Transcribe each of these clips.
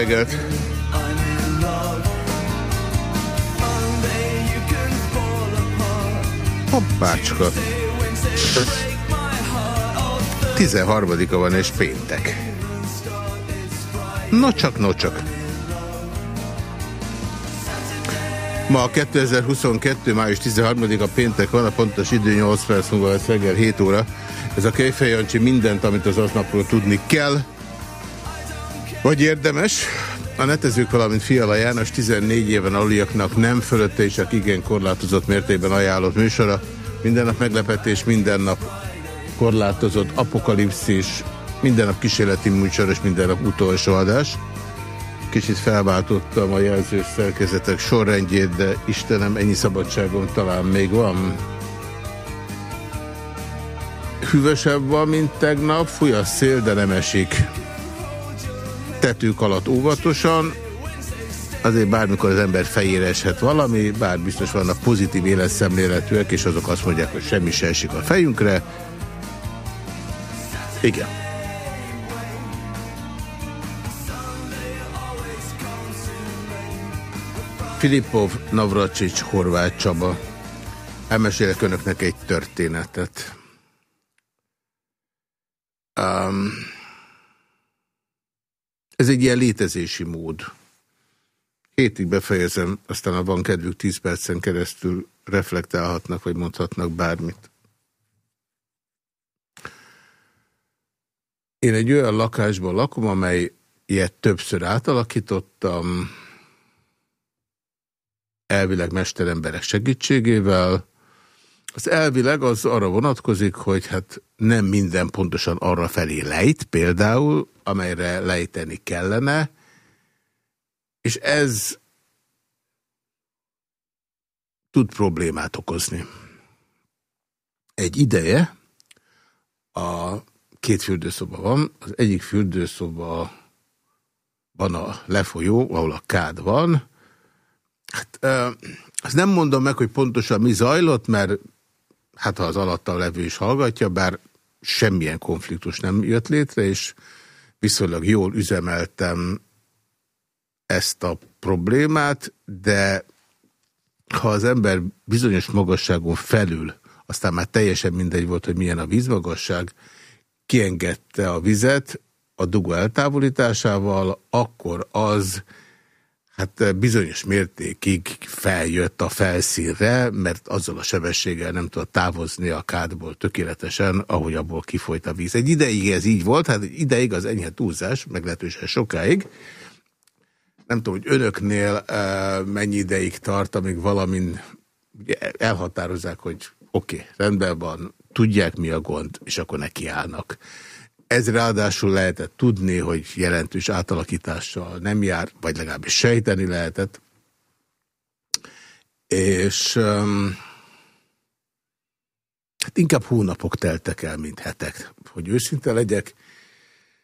Reggelt! Hoppácska! 13-a van és péntek. Nocsak, nocsak. Ma a 2022. május 13-a péntek van, a pontos idő 8 perc múlva lesz reggel 7 óra. Ez a Kejfej Jancsi mindent, amit az aznapról tudni kell. Vagy érdemes. A netezők, valamint Fiala János 14 éven aluliaknak nem fölötte és csak igen korlátozott mértékben ajánlott műsora. Minden nap meglepetés, minden nap korlátozott apokalipszis, minden nap kísérleti műsor és minden nap utolsó adás. Kicsit felváltottam a jelzős szerkezetek sorrendjét, de Istenem, ennyi szabadságom talán még van. Hűvösebb van, mint tegnap, fúj a szél, de nem esik. Tetők alatt óvatosan, azért bármikor az ember fejére eshet valami, bár biztos vannak pozitív életszemléletűek, és azok azt mondják, hogy semmi se esik a fejünkre. Igen. Filipov, Navracsics, Horváth Csaba. Elmesélek önöknek egy történetet. Um, ez egy ilyen létezési mód. Hétig befejezem, aztán ha van kedvük 10 percen keresztül reflektálhatnak, vagy mondhatnak bármit. Én egy olyan lakásban lakom, amely ilyet többször átalakítottam, elvileg mesteremberek segítségével. Az elvileg az arra vonatkozik, hogy hát nem minden pontosan arra felé lejt, például, amelyre lejteni kellene, és ez tud problémát okozni. Egy ideje a két fürdőszoba van, az egyik fürdőszoba van a lefolyó, ahol a kád van. Hát, azt nem mondom meg, hogy pontosan mi zajlott, mert hát ha az alattal levő is hallgatja, bár semmilyen konfliktus nem jött létre, és viszonylag jól üzemeltem ezt a problémát, de ha az ember bizonyos magasságon felül, aztán már teljesen mindegy volt, hogy milyen a vízmagasság, kiengedte a vizet a dugó eltávolításával, akkor az hát bizonyos mértékig feljött a felszínre, mert azzal a sebességgel nem tudott távozni a kádból tökéletesen, ahogy abból kifolyt a víz. Egy ideig ez így volt, hát egy ideig az enyhe túlzás, meglehetősen sokáig. Nem tudom, hogy önöknél uh, mennyi ideig tart, amíg valamin elhatározzák, hogy oké, okay, rendben van, tudják mi a gond, és akkor nekiállnak. Ez ráadásul lehetett tudni, hogy jelentős átalakítással nem jár, vagy legalábbis sejteni lehetett. És um, hát inkább hónapok teltek el, mint hetek, hogy őszinte legyek.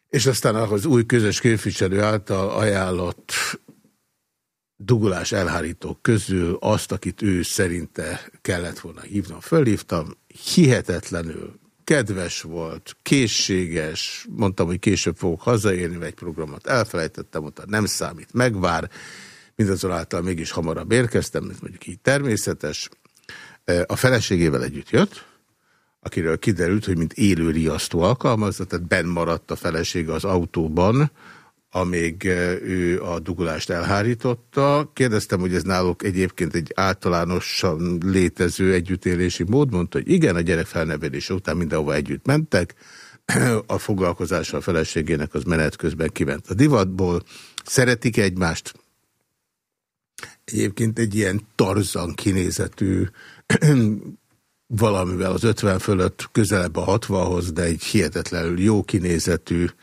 És aztán az új közös képviselő által ajánlott dugulás elhárítók közül azt, akit ő szerinte kellett volna hívnom, fölhívtam, hihetetlenül kedves volt, készséges, mondtam, hogy később fogok hazaérni, egy programot elfelejtettem, mondta, nem számít, megvár, mindazonáltal mégis hamarabb érkeztem, ez mondjuk így természetes. A feleségével együtt jött, akiről kiderült, hogy mint élő riasztó alkalmazott, tehát benn maradt a felesége az autóban, amíg ő a dugulást elhárította. Kérdeztem, hogy ez náluk egyébként egy általánosan létező együttélési mód. Mondta, hogy igen, a gyerek felnevelése után mindenhova együtt mentek. A foglalkozása a feleségének az menet közben kiment a divatból. Szeretik egymást. Egyébként egy ilyen tarzan kinézetű valamivel az 50 fölött közelebb a 60-hoz, de egy hihetetlenül jó kinézetű Eh,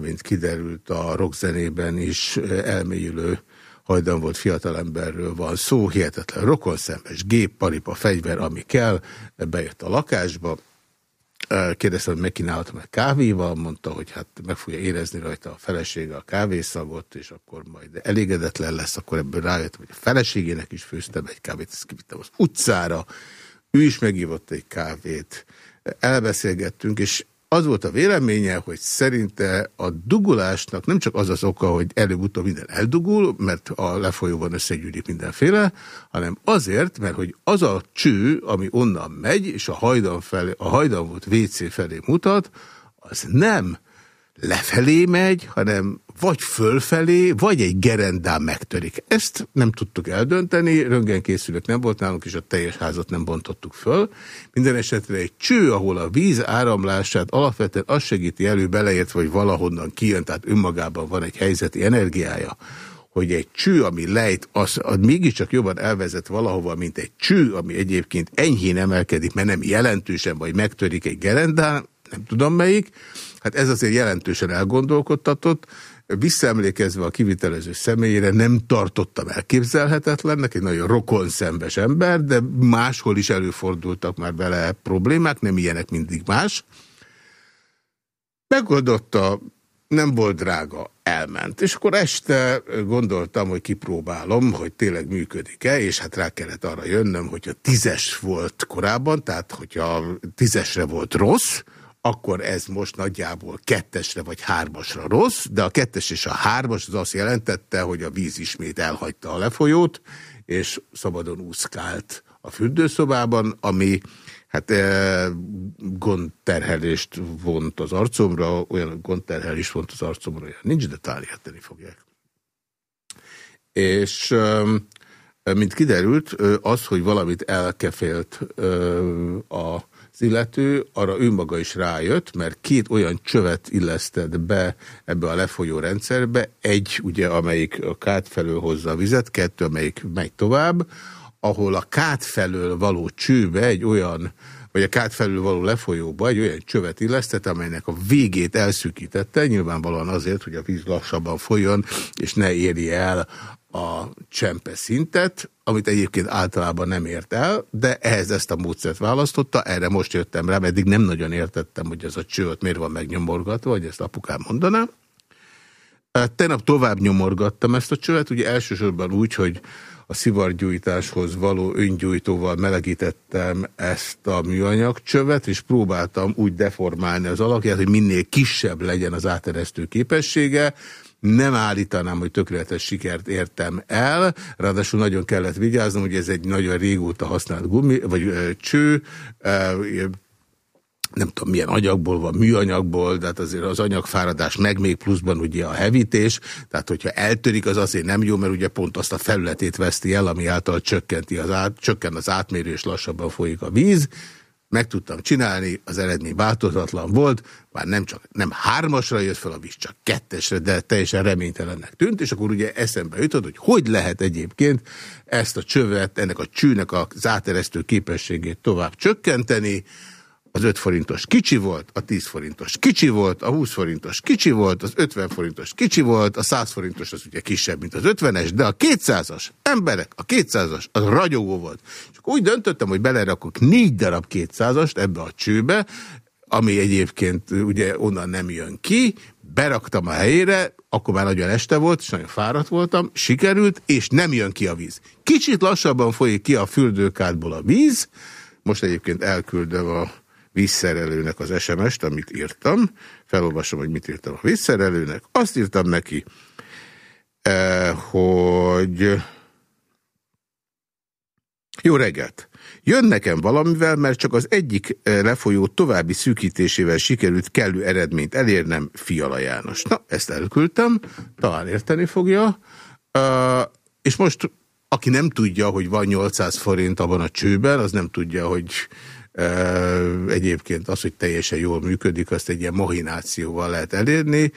mint kiderült a rockzenében is elmélyülő hajdan volt fiatalemberről van szó, hihetetlen rokonszembes, gép, paripa, fegyver, ami kell, bejött a lakásba, kérdeztem, hogy megkínálhatom egy kávéval, mondta, hogy hát meg fogja érezni rajta a felesége a kávészagot, és akkor majd elégedetlen lesz, akkor ebből rájött, hogy a feleségének is főztem egy kávét, ezt kivittem az utcára, ő is megívott egy kávét, elbeszélgettünk, és az volt a véleménye, hogy szerinte a dugulásnak nem csak az az oka, hogy előbb-utóbb minden eldugul, mert a lefolyóban összegyűlik mindenféle, hanem azért, mert hogy az a cső, ami onnan megy, és a hajdan, felé, a hajdan volt WC felé mutat, az nem lefelé megy, hanem vagy fölfelé, vagy egy gerendán megtörik. Ezt nem tudtuk eldönteni, röntgenkészülők nem volt nálunk, és a teljes házat nem bontottuk föl. Minden esetre egy cső, ahol a víz áramlását alapvetően az segíti elő beleért, vagy valahonnan kijön, tehát önmagában van egy helyzeti energiája, hogy egy cső, ami lejt, az, az mégiscsak jobban elvezet valahova, mint egy cső, ami egyébként enyhén emelkedik, mert nem jelentősen, vagy megtörik egy gerendán, nem tudom melyik, hát ez azért jelentősen elgondolkodtatott, visszaemlékezve a kivitelező személyére nem tartottam elképzelhetetlennek, egy nagyon rokon szembes ember, de máshol is előfordultak már vele problémák, nem ilyenek mindig más. Megoldotta, nem volt drága, elment. És akkor este gondoltam, hogy kipróbálom, hogy tényleg működik-e, és hát rá kellett arra jönnöm, hogyha tízes volt korábban, tehát hogyha tízesre volt rossz, akkor ez most nagyjából kettesre vagy hármasra rossz, de a kettes és a hármas az azt jelentette, hogy a víz ismét elhagyta a lefolyót, és szabadon úszkált a fürdőszobában, ami hát e, gondterhelést vont az arcomra, olyan gondterhelést vont az arcomra, olyan nincs, de tárjátani fogják. És e, mint kiderült, az, hogy valamit elkefélt a illető arra ő maga is rájött, mert két olyan csövet illesztett be ebbe a lefolyó rendszerbe, egy ugye, amelyik a kát felől hozza a vizet, kettő, amelyik megy tovább, ahol a kát felől való csőbe egy olyan vagy a kát felül való lefolyóba egy olyan csövet illesztett, amelynek a végét elszűkítette, nyilvánvalóan azért, hogy a víz lassabban folyjon, és ne érje el a csempe szintet, amit egyébként általában nem ért el, de ehhez ezt a módszert választotta, erre most jöttem rá, eddig nem nagyon értettem, hogy ez a csőt miért van megnyomorgatva, hogy ezt apukám mondaná. Tegnap tovább nyomorgattam ezt a csövet, ugye elsősorban úgy, hogy a szivargyújtáshoz való öngyújtóval melegítettem ezt a műanyag csövet, és próbáltam úgy deformálni az alakját, hogy minél kisebb legyen az áteresztő képessége, nem állítanám, hogy tökéletes sikert értem el, ráadásul nagyon kellett vigyáznom, hogy ez egy nagyon régóta használt gumi, vagy ö, cső, ö, nem tudom milyen anyagból van, műanyagból, tehát azért az anyagfáradás meg még pluszban ugye a hevítés, tehát hogyha eltörik, az azért nem jó, mert ugye pont azt a felületét veszti el, ami által csökkenti az át, csökken az átmérő, és lassabban folyik a víz, meg tudtam csinálni, az eredmény változatlan volt, már nem csak nem hármasra jött fel a víz, csak kettesre, de teljesen reménytelennek tűnt, és akkor ugye eszembe jutott, hogy hogy lehet egyébként ezt a csövet, ennek a csűnek az áteresztő képességét tovább csökkenteni, az 5 forintos kicsi volt, a 10 forintos kicsi volt, a 20 forintos kicsi volt, az 50 forintos kicsi volt, a 100 forintos az ugye kisebb, mint az 50-es, de a 200-as emberek, a 200-as az ragyogó volt. Akkor úgy döntöttem, hogy belerakok négy darab 200-ast ebbe a csőbe, ami egyébként ugye onnan nem jön ki, beraktam a helyére, akkor már nagyon este volt, és nagyon fáradt voltam, sikerült, és nem jön ki a víz. Kicsit lassabban folyik ki a fürdőkádból a víz, most egyébként elküldöm a vízszerelőnek az SMS-t, amit írtam. Felolvasom, hogy mit írtam a vízszerelőnek. Azt írtam neki, eh, hogy jó reggelt! Jön nekem valamivel, mert csak az egyik eh, lefolyó további szűkítésével sikerült kellő eredményt elérnem Fiala János. Na, ezt elküldtem, talán érteni fogja. Uh, és most, aki nem tudja, hogy van 800 forint abban a csőben, az nem tudja, hogy Egyébként az, hogy teljesen jól működik, azt egy ilyen mahinációval lehet elérni,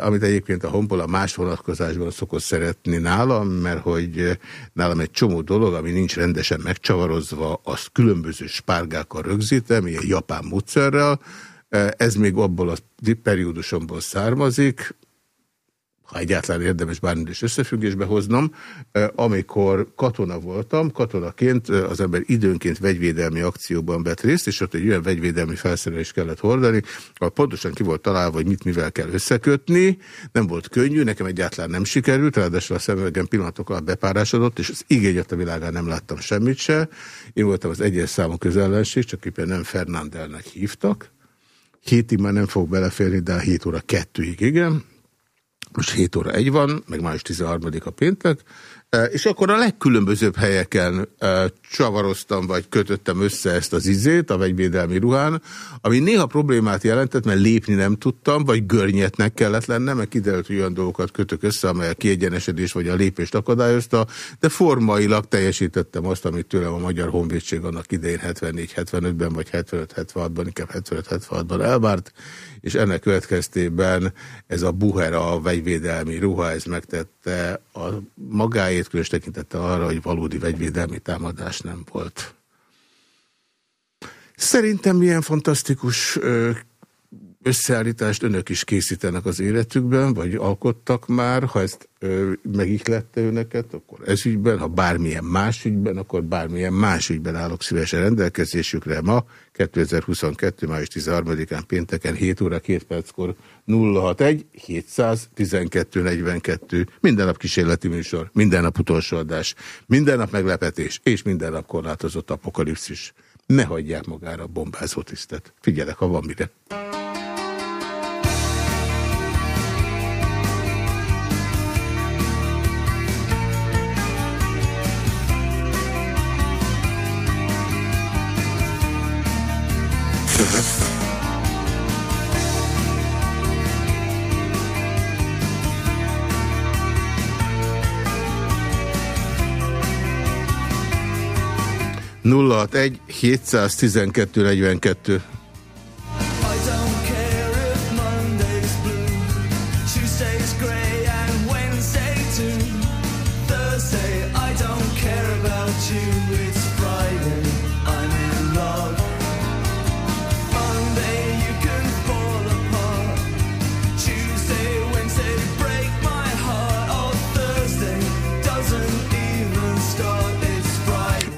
amit egyébként a Honpola más vonatkozásban szokott szeretni nálam, mert hogy nálam egy csomó dolog, ami nincs rendesen megcsavarozva, azt különböző spárgákkal rögzítem, ilyen japán módszerrel, ez még abból a periódusomból származik, ha egyáltalán érdemes bármit is összefüggésbe hoznom, amikor katona voltam, katonaként az ember időnként vegyvédelmi akcióban vett részt, és ott egy olyan vegyvédelmi felszerelést kellett hordani, ahol pontosan ki volt találva, hogy mit mivel kell összekötni, nem volt könnyű, nekem egyáltalán nem sikerült, ráadásul a szemüvegem pillanatok alatt bepárásodott, és az igényet a világán nem láttam semmit se. Én voltam az egyes számú közellenség, csak éppen nem Fernándelnek hívtak, Hétig már nem fog beleférni, de a 7 óra kettőig igen. Most 7 óra egy van, meg május 13 a péntek. És akkor a legkülönbözőbb helyeken csavaroztam, vagy kötöttem össze ezt az izét a vegyvédelmi ruhán, ami néha problémát jelentett, mert lépni nem tudtam, vagy görnyetnek kellett lennem, mert kiderült, hogy olyan dolgokat kötök össze, amely a kiegyenesedés vagy a lépést akadályozta, de formailag teljesítettem azt, amit tőlem a Magyar Honvédség annak idején 74-75-ben, vagy 75-76-ban, inkább 75-76-ban elvárt, és ennek következtében ez a buhera, a vegyvédelmi ruha, ez megtette a magáét, különös tekintette arra, hogy valódi vegyvédelmi támadás nem volt. Szerintem milyen fantasztikus összeállítást önök is készítenek az életükben, vagy alkottak már, ha ezt ö, megihlette önöket, akkor ez ügyben, ha bármilyen más ügyben, akkor bármilyen más ügyben állok szívesen rendelkezésükre. Ma 2022. május 13-án pénteken 7 óra 2 perckor 061 712 42. Minden nap kísérleti műsor, minden nap utolsó adás, minden nap meglepetés, és minden nap korlátozott apokalipszis. Ne hagyják magára a bombázó tisztet. Figyelek, ha van mire. 061 712 42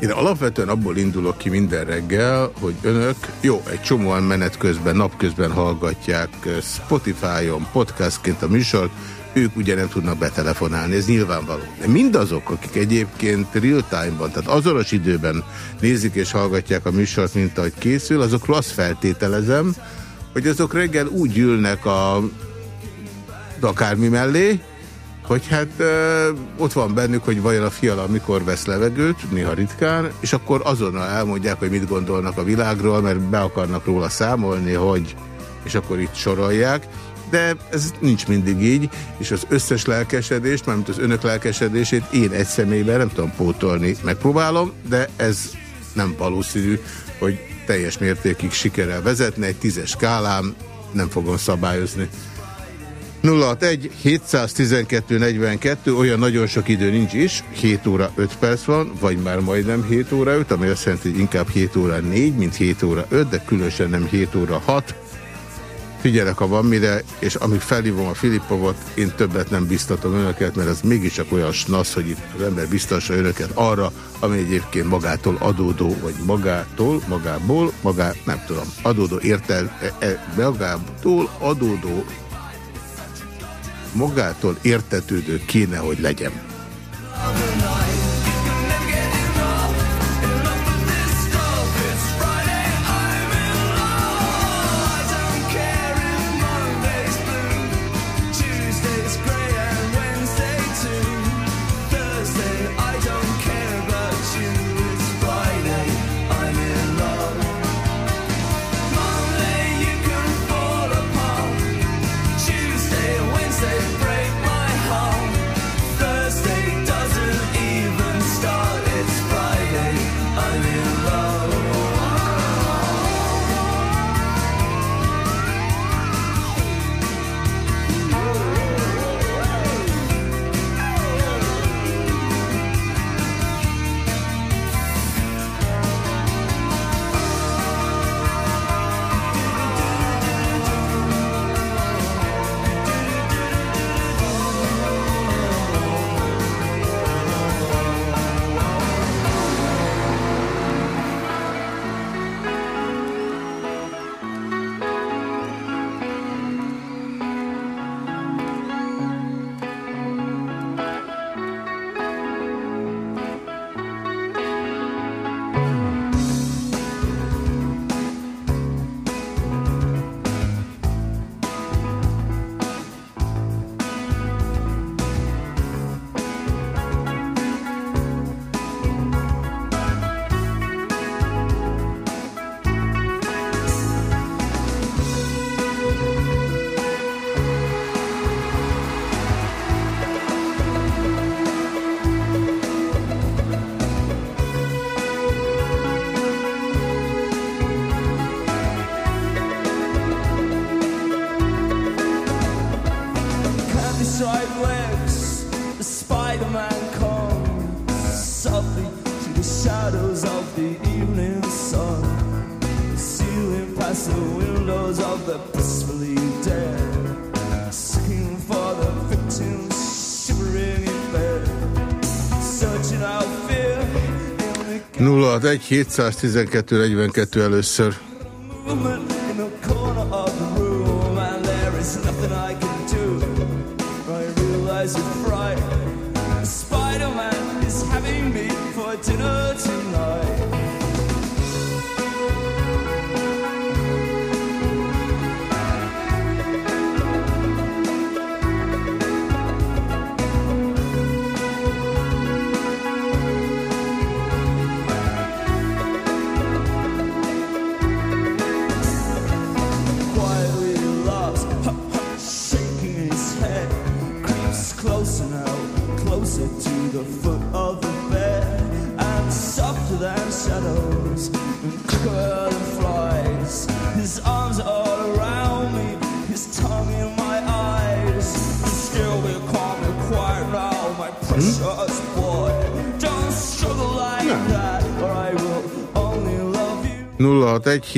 Én alapvetően abból indulok ki minden reggel, hogy önök, jó, egy csomóan menet közben, napközben hallgatják Spotify-on, podcastként a műsort, ők ugye nem tudnak betelefonálni, ez nyilvánvaló. De mindazok, akik egyébként real-time-ban, tehát azonos időben nézik és hallgatják a műsort, mint ahogy készül, azokról azt feltételezem, hogy azok reggel úgy ülnek a akármi mellé, hogy hát ö, ott van bennük, hogy vajon a fiala mikor vesz levegőt, néha ritkán, és akkor azonnal elmondják, hogy mit gondolnak a világról, mert be akarnak róla számolni, hogy, és akkor itt sorolják. De ez nincs mindig így, és az összes lelkesedést, mármint az önök lelkesedését én egy személyben nem tudom pótolni. Megpróbálom, de ez nem valószínű, hogy teljes mértékig sikerrel vezetne, egy tízes skálám, nem fogom szabályozni. 061 712 42, olyan nagyon sok idő nincs is, 7 óra 5 perc van, vagy már majdnem 7 óra 5, ami azt jelenti, hogy inkább 7 óra 4, mint 7 óra 5, de különösen nem 7 óra 6. Figyelek, ha van mire, és amíg felhívom a Filippovot, én többet nem biztatom önöket, mert ez mégiscsak olyan snasz, hogy itt az ember biztassa önöket arra, ami egyébként magától adódó, vagy magától, magából, magá, nem tudom, adódó értel, e, e, magától adódó magától értetődő kéne, hogy legyen. 061 712 42 először.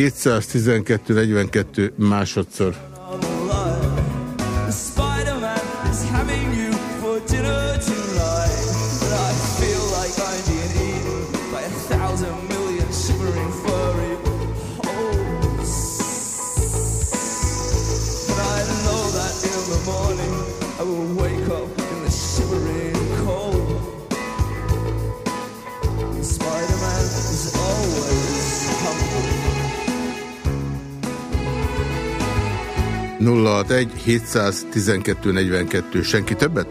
Egy 712 42 másodszor. 712 42. Senki többet?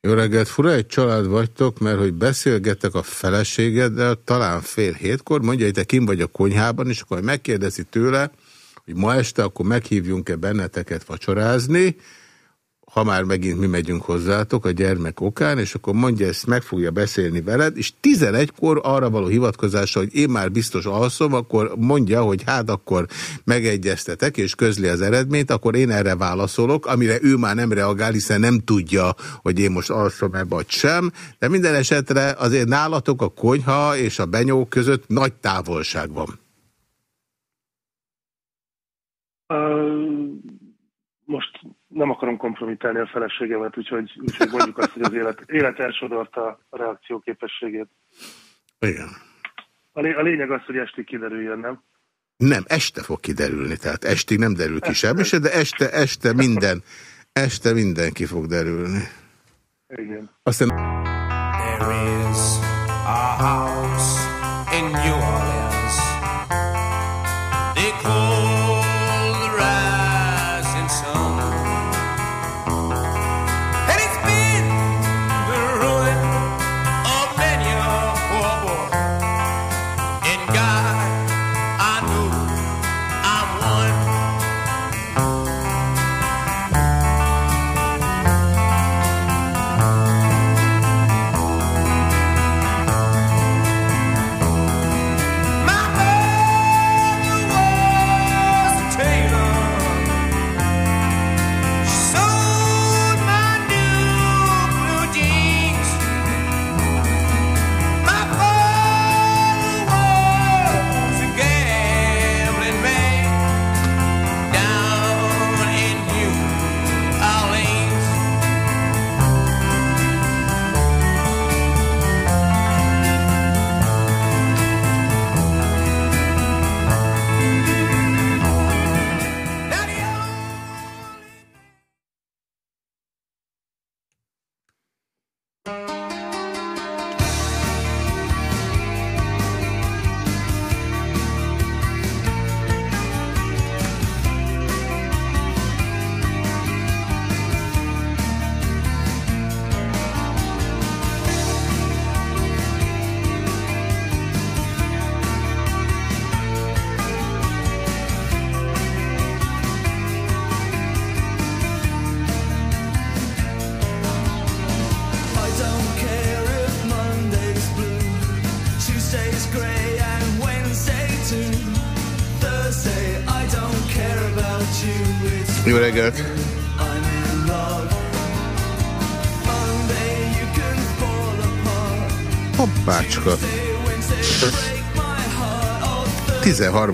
Jó reggelt, fura egy család vagytok, mert hogy beszélgetek a feleségeddel, talán fél hétkor, mondja, hogy te kim vagy a konyhában, és akkor megkérdezi tőle, hogy ma este akkor meghívjunk-e benneteket vacsorázni, ha már megint mi megyünk hozzátok a gyermek okán, és akkor mondja, ezt meg fogja beszélni veled, és 11-kor arra való hivatkozása, hogy én már biztos alszom, akkor mondja, hogy hát akkor megegyeztetek, és közli az eredményt, akkor én erre válaszolok, amire ő már nem reagál, hiszen nem tudja, hogy én most alszom-e vagy sem, de minden esetre azért nálatok a konyha és a benyó között nagy távolság van. Most nem akarom kompromittálni a feleségemet, úgyhogy, úgyhogy mondjuk azt, hogy az élet, élet elsodorta a reakcióképességét. Igen. A, lé, a lényeg az, hogy estig kiderüljön, nem? Nem, este fog kiderülni, tehát estig nem derül ki semmi se, de este, este minden, este mindenki fog derülni. Igen. Aztán... There is a house in New Orleans. They call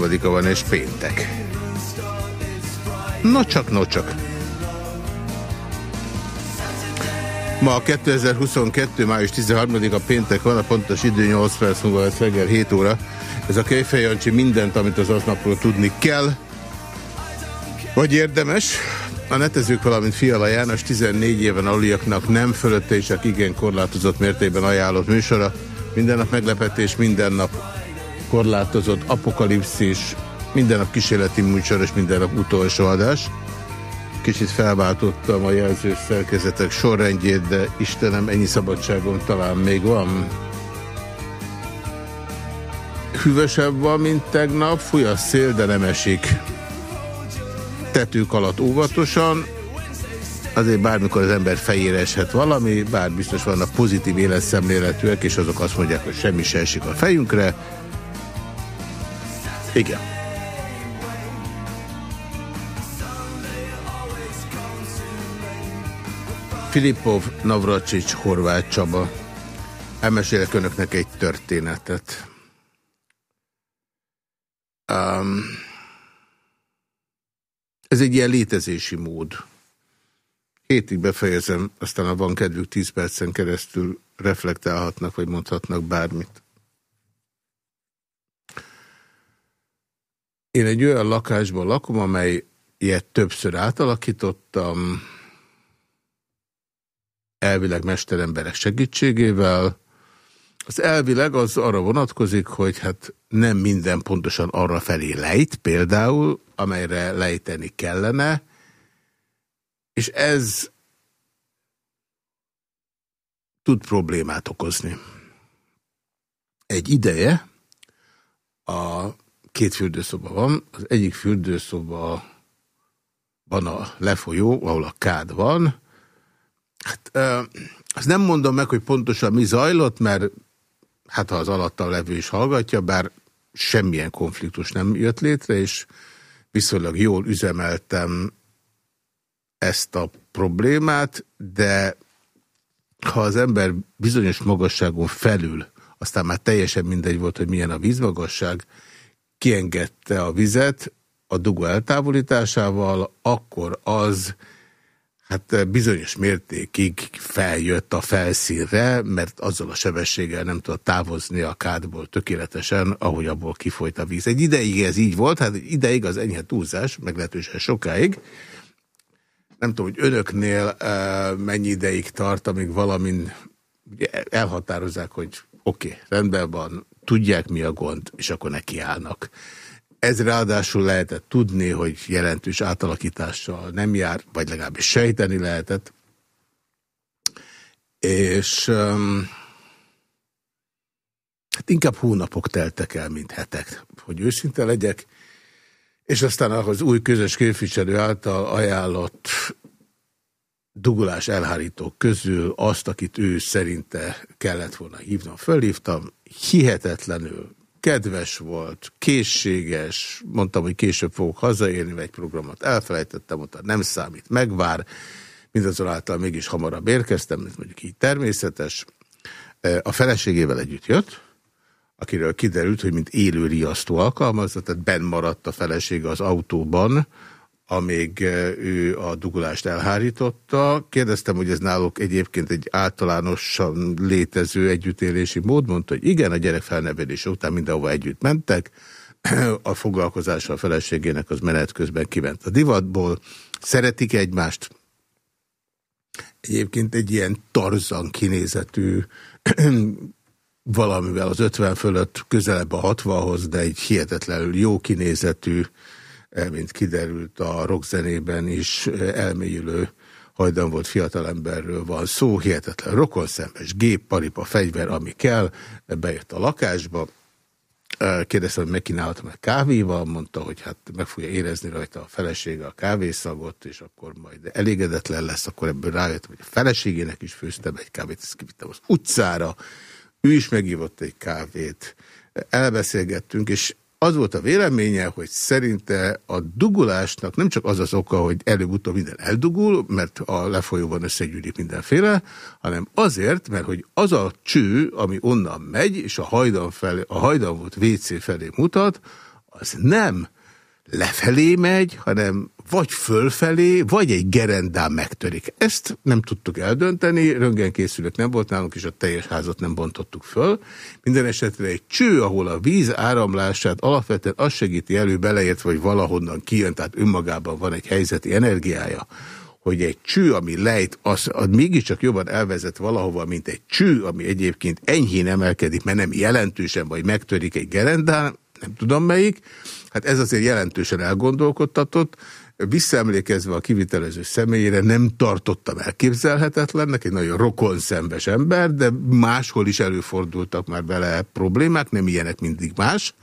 13-a van és péntek. Nocsak, nocsak. Ma 2022. május 13-a péntek van, a pontos idő 8 perc múlva lesz reggel 7 óra. Ez a Kejfej Jancsi mindent, amit az aznapról tudni kell. Vagy érdemes. A netezők, valamint Fiala János 14 éven aluliaknak nem fölötte és csak igen korlátozott mértékben ajánlott műsora. Minden nap meglepetés, minden nap korlátozott apokalipszis, minden nap kísérleti műsor és minden nap utolsó adás. Kicsit felváltottam a jelzős szerkezetek sorrendjét, de Istenem, ennyi szabadságom talán még van. Hűvösebb van, mint tegnap, fúj a szél, de nem esik. Tetők alatt óvatosan, azért bármikor az ember fejére eshet valami, bár biztos vannak pozitív életszemléletűek, és azok azt mondják, hogy semmi se esik a fejünkre. Igen. Filipov, Navracsics, Horváth Csaba. Elmesélek önöknek egy történetet. Um, ez egy ilyen létezési mód. Hétig befejezem, aztán ha van kedvük 10 percen keresztül reflektálhatnak, vagy mondhatnak bármit. Én egy olyan lakásban lakom, amely ilyet többször átalakítottam, elvileg mesteremberek segítségével. Az elvileg az arra vonatkozik, hogy hát nem minden pontosan arra felé lejt, például, amelyre lejteni kellene, és ez tud problémát okozni. Egy ideje a két fürdőszoba van, az egyik fürdőszoba van a lefolyó, ahol a kád van, Hát, azt nem mondom meg, hogy pontosan mi zajlott, mert hát ha az alattal levő is hallgatja, bár semmilyen konfliktus nem jött létre, és viszonylag jól üzemeltem ezt a problémát, de ha az ember bizonyos magasságon felül, aztán már teljesen mindegy volt, hogy milyen a vízmagasság, kiengedte a vizet a dugó eltávolításával, akkor az hát eh, bizonyos mértékig feljött a felszínre, mert azzal a sebességgel nem tudott távozni a kádból tökéletesen, ahogy abból kifolyt a víz. Egy ideig ez így volt, hát egy ideig az enyhe túlzás, meglehetősen sokáig. Nem tudom, hogy önöknél uh, mennyi ideig tart, amíg valamin elhatározzák, hogy oké, okay, rendben van, tudják mi a gond, és akkor nekiállnak. Ez ráadásul lehetett tudni, hogy jelentős átalakítással nem jár, vagy legalábbis sejteni lehetett. És um, hát inkább hónapok teltek el, mint hetek, hogy őszinte legyek. És aztán az új közös képviselő által ajánlott dugulás elhárítók közül azt, akit ő szerinte kellett volna hívnom, fölhívtam, hihetetlenül kedves volt, készséges, mondtam, hogy később fogok hazaérni, egy programot elfelejtettem, mondta, nem számít, megvár, mindazonáltal mégis hamarabb érkeztem, mint mondjuk így természetes. A feleségével együtt jött, akiről kiderült, hogy mint élő riasztó alkalmazott, tehát benn maradt a felesége az autóban, amíg ő a dugulást elhárította. Kérdeztem, hogy ez náluk egyébként egy általánosan létező együttélési mód. Mondta, hogy igen, a gyerek felnevelése után mindenhova együtt mentek. A foglalkozása a feleségének az menet közben kiment a divatból. Szeretik egymást. Egyébként egy ilyen tarzan kinézetű valamivel az 50 fölött közelebb a 60-hoz, de egy hihetetlenül jó kinézetű Eh, mint kiderült a rockzenében is elmélyülő hajdan volt fiatalemberről van szó, hihetetlen rokonszembes, gép, paripa, fegyver, ami kell, bejött a lakásba, eh, kérdezte, hogy megkínálhatom egy kávéval, mondta, hogy hát meg fogja érezni rajta a felesége a kávészagot, és akkor majd elégedetlen lesz, akkor ebből rájött, hogy a feleségének is főztem egy kávét, ezt kivittem az utcára, ő is megívott egy kávét, elbeszélgettünk, és az volt a véleménye, hogy szerinte a dugulásnak nem csak az az oka, hogy előbb-utóbb minden eldugul, mert a lefolyóban összegyűlik mindenféle, hanem azért, mert hogy az a cső, ami onnan megy, és a hajdan, felé, a hajdan volt WC felé mutat, az nem lefelé megy, hanem vagy fölfelé, vagy egy gerendán megtörik. Ezt nem tudtuk eldönteni, röntgenkészület nem volt nálunk, és a teljes házat nem bontottuk föl. Minden esetre egy cső, ahol a víz áramlását alapvetően az segíti elő beleért, vagy valahonnan kijön, tehát önmagában van egy helyzeti energiája, hogy egy cső, ami lejt, az, az mégiscsak jobban elvezet valahova, mint egy cső, ami egyébként enyhén emelkedik, mert nem jelentősen, vagy megtörik egy gerendán, nem tudom melyik, hát ez azért jelentősen elgondolkodtatott, visszaemlékezve a kivitelező személyére nem tartottam elképzelhetetlennek, egy nagyon rokon szembes ember, de máshol is előfordultak már bele problémák, nem ilyenek mindig más.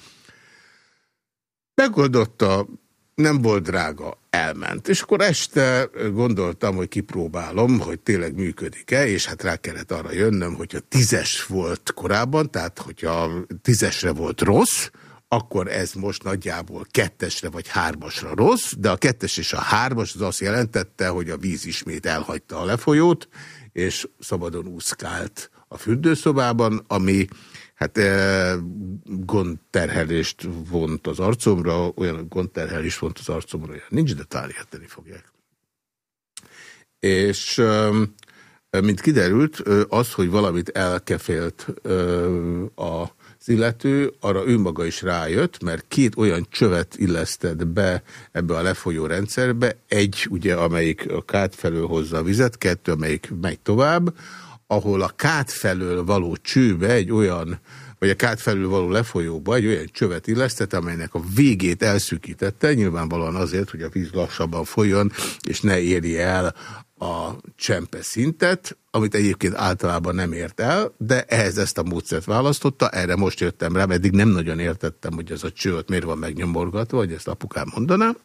Megoldotta, nem volt drága, elment. És akkor este gondoltam, hogy kipróbálom, hogy tényleg működik-e, és hát rá kellett arra jönnöm, hogyha tízes volt korábban, tehát hogyha tízesre volt rossz, akkor ez most nagyjából kettesre vagy hármasra rossz, de a kettes és a hármas az azt jelentette, hogy a víz ismét elhagyta a lefolyót, és szabadon úszkált a fürdőszobában, ami hát e, gondterhelést vont az arcomra, olyan gondterhelést vont az arcomra, olyan nincs, de tárjátani fogják. És e, mint kiderült, az, hogy valamit elkefélt a az illető arra ő maga is rájött, mert két olyan csövet illesztett be ebbe a lefolyó rendszerbe, egy ugye, amelyik a kát felől hozza a vizet, kettő, amelyik megy tovább, ahol a kát felől való csőbe egy olyan vagy a kát felül való lefolyóba egy olyan csövet illesztett, amelynek a végét elszűkítette, nyilvánvalóan azért, hogy a víz lassabban folyjon, és ne éri el a csempe szintet, amit egyébként általában nem ért el, de ehhez ezt a módszert választotta, erre most jöttem rá, eddig nem nagyon értettem, hogy ez a csőt miért van megnyomorgatva, hogy ezt apukám mondaná.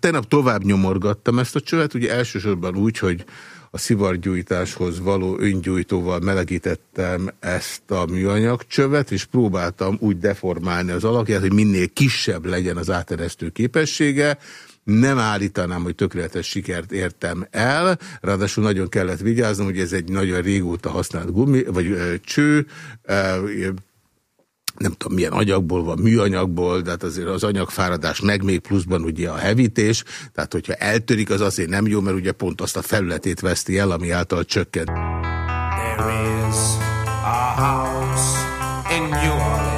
Tegnap tovább nyomorgattam ezt a csövet, ugye elsősorban úgy, hogy a szivargyújtáshoz való öngyújtóval melegítettem ezt a műanyag csövet, és próbáltam úgy deformálni az alakját, hogy minél kisebb legyen az áteresztő képessége, nem állítanám, hogy tökéletes sikert értem el, ráadásul nagyon kellett vigyáznom, hogy ez egy nagyon régóta használt gumi, vagy ö, cső, ö, nem tudom milyen anyagból van, műanyagból, de hát azért az anyagfáradás meg még pluszban ugye a hevítés, tehát hogyha eltörik, az azért nem jó, mert ugye pont azt a felületét veszti el, ami által csökkent. There is a house in New.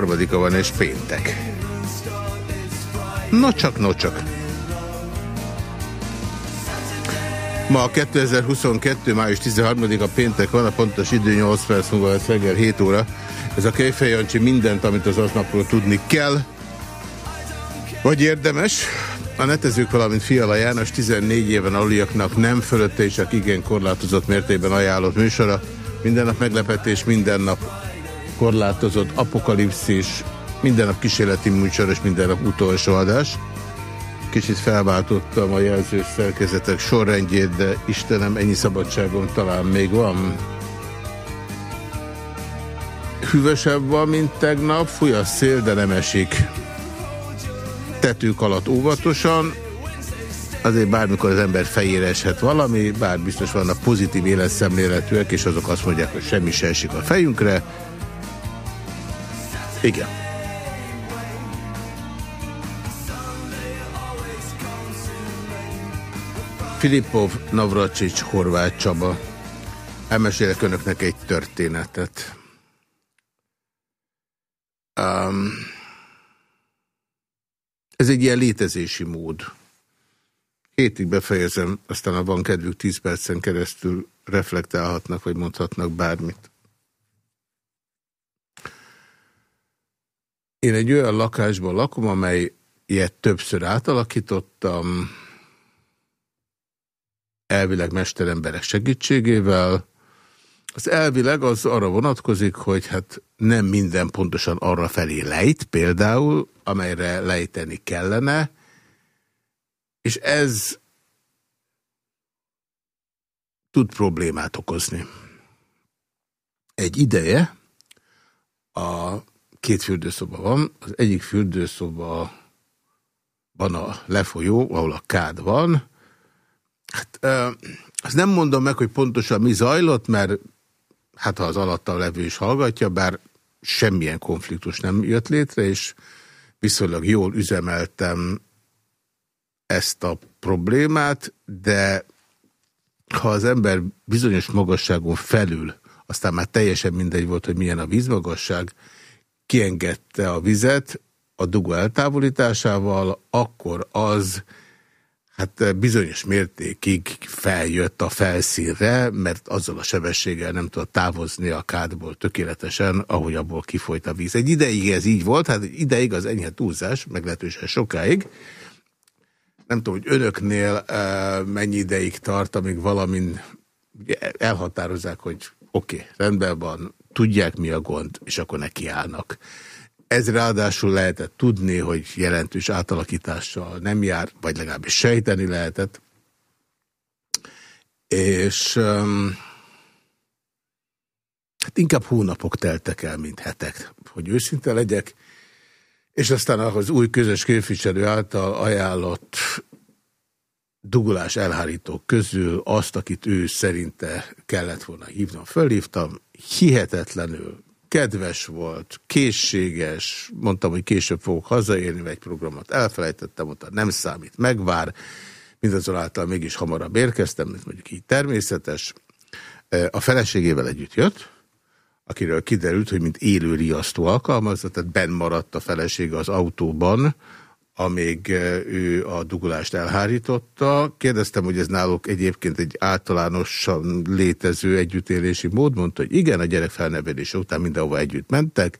13-a van és péntek. Nocsak, nocsak. Ma 2022. május 13-a péntek van, a pontos idő 8 perc múlva lesz reggel 7 óra. Ez a Kejfej Jancsi mindent, amit az aznapról tudni kell, vagy érdemes. A netezők, valamint Fiala János 14 éven aluliaknak nem fölötte és csak igen korlátozott mértékben ajánlott műsora. Minden nap meglepetés, minden nap korlátozott apokalipszis, minden nap kísérleti műsor és minden nap utolsó adás. Kicsit felváltottam a jelző szerkezetek sorrendjét, de Istenem, ennyi szabadságom talán még van. Hűvösebb van, mint tegnap, fúj a szél, de nem esik. Tetők alatt óvatosan, azért bármikor az ember fejére eshet valami, bár biztos vannak pozitív életszemléletűek, és azok azt mondják, hogy semmi se esik a fejünkre. Igen. Filipov, Navracsics, Horváth Csaba. Elmesélek önöknek egy történetet. Um, ez egy ilyen létezési mód. Hétig befejezem, aztán ha van kedvük 10 percen keresztül reflektálhatnak, vagy mondhatnak bármit. Én egy olyan lakásban lakom, amely ilyet többször átalakítottam, elvileg mesteremberek segítségével. Az elvileg az arra vonatkozik, hogy hát nem minden pontosan arra felé lejt, például, amelyre lejteni kellene, és ez tud problémát okozni. Egy ideje a két fürdőszoba van, az egyik fürdőszoba van a lefolyó, ahol a kád van. Hát, azt nem mondom meg, hogy pontosan mi zajlott, mert hát ha az alatta levő is hallgatja, bár semmilyen konfliktus nem jött létre, és viszonylag jól üzemeltem ezt a problémát, de ha az ember bizonyos magasságon felül, aztán már teljesen mindegy volt, hogy milyen a vízmagasság, kiengedte a vizet a dugó eltávolításával, akkor az hát bizonyos mértékig feljött a felszínre, mert azzal a sebességgel nem tudott távozni a kádból tökéletesen, ahogy abból kifolyt a víz. Egy ideig ez így volt, hát ideig az enyhe túlzás, meglehetősen sokáig. Nem tudom, hogy önöknél uh, mennyi ideig tart, amíg valamin elhatározzák, hogy oké, okay, rendben van, tudják mi a gond, és akkor nekiállnak. Ez ráadásul lehetett tudni, hogy jelentős átalakítással nem jár, vagy legalábbis sejteni lehetett. És um, hát inkább hónapok teltek el, mint hetek, hogy őszinte legyek. És aztán az új közös képviselő által ajánlott dugulás elhárítók közül azt, akit ő szerinte kellett volna hívnom, fölhívtam, hihetetlenül kedves volt, készséges, mondtam, hogy később fogok hazaérni, vagy egy programot elfelejtettem, mondta, nem számít, megvár, mindazonáltal mégis hamarabb érkeztem, mint mondjuk így természetes. A feleségével együtt jött, akiről kiderült, hogy mint élő riasztó alkalmazza, tehát benn maradt a felesége az autóban, amíg ő a dugulást elhárította. Kérdeztem, hogy ez náluk egyébként egy általánosan létező együttélési mód, mondta, hogy igen, a gyerek felnevelése után mindenhova együtt mentek,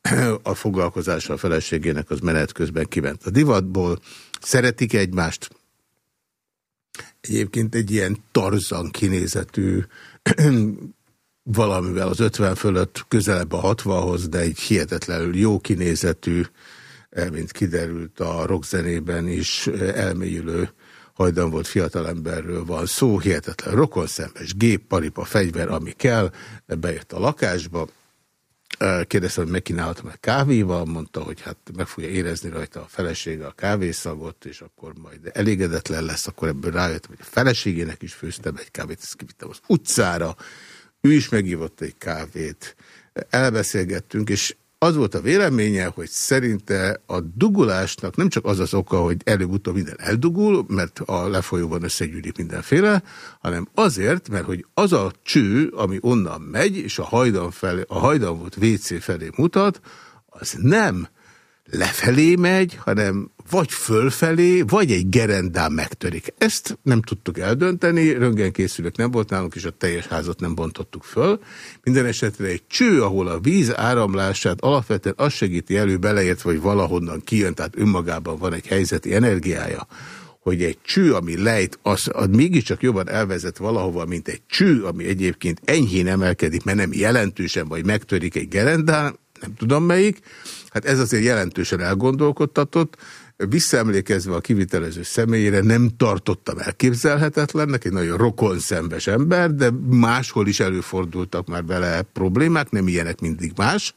a foglalkozása a feleségének az menet közben kiment a divatból, szeretik egymást. Egyébként egy ilyen tarzan kinézetű valamivel az 50 fölött közelebb a 60-hoz, de egy hihetetlenül jó kinézetű mint kiderült a rockzenében is elmélyülő hajdan volt fiatalemberről van szó, hihetetlen rokonszembes, gép, paripa, fegyver, ami kell, bejött a lakásba, kérdeztem, hogy megkínálhatom-e kávéval, mondta, hogy hát meg fogja érezni rajta a felesége a kávészagot, és akkor majd elégedetlen lesz, akkor ebből rájött, hogy a feleségének is főztem egy kávét, ezt kivittem az utcára, ő is megívott egy kávét, elbeszélgettünk, és az volt a véleménye, hogy szerinte a dugulásnak nem csak az az oka, hogy előbb-utóbb minden eldugul, mert a lefolyóban összegyűlik mindenféle, hanem azért, mert hogy az a cső, ami onnan megy, és a hajdan, felé, a hajdan volt WC felé mutat, az nem lefelé megy, hanem vagy fölfelé, vagy egy gerendán megtörik. Ezt nem tudtuk eldönteni, röntgenkészülők nem volt nálunk, és a teljes házat nem bontottuk föl. Minden esetre egy cső, ahol a víz áramlását alapvetően az segíti elő beleért, vagy valahonnan kijön, tehát önmagában van egy helyzeti energiája, hogy egy cső, ami lejt, az, az mégiscsak jobban elvezet valahova, mint egy cső, ami egyébként enyhén emelkedik, mert nem jelentősen, vagy megtörik egy gerendán, nem tudom melyik, hát ez azért jelentősen elgondolkodtatott, visszaemlékezve a kivitelező személyére nem tartottam elképzelhetetlennek, egy nagyon rokon szembes ember, de máshol is előfordultak már vele problémák, nem ilyenek mindig más.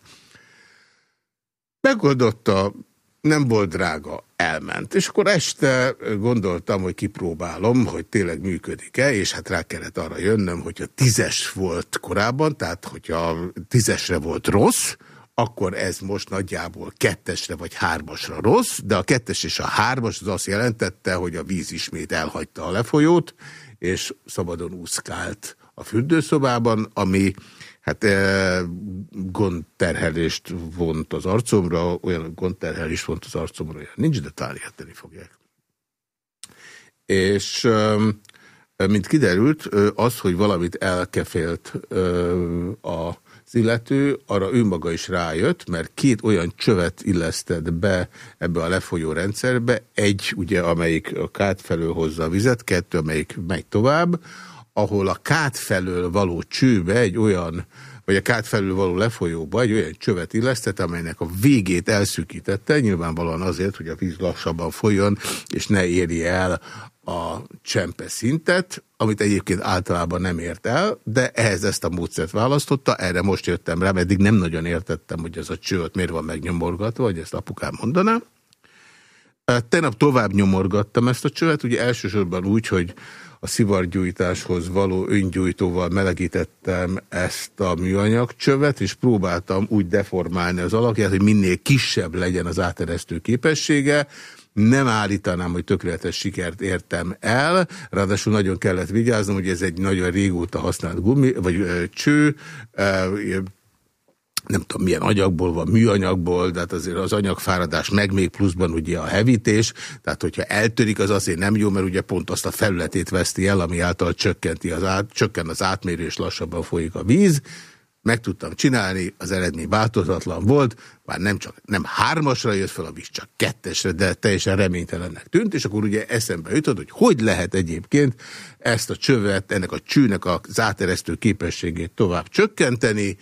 Megoldotta, nem volt drága, elment. És akkor este gondoltam, hogy kipróbálom, hogy tényleg működik-e, és hát rá kellett arra jönnöm, hogyha tízes volt korábban, tehát hogyha tízesre volt rossz, akkor ez most nagyjából kettesre vagy hármasra rossz, de a kettes és a hármas az azt jelentette, hogy a víz ismét elhagyta a lefolyót, és szabadon úszkált a fürdőszobában, ami hát e, gondterhelést vont az arcomra, olyan gondterhelést vont az arcomra, olyan nincs, de érteni fogják. És e, mint kiderült, az, hogy valamit elkefélt a az illető arra ő maga is rájött, mert két olyan csövet illesztett be ebbe a lefolyó rendszerbe, egy ugye, amelyik a kát felől hozza a vizet, kettő, amelyik megy tovább, ahol a kát felől való csőbe egy olyan vagy a kát felül való lefolyóba egy olyan csövet illesztett, amelynek a végét elszűkítette, nyilvánvalóan azért, hogy a víz lassabban folyjon, és ne éri el a csempe szintet, amit egyébként általában nem ért el, de ehhez ezt a módszert választotta, erre most jöttem rá, eddig nem nagyon értettem, hogy ez a csőt miért van megnyomorgatva, hogy ezt apukám mondaná. Tegnap tovább nyomorgattam ezt a csövet, ugye elsősorban úgy, hogy a szivargyújtáshoz való öngyújtóval melegítettem ezt a műanyag csövet, és próbáltam úgy deformálni az alakját, hogy minél kisebb legyen az áteresztő képessége, nem állítanám, hogy tökéletes sikert értem el, ráadásul nagyon kellett vigyáznom, hogy ez egy nagyon régóta használt gumi, vagy ö, cső, ö, nem tudom milyen anyagból van, műanyagból, tehát azért az anyagfáradás, meg még pluszban ugye a hevítés, tehát hogyha eltörik, az azért nem jó, mert ugye pont azt a felületét veszti el, ami által csökkenti az át, csökken az átmérés, lassabban folyik a víz, meg tudtam csinálni, az eredmény változatlan volt, már nem csak nem hármasra jött fel a víz, csak kettesre, de teljesen reménytelennek tűnt, és akkor ugye eszembe jutott, hogy hogy lehet egyébként ezt a csövet, ennek a csűnek a záteresztő képességét tovább csökkenteni,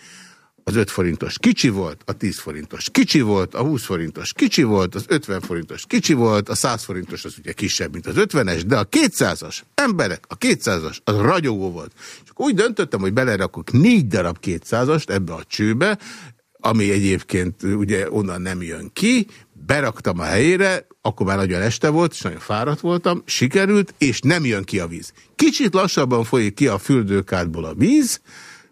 az 5 forintos kicsi volt, a 10 forintos kicsi volt, a 20 forintos kicsi volt, az 50 forintos kicsi volt, a 100 forintos az ugye kisebb, mint az 50-es, de a 200-as emberek, a 200-as az ragyogó volt. És úgy döntöttem, hogy belerakok négy darab 200-ast ebbe a csőbe, ami egyébként ugye onnan nem jön ki, beraktam a helyére, akkor már nagyon este volt, és nagyon fáradt voltam, sikerült, és nem jön ki a víz. Kicsit lassabban folyik ki a fürdőkádból a víz,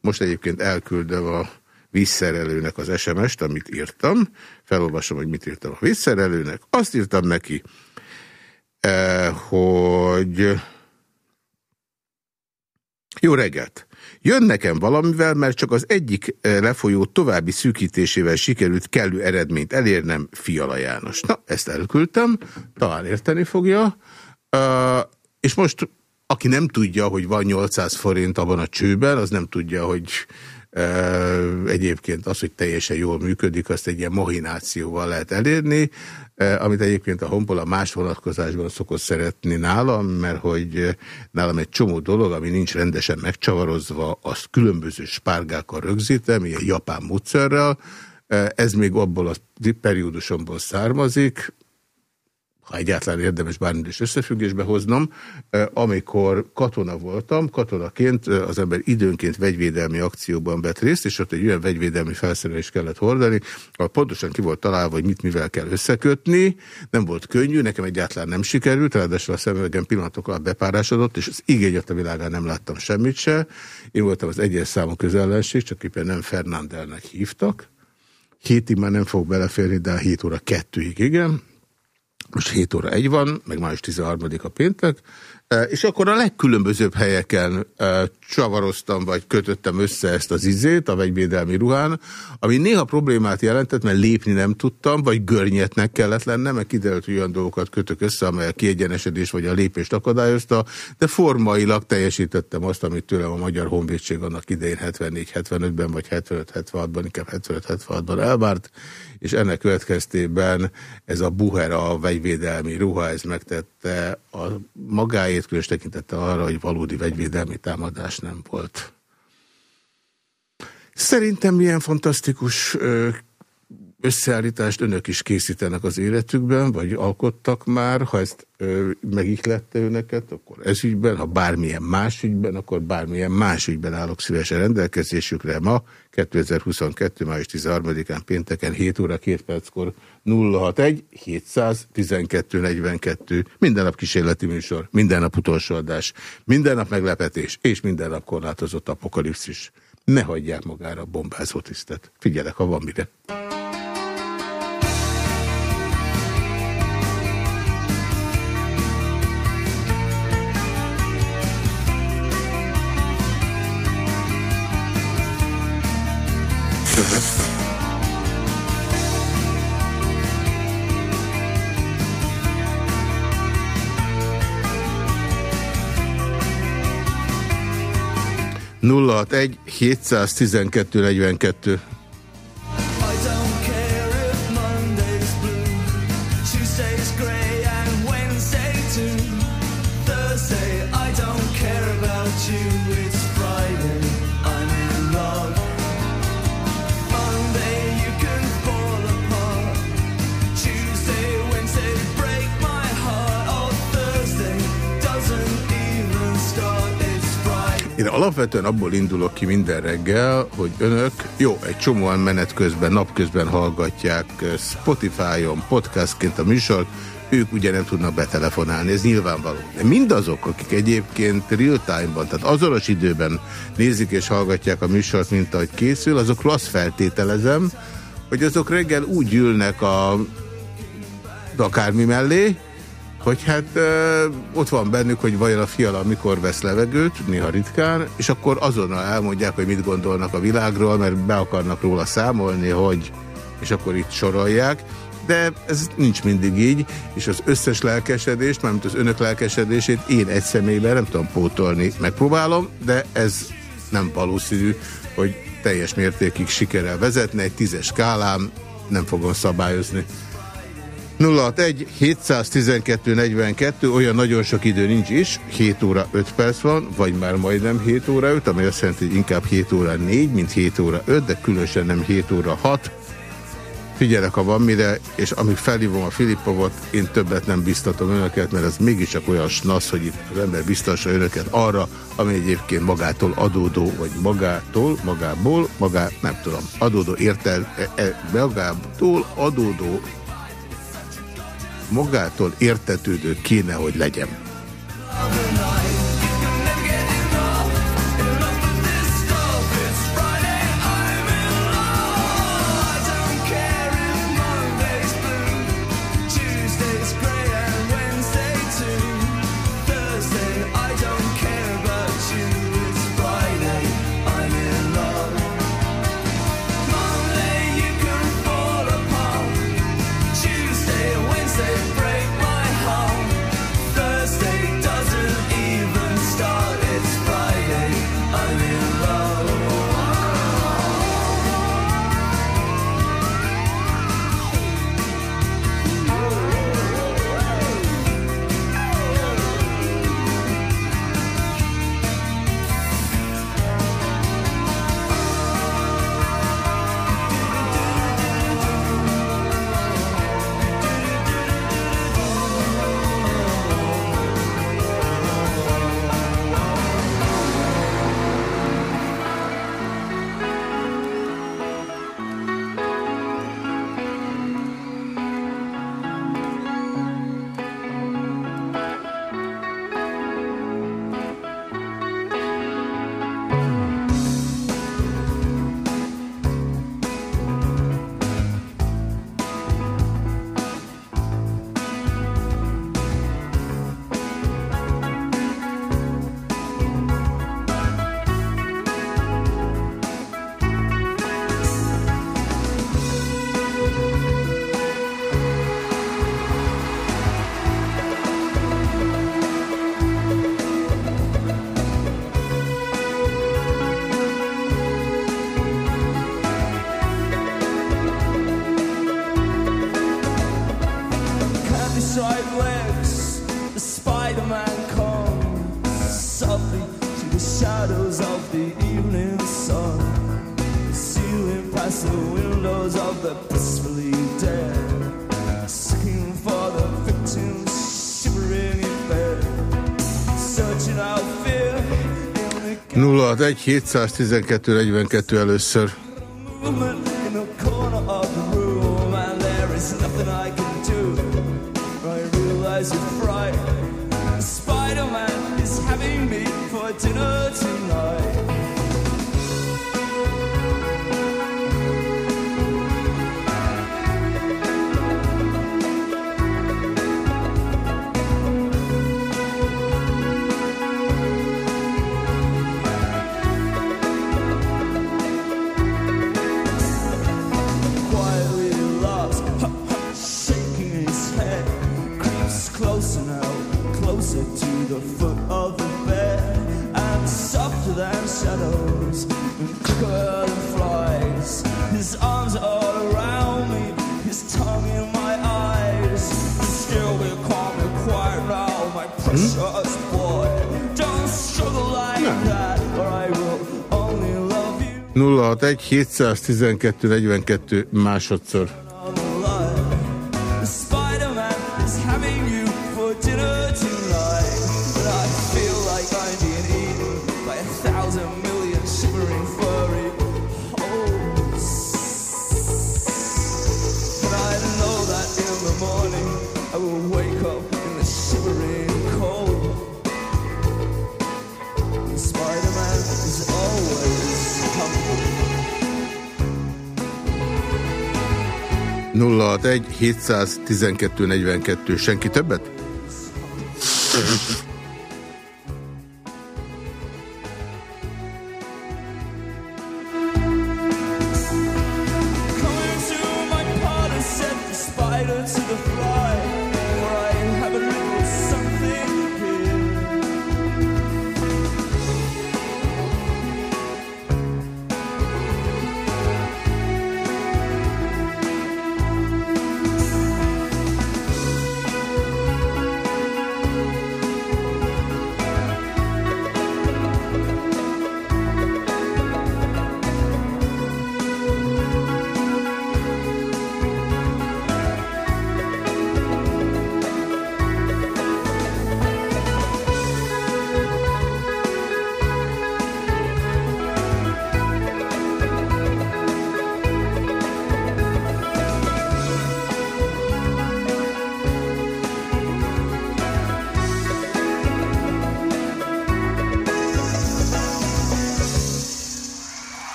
most egyébként elküldöm a vízszerelőnek az SMS-t, amit írtam. Felolvasom, hogy mit írtam a vízszerelőnek. Azt írtam neki, eh, hogy jó reggelt! Jön nekem valamivel, mert csak az egyik eh, lefolyó további szűkítésével sikerült kellő eredményt elérnem Fiala János. Na, ezt elküldtem, talán érteni fogja. Uh, és most, aki nem tudja, hogy van 800 forint abban a csőben, az nem tudja, hogy Egyébként az, hogy teljesen jól működik, azt egy ilyen mohinációval lehet elérni, amit egyébként a Honpola más vonatkozásban szokott szeretni nálam, mert hogy nálam egy csomó dolog, ami nincs rendesen megcsavarozva, azt különböző spárgákkal rögzítem, ilyen japán módszerrel, ez még abból a periódusomból származik, ha egyáltalán érdemes bármilyen is összefüggésbe hoznom, amikor katona voltam, katonaként az ember időnként vegyvédelmi akcióban vett részt, és ott egy olyan vegyvédelmi felszerelést kellett hordani, ahol pontosan ki volt találva, hogy mit mivel kell összekötni, nem volt könnyű, nekem egyáltalán nem sikerült, ráadásul a szemüvegem pillanatok alatt bepárásodott, és az igény a világán nem láttam semmit se. Én voltam az egyes számú közellenség, csak éppen nem Fernandelnek hívtak. Hétig már nem fog beleférni, de a hét óra kettőig igen most 7 óra 1 van, meg május 13 a péntek, És akkor a legkülönbözőbb helyeken csavaroztam, vagy kötöttem össze ezt az izét a vegyvédelmi ruhán, ami néha problémát jelentett, mert lépni nem tudtam, vagy görnyetnek kellett lennem, mert kiderült, hogy olyan dolgokat kötök össze, amely a kiegyenesedés vagy a lépést akadályozta, de formailag teljesítettem azt, amit tőlem a Magyar Honvédség annak idején 74-75-ben, vagy 75-76-ban, inkább 75-76-ban elvárt, és ennek következtében ez a buhera, a vegyvédelmi ruha, ez megtette a magáét, különös tekintette arra, hogy valódi vegyvédelmi támadás nem volt. Szerintem milyen fantasztikus összeállítást önök is készítenek az életükben, vagy alkottak már, ha ezt ö, megihlette önöket, akkor ez ügyben, ha bármilyen más ügyben, akkor bármilyen más ügyben állok szívesen rendelkezésükre ma, 2022. május 13-án pénteken 7 óra 2 perckor 061 712 42. Minden nap kísérleti műsor, minden nap utolsó adás, minden nap meglepetés, és minden nap korlátozott apokalipszis. Ne hagyják magára a bombázó tisztet. Figyelek, ha van mire. 061 712 42 Én alapvetően abból indulok ki minden reggel, hogy önök, jó, egy csomóan menet közben, napközben hallgatják Spotify-on, podcastként a műsor, ők ugye nem tudnak betelefonálni, ez nyilvánvaló. De mindazok, akik egyébként real-time-ban, tehát azonos időben nézik és hallgatják a műsort, mint ahogy készül, azokról azt feltételezem, hogy azok reggel úgy ülnek a akármi mellé, hogy hát ö, ott van bennük, hogy vajon a fiala mikor vesz levegőt, néha ritkán, és akkor azonnal elmondják, hogy mit gondolnak a világról, mert be akarnak róla számolni, hogy, és akkor itt sorolják. De ez nincs mindig így, és az összes lelkesedést, mármint az önök lelkesedését én egy személyben nem tudom pótolni. Megpróbálom, de ez nem valószínű, hogy teljes mértékig sikerrel vezetne, egy tízes skálán nem fogom szabályozni. 061 712 42, olyan nagyon sok idő nincs is, 7 óra 5 perc van, vagy már majdnem 7 óra 5, ami azt jelenti, hogy inkább 7 óra 4, mint 7 óra 5, de különösen nem 7 óra 6. Figyelek, ha van mire, és amíg felhívom a Filippovot, én többet nem biztatom önöket, mert ez mégiscsak olyan snasz, hogy itt az ember biztassa önöket arra, ami egyébként magától adódó, vagy magától, magából, magá, nem tudom, adódó értel, e, e, magától adódó magától értetődő kéne, hogy legyen. 712 42 először. 061 712 42 másodszor. Egy 712 42. Senki többet?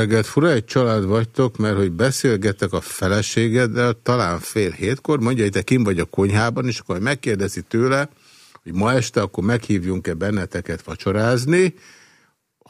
Reggelt, fura egy család vagytok, mert hogy beszélgetek a feleségeddel, talán fél hétkor, mondja, hogy te kim vagy a konyhában, és akkor megkérdezi tőle, hogy ma este akkor meghívjunk-e benneteket vacsorázni,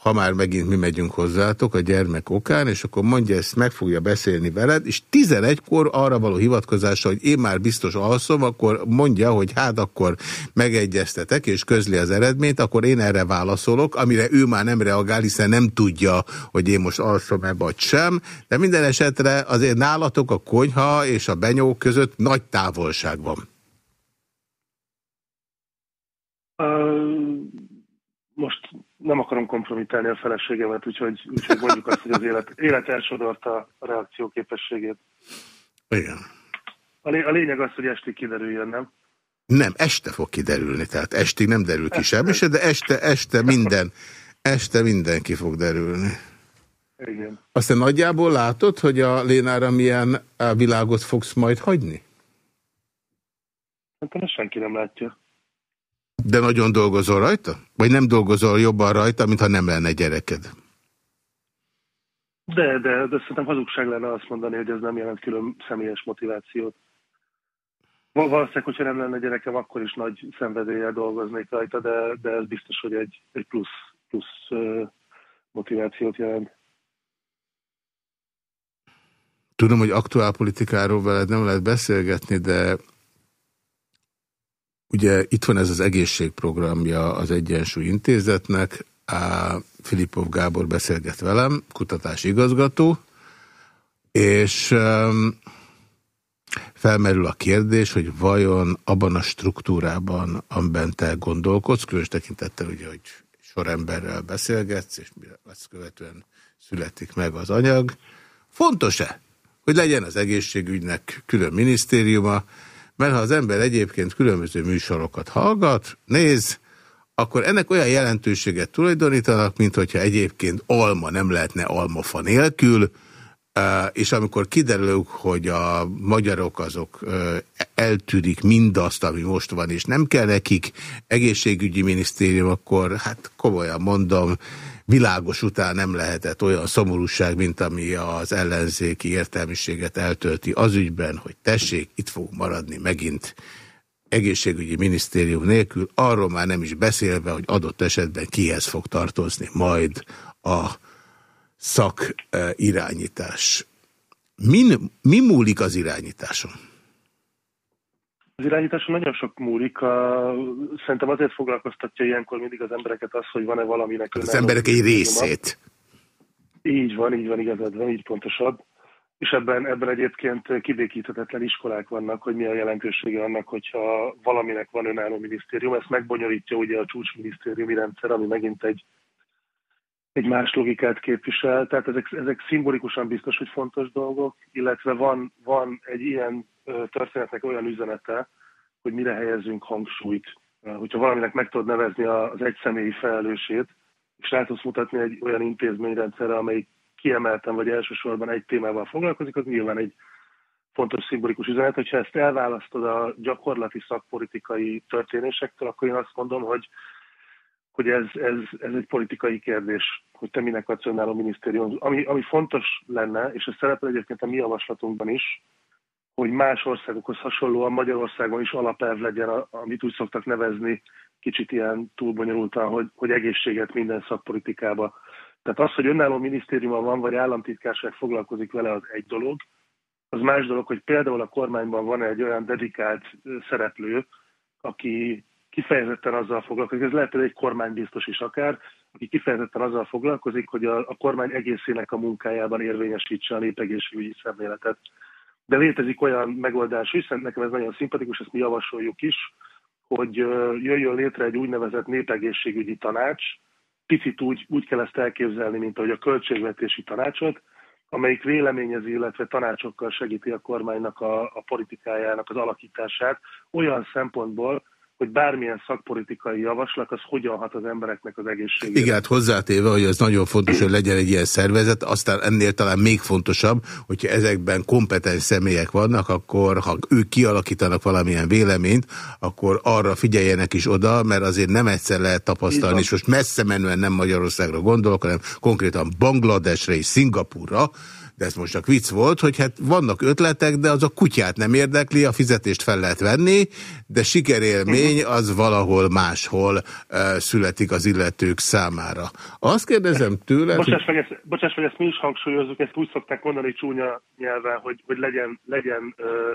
ha már megint mi megyünk hozzátok a gyermek okán, és akkor mondja, ezt meg fogja beszélni veled, és 11-kor arra való hivatkozása, hogy én már biztos alszom, akkor mondja, hogy hát akkor megegyeztetek, és közli az eredményt, akkor én erre válaszolok, amire ő már nem reagál, hiszen nem tudja, hogy én most alszom-e vagy sem, de minden esetre azért nálatok a konyha és a benyók között nagy távolság van. Uh, most nem akarom kompromitálni a feleségemet, úgyhogy, úgyhogy mondjuk azt, hogy az élet, élet elsodorta a reakcióképességét. Igen. A, lé, a lényeg az, hogy estig kiderüljön, nem? Nem, este fog kiderülni, tehát estig nem derül ki semmi se, de este, este minden, este mindenki fog derülni. Igen. Aztán nagyjából látod, hogy a Lénára milyen világot fogsz majd hagyni? Hát senki nem látja. De nagyon dolgozol rajta? Vagy nem dolgozol jobban rajta, mintha nem lenne gyereked? De, de, de szerintem hazugság lenne azt mondani, hogy ez nem jelent külön személyes motivációt. Valószínűleg, hogyha nem lenne gyerekem, akkor is nagy szenvedéllyel dolgoznék rajta, de, de ez biztos, hogy egy, egy plusz, plusz motivációt jelent. Tudom, hogy aktuál politikáról veled nem lehet beszélgetni, de Ugye itt van ez az egészségprogramja az Egyensúly Intézetnek, Filipov Gábor beszélget velem, kutatási igazgató, és um, felmerül a kérdés, hogy vajon abban a struktúrában, amiben te gondolkodsz, különös tekintettel ugye, hogy soremberrel beszélgetsz, és ezt követően születik meg az anyag, fontos-e, hogy legyen az egészségügynek külön minisztériuma, mert ha az ember egyébként különböző műsorokat hallgat, néz, akkor ennek olyan jelentőséget tulajdonítanak, mint hogyha egyébként alma nem lehetne almafa nélkül, és amikor kiderül, hogy a magyarok azok eltűrik mindazt, ami most van, és nem kell nekik egészségügyi minisztérium, akkor hát komolyan mondom, világos után nem lehetett olyan szomorúság, mint ami az ellenzéki értelmiséget eltölti az ügyben, hogy tessék, itt fog maradni megint egészségügyi minisztérium nélkül, arról már nem is beszélve, hogy adott esetben kihez fog tartozni majd a szak irányítás. Min, mi múlik az irányításon? Az irányításon nagyon sok múlik. A, szerintem azért foglalkoztatja ilyenkor mindig az embereket az, hogy van-e valaminek... Az emberek egy részét. Így van, így van, igazad van, így pontosabb. És ebben, ebben egyébként kibékíthetetlen iskolák vannak, hogy mi a jelentősége annak, hogyha valaminek van önálló minisztérium. Ezt megbonyolítja ugye a csúcsminisztériumi rendszer, ami megint egy egy más logikát képvisel, tehát ezek, ezek szimbolikusan biztos, hogy fontos dolgok, illetve van, van egy ilyen történetnek olyan üzenete, hogy mire helyezzünk hangsúlyt. Hogyha valaminek meg tudod nevezni az egyszemélyi felelősét, és rá tudsz mutatni egy olyan intézményrendszerre, amely kiemelten vagy elsősorban egy témával foglalkozik, az nyilván egy fontos szimbolikus üzenet. Hogyha ezt elválasztod a gyakorlati szakpolitikai történésektől, akkor én azt mondom, hogy hogy ez, ez, ez egy politikai kérdés, hogy te minek adsz önálló minisztérium. Ami, ami fontos lenne, és ez szerepel egyébként a mi javaslatunkban is, hogy más országokhoz hasonlóan Magyarországon is alapelv legyen, amit úgy szoktak nevezni, kicsit ilyen túlbonyolultan, hogy, hogy egészséget minden szakpolitikába. Tehát az, hogy önálló minisztériuma van, vagy államtitkárság foglalkozik vele, az egy dolog. Az más dolog, hogy például a kormányban van egy olyan dedikált szereplő, aki kifejezetten azzal foglalkozik, ez lehet egy kormánybiztos is akár, aki kifejezetten azzal foglalkozik, hogy a, a kormány egészének a munkájában érvényesítse a népegészségügyi szemléletet. De létezik olyan megoldás is, nekem ez nagyon szimpatikus, ezt mi javasoljuk is, hogy jöjjön létre egy úgynevezett népegészségügyi tanács, picit úgy, úgy kell ezt elképzelni, mint ahogy a költségvetési tanácsot, amelyik véleményezi, illetve tanácsokkal segíti a kormánynak a, a politikájának az alakítását olyan szempontból, hogy bármilyen szakpolitikai javaslat, az hogyan hat az embereknek az egészségére. Igen, hát hozzátéve, hogy ez nagyon fontos, hogy legyen egy ilyen szervezet, aztán ennél talán még fontosabb, hogyha ezekben kompetens személyek vannak, akkor ha ők kialakítanak valamilyen véleményt, akkor arra figyeljenek is oda, mert azért nem egyszer lehet tapasztalni, és most messze menően nem Magyarországra gondolok, hanem konkrétan Bangladesre és Szingapurra, de ez most csak vicc volt, hogy hát vannak ötletek, de az a kutyát nem érdekli, a fizetést fel lehet venni, de sikerélmény az valahol máshol uh, születik az illetők számára. Azt kérdezem tőle... Bocsáss meg, ezt, bocsáss meg, ezt mi is hangsúlyozzuk, ezt úgy szokták mondani csúnya nyelven, hogy, hogy legyen, legyen uh,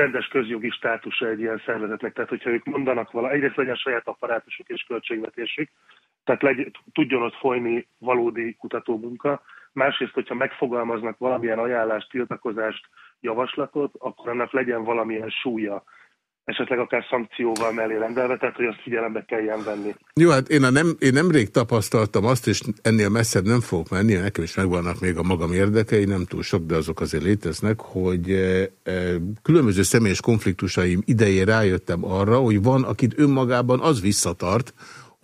rendes közjogi státusa egy ilyen szervezetnek. Tehát, hogyha ők mondanak vala, egyrészt legyen saját apparátusuk és költségvetésük, tehát legy, tudjon ott folyni valódi kutatómunka, Másrészt, hogyha megfogalmaznak valamilyen ajánlást, tiltakozást, javaslatot, akkor annak legyen valamilyen súlya esetleg akár szankcióval mellé rendelve, tehát hogy azt figyelembe kelljen venni. Jó, hát én, a nem, én nemrég tapasztaltam azt, és ennél messzebb nem fogok menni, nekem is megvannak még a magam érdekei, nem túl sok, de azok azért léteznek, hogy e, e, különböző személyes konfliktusaim idején rájöttem arra, hogy van, akit önmagában az visszatart,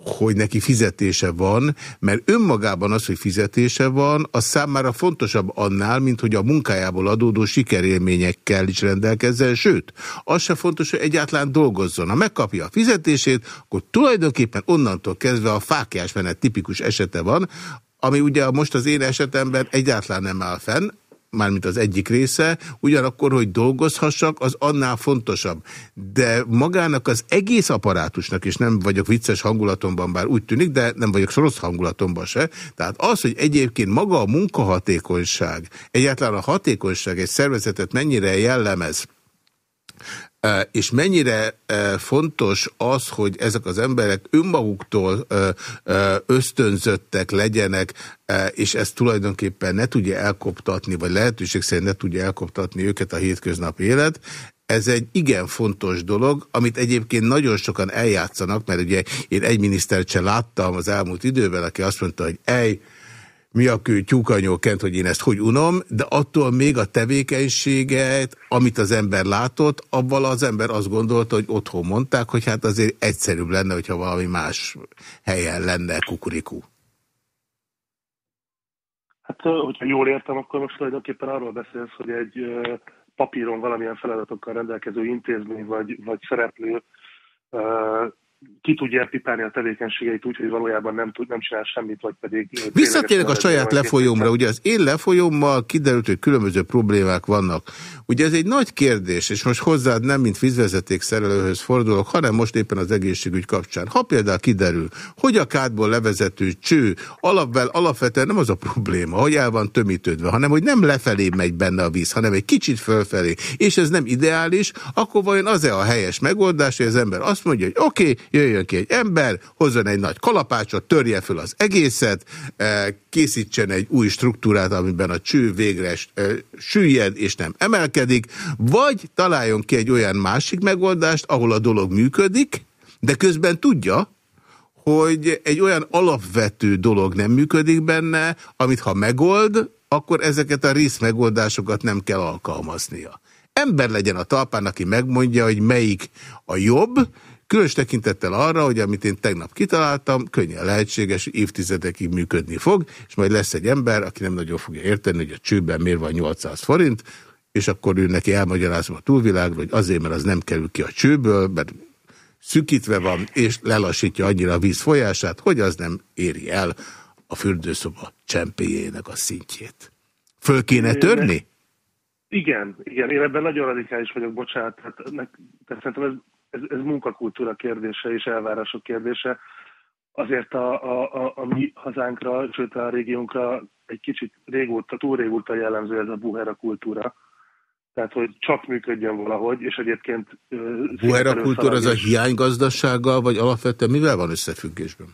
hogy neki fizetése van, mert önmagában az, hogy fizetése van, az számára fontosabb annál, mint hogy a munkájából adódó sikerélményekkel is rendelkezzen, sőt, az se fontos, hogy egyáltalán dolgozzon. Ha megkapja a fizetését, akkor tulajdonképpen onnantól kezdve a fákjás menet tipikus esete van, ami ugye most az én esetemben egyáltalán nem áll fenn, mármint az egyik része, ugyanakkor, hogy dolgozhassak, az annál fontosabb. De magának az egész apparátusnak, és nem vagyok vicces hangulatomban, bár úgy tűnik, de nem vagyok rossz hangulatomban se, tehát az, hogy egyébként maga a munkahatékonyság, egyáltalán a hatékonyság egy szervezetet mennyire jellemez, és mennyire fontos az, hogy ezek az emberek önmaguktól ösztönzöttek legyenek, és ezt tulajdonképpen ne tudja elkoptatni, vagy lehetőség szerint ne tudja elkoptatni őket a hétköznapi élet, ez egy igen fontos dolog, amit egyébként nagyon sokan eljátszanak, mert ugye én egy minisztert sem láttam az elmúlt időben, aki azt mondta, hogy ej, mi a kő tyúkanyó kent, hogy én ezt hogy unom, de attól még a tevékenységet, amit az ember látott, abban az ember azt gondolta, hogy otthon mondták, hogy hát azért egyszerűbb lenne, hogyha valami más helyen lenne kukurikú. Hát, hogyha jól értem, akkor most tulajdonképpen arról beszélsz, hogy egy papíron valamilyen feladatokkal rendelkező intézmény vagy, vagy szereplő ki tudja pipálni a tevékenységeit úgy, hogy valójában nem, tud, nem csinál semmit, vagy pedig... Visszatérek a saját lefolyómra. Ugye az én lefolyómmal kiderült, hogy különböző problémák vannak. Ugye ez egy nagy kérdés, és most hozzád nem mint vízvezeték szerelőhöz fordulok, hanem most éppen az egészségügy kapcsán. Ha például kiderül, hogy a kádból levezető cső alapvel, alapvetően nem az a probléma, hogy el van tömítődve, hanem hogy nem lefelé megy benne a víz, hanem egy kicsit fölfelé, és ez nem ideális, akkor vajon az-e a helyes megoldás, hogy az ember azt mondja, hogy oké, okay, jöjjön ki egy ember, hozzon egy nagy kalapácsot, törje föl az egészet, eh, készítsen egy új struktúrát, amiben a cső végre eh, süllyed és nem emelkedik, vagy találjon ki egy olyan másik megoldást, ahol a dolog működik, de közben tudja, hogy egy olyan alapvető dolog nem működik benne, amit ha megold, akkor ezeket a részmegoldásokat nem kell alkalmaznia. Ember legyen a talpán, aki megmondja, hogy melyik a jobb, Különös tekintettel arra, hogy amit én tegnap kitaláltam, könnyen lehetséges, évtizedekig működni fog, és majd lesz egy ember, aki nem nagyon fogja érteni, hogy a csőben miért van 800 forint, és akkor ő neki elmagyarázom a túlvilágra, hogy azért, mert az nem kerül ki a csőből, mert szükítve van, és lelassítja annyira a víz folyását, hogy az nem éri el a fürdőszoba csempéjének a szintjét. Föl kéne törni? Igen, igen, én ebben nagyon radikális vagyok, bocsánat. Tehát, tehát szerintem ez ez, ez munkakultúra kérdése és elvárások kérdése. Azért a, a, a, a mi hazánkra, sőt a régiónkra egy kicsit régóta, túl régóta jellemző ez a buhera kultúra. Tehát, hogy csak működjön valahogy, és egyébként... Buhera kultúra az a hiánygazdasággal, vagy alapvetően mivel van összefüggésben?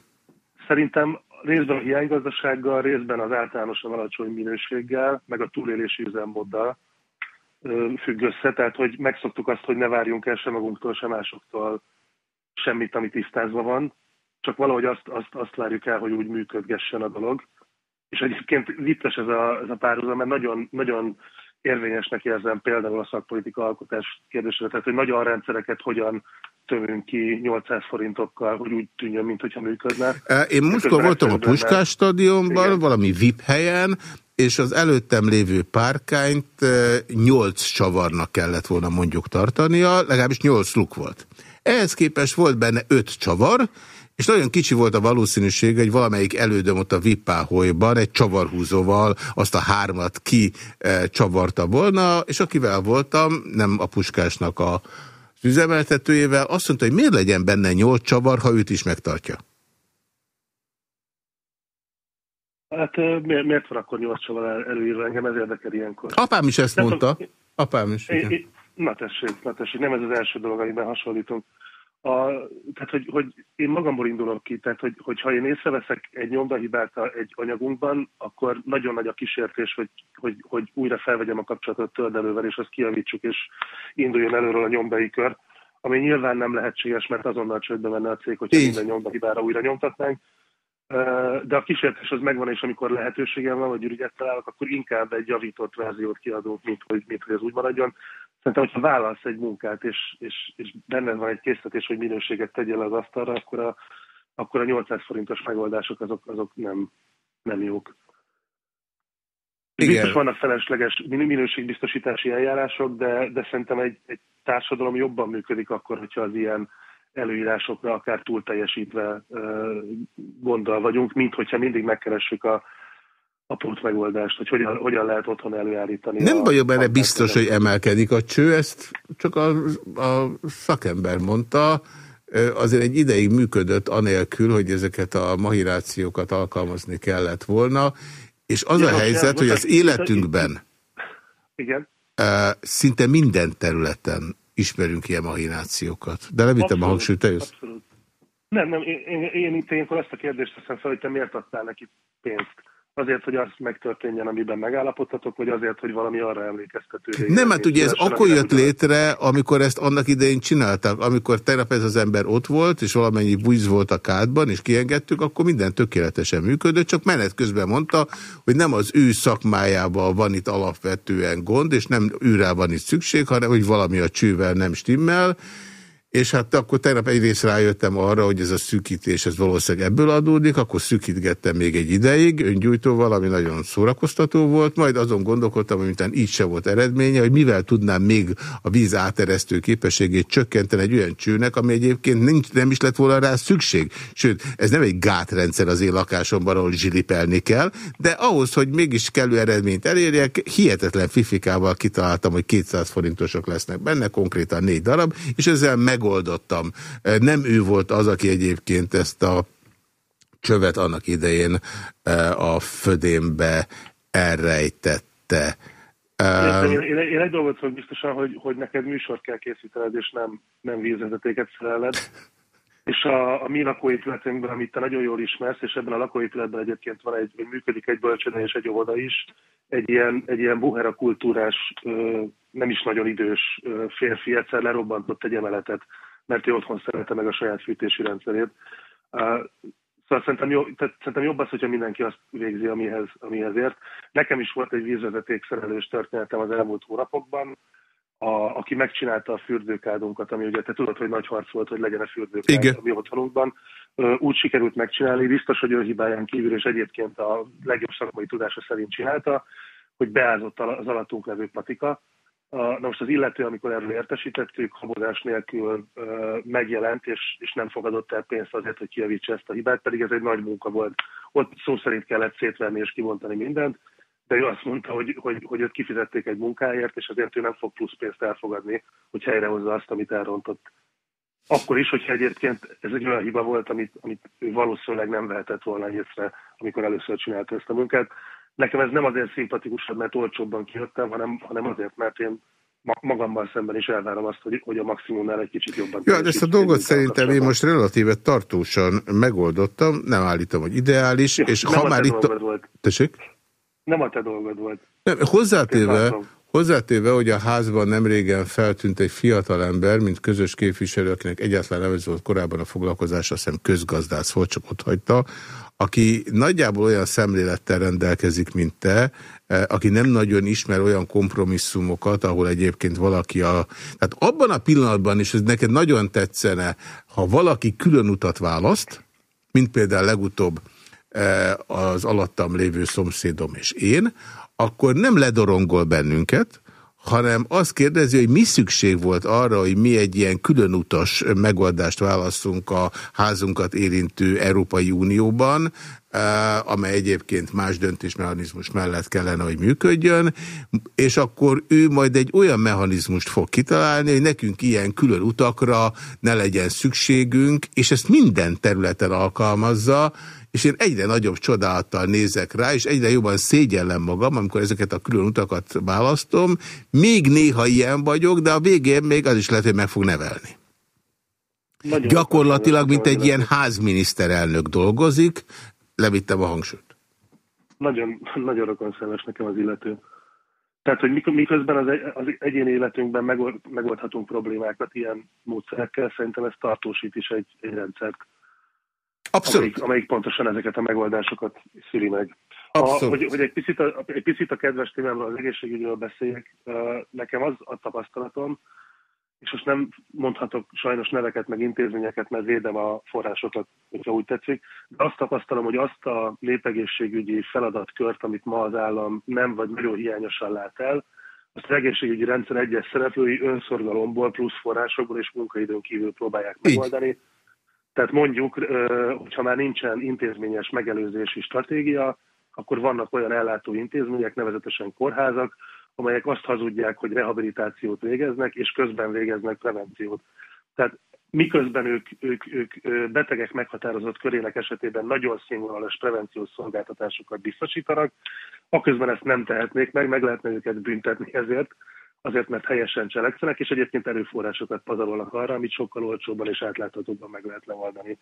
Szerintem részben a hiánygazdasággal, részben az általánosan alacsony minőséggel, meg a túlélési üzemmóddal függ össze, tehát hogy megszoktuk azt, hogy ne várjunk el sem magunktól, sem másoktól semmit, ami tisztázva van, csak valahogy azt, azt, azt várjuk el, hogy úgy működgessen a dolog. És egyébként vicces ez a, ez a párhuzam, mert nagyon, nagyon érvényesnek érzem például a szakpolitika alkotás kérdésére, tehát hogy nagyon rendszereket hogyan tömünk ki 800 forintokkal, hogy úgy tűnjön, mintha működne. Én múltkor voltam a Puskás stadionban, valami VIP helyen, és az előttem lévő párkányt nyolc csavarnak kellett volna mondjuk tartania, legalábbis nyolc luk volt. Ehhez képest volt benne öt csavar, és nagyon kicsi volt a valószínűség, hogy valamelyik elődöm ott a Vippáholyban egy csavarhúzóval azt a hármat ki csavarta volna, és akivel voltam, nem a puskásnak a üzemeltetőjével, azt mondta, hogy miért legyen benne nyolc csavar, ha őt is megtartja. Hát miért, miért van akkor nyolc csavar előírva engem, ez érdekel ilyenkor. Apám is ezt mondta. Apám is. Igen. Na tessék, na tessék, nem ez az első dolog, amiben hasonlítunk. A, tehát, hogy, hogy én magamból indulok ki, tehát, hogy, hogyha én észreveszek egy nyomdahibát egy anyagunkban, akkor nagyon nagy a kísértés, hogy, hogy, hogy újra felvegyem a kapcsolatot tördelővel, és azt kiavítsuk, és induljon előről a nyomdai kör, ami nyilván nem lehetséges, mert azonnal csődbe menne a cég, hogyha Így. minden nyomdahibára újra nyomtatnánk de a kísértés az megvan, és amikor lehetőségem van, vagy ürügyet találok, akkor inkább egy javított verziót kiadunk, mint hogy, mint hogy ez úgy maradjon. Szerintem, hogyha válasz egy munkát, és, és, és benned van egy készítés, hogy minőséget tegyél az asztalra, akkor a, akkor a 800 forintos megoldások azok, azok nem, nem jók. Igen. Biztos vannak felesleges minőségbiztosítási eljárások, de, de szerintem egy, egy társadalom jobban működik akkor, hogyha az ilyen előírásokra akár túl teljesítve gondol vagyunk, mint hogyha mindig megkeressük a, a pót megoldást, hogy hogyan, hogyan lehet otthon előállítani. Nem vagyok benne biztos, hogy emelkedik a cső, ezt csak a, a szakember mondta, azért egy ideig működött anélkül, hogy ezeket a mahirációkat alkalmazni kellett volna, és az ja, a helyzet, ja, hogy az életünkben igen. szinte minden területen ismerünk ilyen mahinációkat. De levittem a hangsúlyt, te jössz? Abszolút. Nem, nem, én, én, én itt ilyenkor azt a kérdést teszem fel, hogy te miért adtál neki pénzt? Azért, hogy az megtörténjen, amiben megállapodhatok, vagy azért, hogy valami arra emlékeztető. Nem, hát ugye ez akkor jött létre, amikor ezt annak idején csináltak. Amikor tegnap ez az ember ott volt, és valamennyi bújz volt a kádban, és kiengedtük, akkor minden tökéletesen működött, csak menet közben mondta, hogy nem az ő szakmájában van itt alapvetően gond, és nem őrá van itt szükség, hanem hogy valami a csővel nem stimmel, és hát akkor tegnap egyrészt rájöttem arra, hogy ez a szűkítés, ez valószínűleg ebből adódik, akkor szűkítgettem még egy ideig öngyújtóval, ami nagyon szórakoztató volt, majd azon gondolkodtam, hogy mintán így se volt eredménye, hogy mivel tudnám még a víz áteresztő képességét csökkenteni egy olyan csőnek, ami egyébként nincs, nem is lett volna rá szükség. Sőt, ez nem egy gátrendszer az én lakásomban, ahol zsilipelni kell, de ahhoz, hogy mégis kellő eredményt elérjek, hihetetlen fifikával kitaláltam, hogy 200 forintosok lesznek benne, konkrétan négy darab, és ezzel meg megoldottam. Nem ő volt az, aki egyébként ezt a csövet annak idején a födémbe elrejtette. Én, én, én, én egy dolgot szok biztosan, hogy, hogy neked műsort kell készítened, és nem, nem vízvezetéket szereled. És a, a mi lakóépületünkben, amit te nagyon jól ismersz, és ebben a lakóépületben egyébként van egy, működik egy bölcsőde és egy óvoda is, egy ilyen, egy ilyen buhera kultúrás, nem is nagyon idős férfi egyszer lerobbantott egy emeletet, mert ő otthon szerette meg a saját fűtési rendszerét. Szóval szerintem, jó, tehát szerintem jobb az, hogyha mindenki azt végzi, amihez, amihez ért. Nekem is volt egy vízvezeték szerelős történetem az elmúlt hónapokban, a, aki megcsinálta a fürdőkádunkat, ami ugye te tudod, hogy nagy harc volt, hogy legyen a fürdőkád Igen. a mi otthonunkban. Úgy sikerült megcsinálni, biztos, hogy ő hibáján kívül, és egyébként a legjobb szakmai tudása szerint csinálta, hogy beázott az alattunk levő patika, Na most az illető, amikor erről értesítettük, habozás nélkül megjelent, és, és nem fogadott el pénzt azért, hogy kiavítsa ezt a hibát, pedig ez egy nagy munka volt. Ott szó szerint kellett szétvenni és kivontani mindent, de ő azt mondta, hogy, hogy, hogy őt kifizették egy munkáért, és azért ő nem fog plusz pénzt elfogadni, hogy helyrehozza azt, amit elrontott. Akkor is, hogyha egyébként ez egy olyan hiba volt, amit, amit ő valószínűleg nem vehetett volna észre, amikor először csinálta ezt a munkát. Nekem ez nem azért szimpatikusabb, mert olcsóbban kijöttem, hanem, hanem azért, mert én magammal szemben is elvárom azt, hogy, hogy a maximumnál egy kicsit jobban... Ja, de ezt a dolgot szerintem én most relatíve tartósan megoldottam, nem állítom, hogy ideális, ja, és ha már itt... Tessék? Nem a te dolgod volt. Nem, hozzátéve, hozzátéve, hogy a házban nem régen feltűnt egy fiatal ember, mint közös képviselő, akinek egyáltalán nem volt korábban a foglalkozása, azt hiszem közgazdász volt, csak ott hagyta, aki nagyjából olyan szemlélettel rendelkezik, mint te, eh, aki nem nagyon ismer olyan kompromisszumokat, ahol egyébként valaki a... Tehát abban a pillanatban is ez neked nagyon tetszene, ha valaki külön utat választ, mint például legutóbb eh, az alattam lévő szomszédom és én, akkor nem ledorongol bennünket, hanem azt kérdezi, hogy mi szükség volt arra, hogy mi egy ilyen különutas megoldást választunk a házunkat érintő Európai Unióban, eh, amely egyébként más döntésmechanizmus mellett kellene, hogy működjön, és akkor ő majd egy olyan mechanizmust fog kitalálni, hogy nekünk ilyen külön utakra ne legyen szükségünk, és ezt minden területen alkalmazza, és én egyre nagyobb csodálattal nézek rá, és egyre jobban szégyellem magam, amikor ezeket a külön utakat választom. Még néha ilyen vagyok, de a végén még az is lehet, hogy meg fog nevelni. Nagyon Gyakorlatilag, mint egy ilyen házminiszterelnök dolgozik, levittem a hangsúlyt. Nagyon, nagyon rokon szemes nekem az illető. Tehát, hogy miközben az, az egyéni életünkben megoldhatunk problémákat ilyen módszerekkel, szerintem ez tartósít is egy, egy rendszert. Abszolút. Amelyik, amelyik pontosan ezeket a megoldásokat szüli meg. A, hogy, hogy egy, picit a, egy picit a kedves témámról, az egészségügyről beszéljek, nekem az a tapasztalatom, és most nem mondhatok sajnos neveket, meg intézményeket, mert védem a forrásokat, hogyha úgy tetszik, de azt tapasztalom, hogy azt a népegészségügyi feladatkört, amit ma az állam nem vagy nagyon hiányosan lát el, azt az egészségügyi rendszer egyes szereplői önszorgalomból, plusz forrásokból és munkaidőn kívül próbálják megoldani. Így tehát mondjuk, hogyha már nincsen intézményes megelőzési stratégia, akkor vannak olyan ellátó intézmények, nevezetesen kórházak, amelyek azt hazudják, hogy rehabilitációt végeznek, és közben végeznek prevenciót. Tehát miközben ők, ők, ők betegek meghatározott körének esetében nagyon színvonalas prevenciós szolgáltatásokat biztosítanak, aközben ezt nem tehetnék meg, meg lehetne őket büntetni ezért, azért mert helyesen cselekszenek, és egyébként erőforrásokat pazarolnak arra, amit sokkal olcsóbban és átláthatóbban meg lehet leoldani.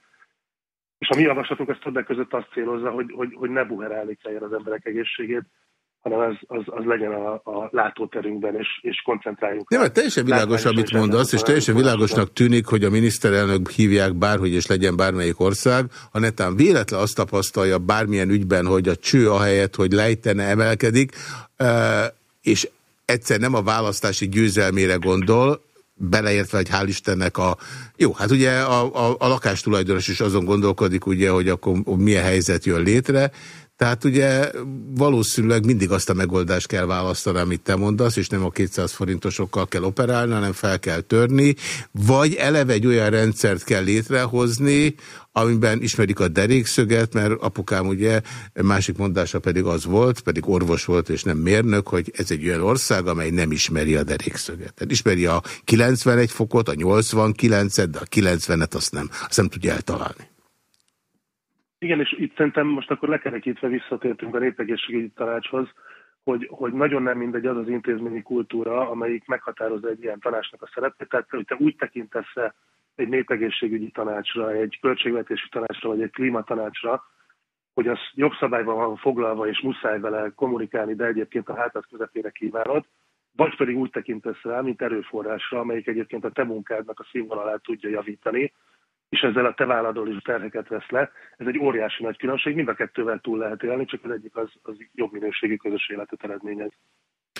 És a mi javaslatunk ezt többek között azt célozza, hogy, hogy, hogy ne buherálni kelljen az emberek egészségét, hanem az, az, az legyen a, a látóterünkben, és, és koncentráljunk. Nem, mert teljesen világos, amit mondasz, és teljesen világosnak tűnik, hogy a miniszterelnök hívják bárhogy, és legyen bármelyik ország, ha netán véletlen azt tapasztalja bármilyen ügyben, hogy a cső ahelyett, hogy lejtene, emelkedik, és egyszer nem a választási győzelmére gondol, beleértve, hogy hál' Istennek a... Jó, hát ugye a, a, a lakástulajdonos is azon gondolkodik, ugye, hogy akkor milyen helyzet jön létre, tehát ugye valószínűleg mindig azt a megoldást kell választani, amit te mondasz, és nem a 200 forintosokkal kell operálni, hanem fel kell törni, vagy eleve egy olyan rendszert kell létrehozni, amiben ismerik a derékszöget, mert apukám ugye másik mondása pedig az volt, pedig orvos volt és nem mérnök, hogy ez egy olyan ország, amely nem ismeri a derékszöget. Tehát ismeri a 91 fokot, a 89-et, de a 90-et azt nem, azt nem tudja eltalálni. Igen, és itt szerintem most akkor lekerekítve visszatértünk a népegészségügyi tanácshoz, hogy, hogy nagyon nem mindegy az az intézményi kultúra, amelyik meghatározza egy ilyen tanácsnak a szerepét. Tehát, hogy te úgy tekintesz egy népegészségügyi tanácsra, egy költségvetési tanácsra, vagy egy klímatanácsra, hogy az jogszabályban van foglalva, és muszáj vele kommunikálni, de egyébként a hátad közepére kívánod, vagy pedig úgy tekintesz rá, mint erőforrásra, amelyik egyébként a te munkádnak a színvonalát tudja javítani, és ezzel a te válladról is terheket vesz le. Ez egy óriási nagy különbség, mind a kettővel túl lehet élni, csak az egyik az, az jobb minőségű közös életet eredményez.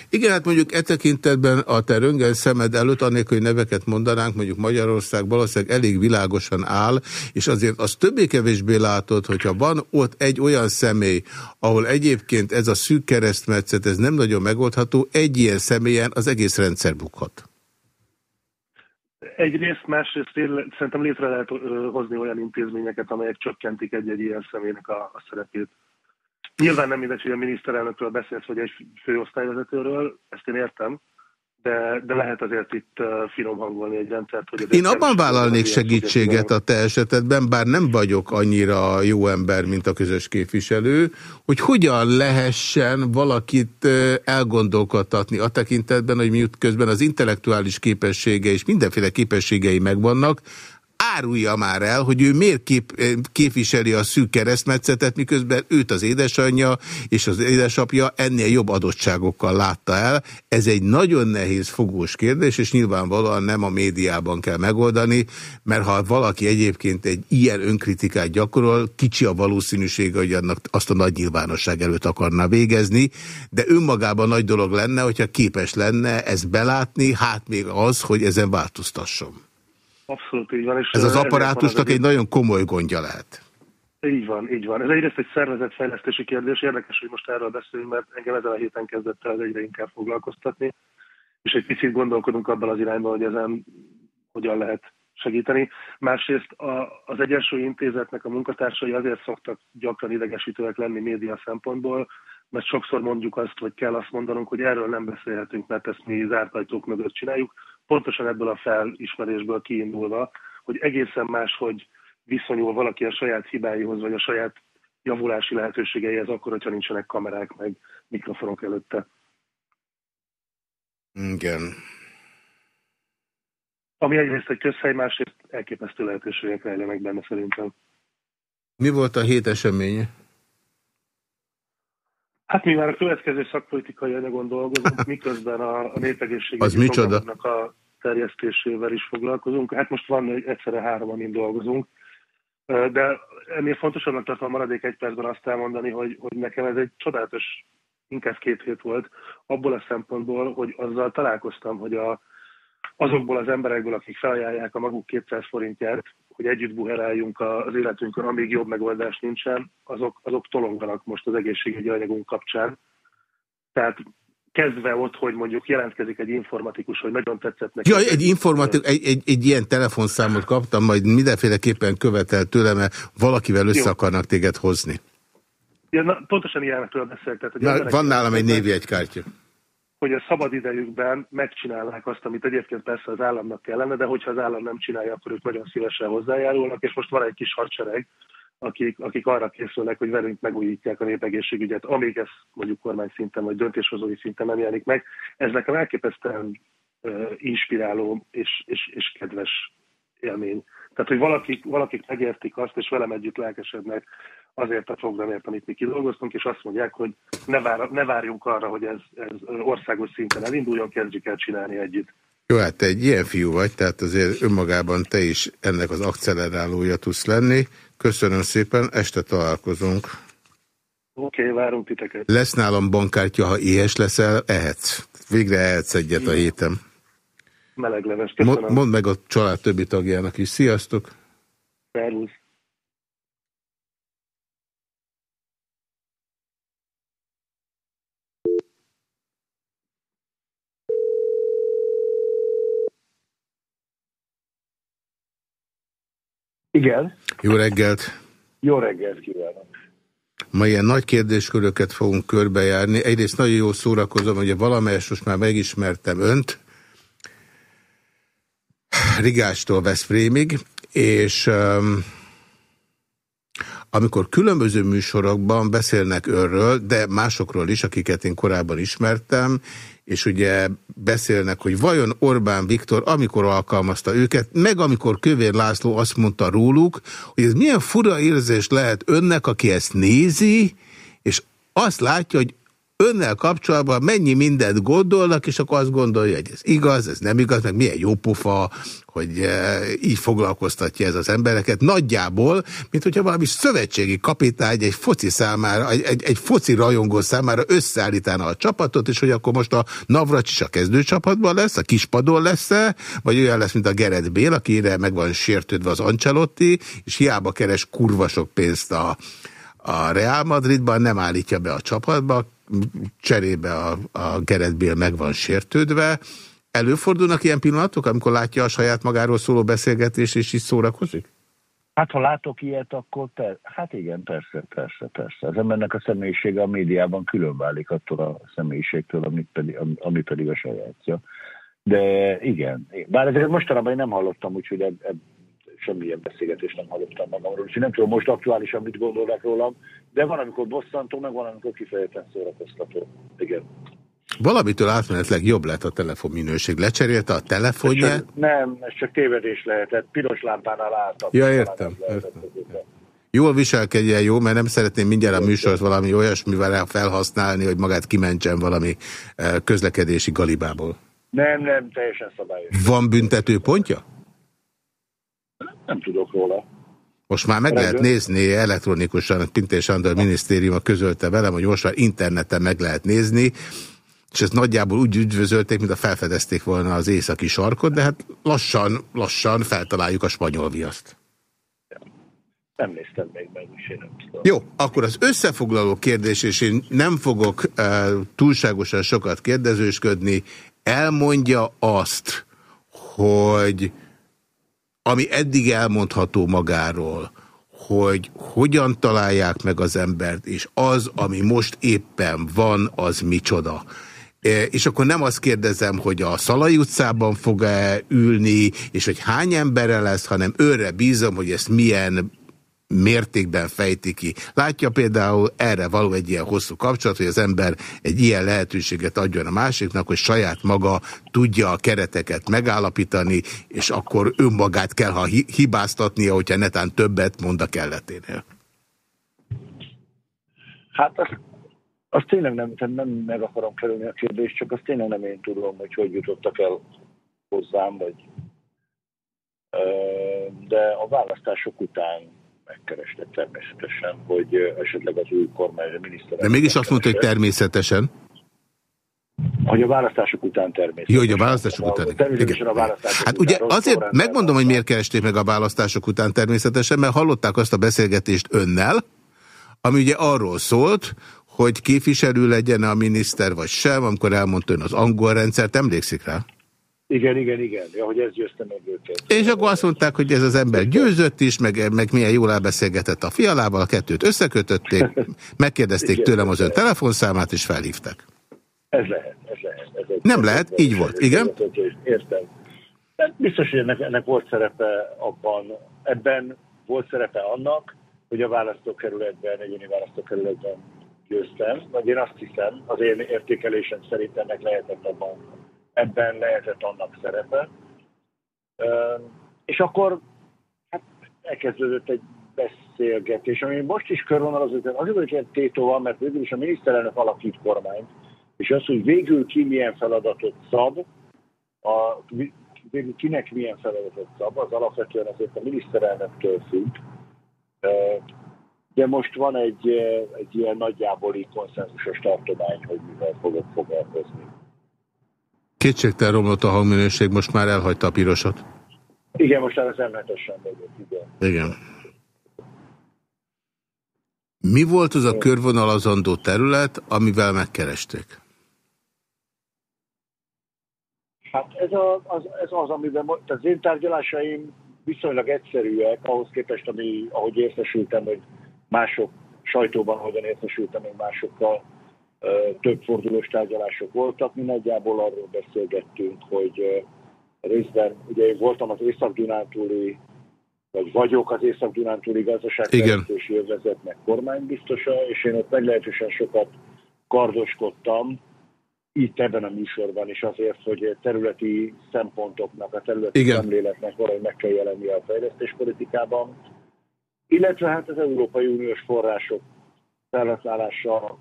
Igen, hát mondjuk e tekintetben a te röngen szemed előtt, annélkül, hogy neveket mondanánk, mondjuk Magyarország valószínűleg elég világosan áll, és azért az többé-kevésbé látod, hogyha van ott egy olyan személy, ahol egyébként ez a szűk keresztmetszet, ez nem nagyon megoldható, egy ilyen személyen az egész rendszer bukhat egyrészt, másrészt szerintem létre lehet hozni olyan intézményeket, amelyek csökkentik egy-egy ilyen személynek a, a szerepét. Nyilván nem mindegy, hogy a miniszterelnökről beszélsz, vagy egy főosztályvezetőről, ezt én értem, de, de lehet azért itt finom hangolni egy rendszert. Hogy Én abban vállalnék segítséget a te esetedben, bár nem vagyok annyira jó ember, mint a közös képviselő, hogy hogyan lehessen valakit elgondolkodtatni a tekintetben, hogy közben az intellektuális képessége és mindenféle képességei megvannak, árulja már el, hogy ő miért kép, eh, képviseli a szűk keresztmetszetet, miközben őt az édesanyja és az édesapja ennél jobb adottságokkal látta el. Ez egy nagyon nehéz fogós kérdés, és nyilvánvalóan nem a médiában kell megoldani, mert ha valaki egyébként egy ilyen önkritikát gyakorol, kicsi a valószínűsége, hogy annak azt a nagy nyilvánosság előtt akarna végezni, de önmagában nagy dolog lenne, hogyha képes lenne ezt belátni, hát még az, hogy ezen változtasson. Abszolút így van. És Ez az apparátusnak egy nagyon komoly gondja lehet. Így van, így van. Ez egyrészt egy szervezetfejlesztési kérdés. Érdekes, hogy most erről beszélünk, mert engem ezen a héten kezdett el egyre inkább foglalkoztatni, és egy picit gondolkodunk abban az irányban, hogy ezen hogyan lehet segíteni. Másrészt a, az Egyensúly Intézetnek a munkatársai azért szoktak gyakran idegesítőek lenni média szempontból, mert sokszor mondjuk azt, hogy kell azt mondanunk, hogy erről nem beszélhetünk, mert ezt mi zárt ajtók mögött csináljuk, pontosan ebből a felismerésből kiindulva, hogy egészen más, hogy viszonyul valaki a saját hibáihoz, vagy a saját javulási lehetőségeihez akkor, hogyha nincsenek kamerák, meg mikrofonok előtte. Igen. Ami egyrészt egy közhely, másrészt elképesztő lehetőségek rejlenek benne szerintem. Mi volt a hét eseménye? Hát mi már a következő szakpolitikai anyagon dolgozunk, miközben a, a népegészségügyi programnak a terjesztésével is foglalkozunk. Hát most van egyszerre három, amin dolgozunk. De ennél fontosabbnak tartom a maradék egy percben azt elmondani, hogy, hogy nekem ez egy csodálatos, inkább két hét volt, abból a szempontból, hogy azzal találkoztam, hogy a, azokból az emberekből, akik felajánlják a maguk 200 forintját, hogy együtt buheráljunk az életünkön, amíg jobb megoldás nincsen, azok, azok tolonganak most az egészségügyi anyagunk kapcsán. Tehát kezdve ott, hogy mondjuk jelentkezik egy informatikus, hogy nagyon tetszett neki. Ja, egy informatikus, egy, egy, egy ilyen telefonszámot kaptam, majd mindenféleképpen követel tőlem, mert valakivel össze Jó. akarnak téged hozni. Ja, na, pontosan ilyenekről na, van nálam egy névjegykártya hogy a szabad idejükben megcsinálnák azt, amit egyébként persze az államnak kellene, de hogyha az állam nem csinálja, akkor ők nagyon szívesen hozzájárulnak, és most van egy kis hadsereg, akik, akik arra készülnek, hogy velünk megújítják a népegészségügyet, amíg ez mondjuk kormány szinten vagy döntéshozói szinten nem jelenik meg. Ez nekem elképesztően uh, inspiráló és, és, és kedves élmény. Tehát, hogy valakik, valakik megértik azt, és velem együtt lelkesednek azért a programért, amit mi kidolgoztunk, és azt mondják, hogy ne, vár, ne várjunk arra, hogy ez, ez országos szinten elinduljon, kezdjük el csinálni együtt. Jó, hát te egy ilyen fiú vagy, tehát azért önmagában te is ennek az akcelerálója tudsz lenni. Köszönöm szépen, este találkozunk. Oké, okay, várunk titeket. Lesz nálam bankkártya, ha éhes leszel, ehetsz. Végre ehetsz egyet a héten. Meleg leves, köszönöm. Mondd meg a család többi tagjának is. Sziasztok! Szervusz! Igen. Jó reggelt. Jó reggelt kívánok. Ma ilyen nagy kérdésköröket fogunk körbejárni. Egyrészt nagyon jó szórakozom, hogy valamelyest most már megismertem önt, Rigástól Veszprémig, és um, amikor különböző műsorokban beszélnek őről, de másokról is, akiket én korábban ismertem, és ugye beszélnek, hogy vajon Orbán Viktor, amikor alkalmazta őket, meg amikor Kövér László azt mondta róluk, hogy ez milyen fura érzés lehet önnek, aki ezt nézi, és azt látja, hogy önnel kapcsolatban mennyi mindent gondolnak, és akkor azt gondolja, hogy ez igaz, ez nem igaz, meg milyen jó pofa, hogy e, így foglalkoztatja ez az embereket. Nagyjából, mint hogyha valami szövetségi kapitány egy foci számára, egy, egy, foci rajongó számára összeállítaná a csapatot, és hogy akkor most a Navracsis a kezdőcsapatban lesz, a kispadon lesz-e, vagy olyan lesz, mint a Gerett Bél, akire meg van sértődve az Ancelotti, és hiába keres kurva sok pénzt a, a Real Madridban, nem állítja be a csapatba, cserébe a, a Gerett Bél meg van sértődve. Előfordulnak ilyen pillanatok, amikor látja a saját magáról szóló beszélgetés, és is szórakozik? Hát, ha látok ilyet, akkor te, hát igen, persze, persze, persze. Az embernek a személyisége a médiában külön válik attól a személyiségtől, amit pedig, ami pedig a sajátja. De igen, bár ezeket mostanában én nem hallottam, úgyhogy semmilyen beszélgetést nem hallottam magamról. Úgyhogy nem tudom most aktuálisan mit gondolnak rólam, de van, amikor bosszantó, meg van, amikor kifejezetten szórakoztató. Igen. Valamitől átmenetleg jobb lett a telefonminőség. Lecserélte a telefonját? Nem, ez csak tévedés lehetett. Piros lámpánál álltam. Ja, értem. értem. Jól viselkedjen, jó, mert nem szeretném mindjárt a műsort valami olyasmivel felhasználni, hogy magát kimentsen valami eh, közlekedési galibából. Nem, nem, teljesen szabályos. Van büntető pontja? Nem tudok róla. Most már meg lehet nézni elektronikusan, Pintés Andor minisztériuma közölte velem, hogy most már interneten meg lehet nézni, és ezt nagyjából úgy üdvözölték, mint a felfedezték volna az északi sarkot, de hát lassan, lassan feltaláljuk a spanyol viaszt. Nem néztem még meg, és én nem tudom. Jó, akkor az összefoglaló kérdés, és én nem fogok uh, túlságosan sokat kérdezősködni, elmondja azt, hogy ami eddig elmondható magáról, hogy hogyan találják meg az embert, és az, ami most éppen van, az micsoda. E, és akkor nem azt kérdezem, hogy a Szalai utcában fog-e ülni, és hogy hány emberre lesz, hanem őre bízom, hogy ezt milyen mértékben fejti ki. Látja például erre való egy ilyen hosszú kapcsolat, hogy az ember egy ilyen lehetőséget adjon a másiknak, hogy saját maga tudja a kereteket megállapítani, és akkor önmagát kell, ha hibáztatnia, hogyha netán többet mond a kelleténél. Hát azt, tényleg nem, nem meg akarom kerülni a kérdést, csak azt tényleg nem én tudom, hogy hogy jutottak el hozzám, vagy de a választások után megkerestek természetesen, hogy esetleg az új kormány, a miniszter... De mégis azt mondta, hogy természetesen. Hogy a választások után természetesen. Jó, hogy a választások után. Természetesen a választások Hát ugye azért megmondom, hogy miért keresték meg a választások után természetesen, mert hallották azt a beszélgetést önnel, ami ugye arról szólt, hogy képviselő legyen a miniszter vagy sem, amikor elmondta ön az angol rendszert, emlékszik rá? Igen, igen, igen, ja, hogy ez győzte meg őket. És akkor azt mondták, hogy ez az ember győzött is, meg, meg milyen jól elbeszélgetett a fialával, a kettőt összekötötték, megkérdezték igen, tőlem az ön telefonszámát, és felhívtak. Ez lehet, ez lehet. Ez egy Nem lehet, ez így volt, igen? Értem. De biztos, hogy ennek, ennek volt szerepe abban, ebben volt szerepe annak, hogy a választókerületben, egyéni választókerületben győztem, vagy én azt hiszem, az én értékelésem szerint ennek lehetett abban, ebben lehetett annak szerepe. És akkor hát elkezdődött egy beszélgetés, ami most is körvonalazódik, azért, hogy ilyen tétó van, mert végül is a miniszterelnök alakít kormányt, és az, hogy végül ki milyen feladatot szab, a, végül kinek milyen feladatot szab, az alapvetően azért a miniszterelnöktől függ, de most van egy, egy ilyen nagyjáboli konszenzusos tartomány, hogy mivel fogok foglalkozni. Kétségtel romlott a hangminőség, most már elhagyta a pirosat. Igen, most már az M7-esen igen. Igen. Mi volt az a körvonalazandó terület, amivel megkeresték? Hát ez, a, az, ez az, amiben az én tárgyalásaim viszonylag egyszerűek, ahhoz képest, ami, ahogy értesültem, hogy mások sajtóban, hogyan értesültem, hogy másokkal több fordulós tárgyalások voltak. Mi nagyjából arról beszélgettünk, hogy részben, ugye én voltam az Észak-Dunántúli, vagy vagyok az Észak-Dunántúli gazdaságfejlesztési övezetnek kormánybiztosa, és én ott meglehetősen sokat kardoskodtam, itt ebben a műsorban is azért, hogy területi szempontoknak, a területi Igen. szemléletnek valahogy meg kell jelenni a fejlesztéspolitikában, illetve hát az Európai Uniós források felhasználása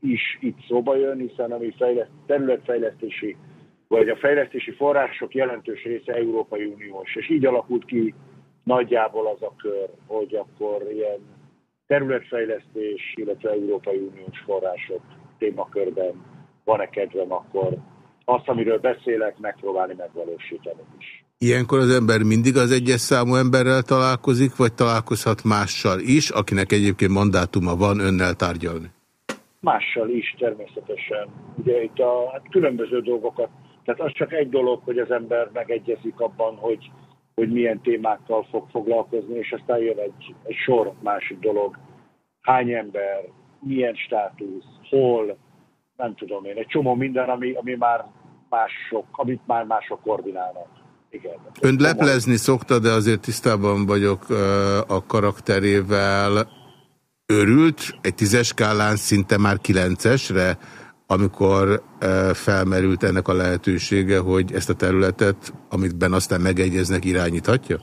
is itt szóba jön, hiszen ami fejleszt, területfejlesztési vagy a fejlesztési források jelentős része Európai Uniós, és így alakult ki nagyjából az a kör, hogy akkor ilyen területfejlesztés, illetve Európai Uniós források témakörben van-e kedvem, akkor azt, amiről beszélek, megpróbálni megvalósítani is. Ilyenkor az ember mindig az egyes számú emberrel találkozik, vagy találkozhat mással is, akinek egyébként mandátuma van önnel tárgyalni? Mással is természetesen. Ugye itt a hát különböző dolgokat, tehát az csak egy dolog, hogy az ember megegyezik abban, hogy, hogy milyen témákkal fog foglalkozni, és aztán jön egy, egy sor másik dolog. Hány ember, milyen státusz, hol, nem tudom én, egy csomó minden, ami, ami már mások, amit már mások koordinálnak. Igen. Ön leplezni szokta, de azért tisztában vagyok a karakterével. Örült egy tízes skálán szinte már kilencesre, amikor felmerült ennek a lehetősége, hogy ezt a területet, amit ben aztán megegyeznek, irányíthatja?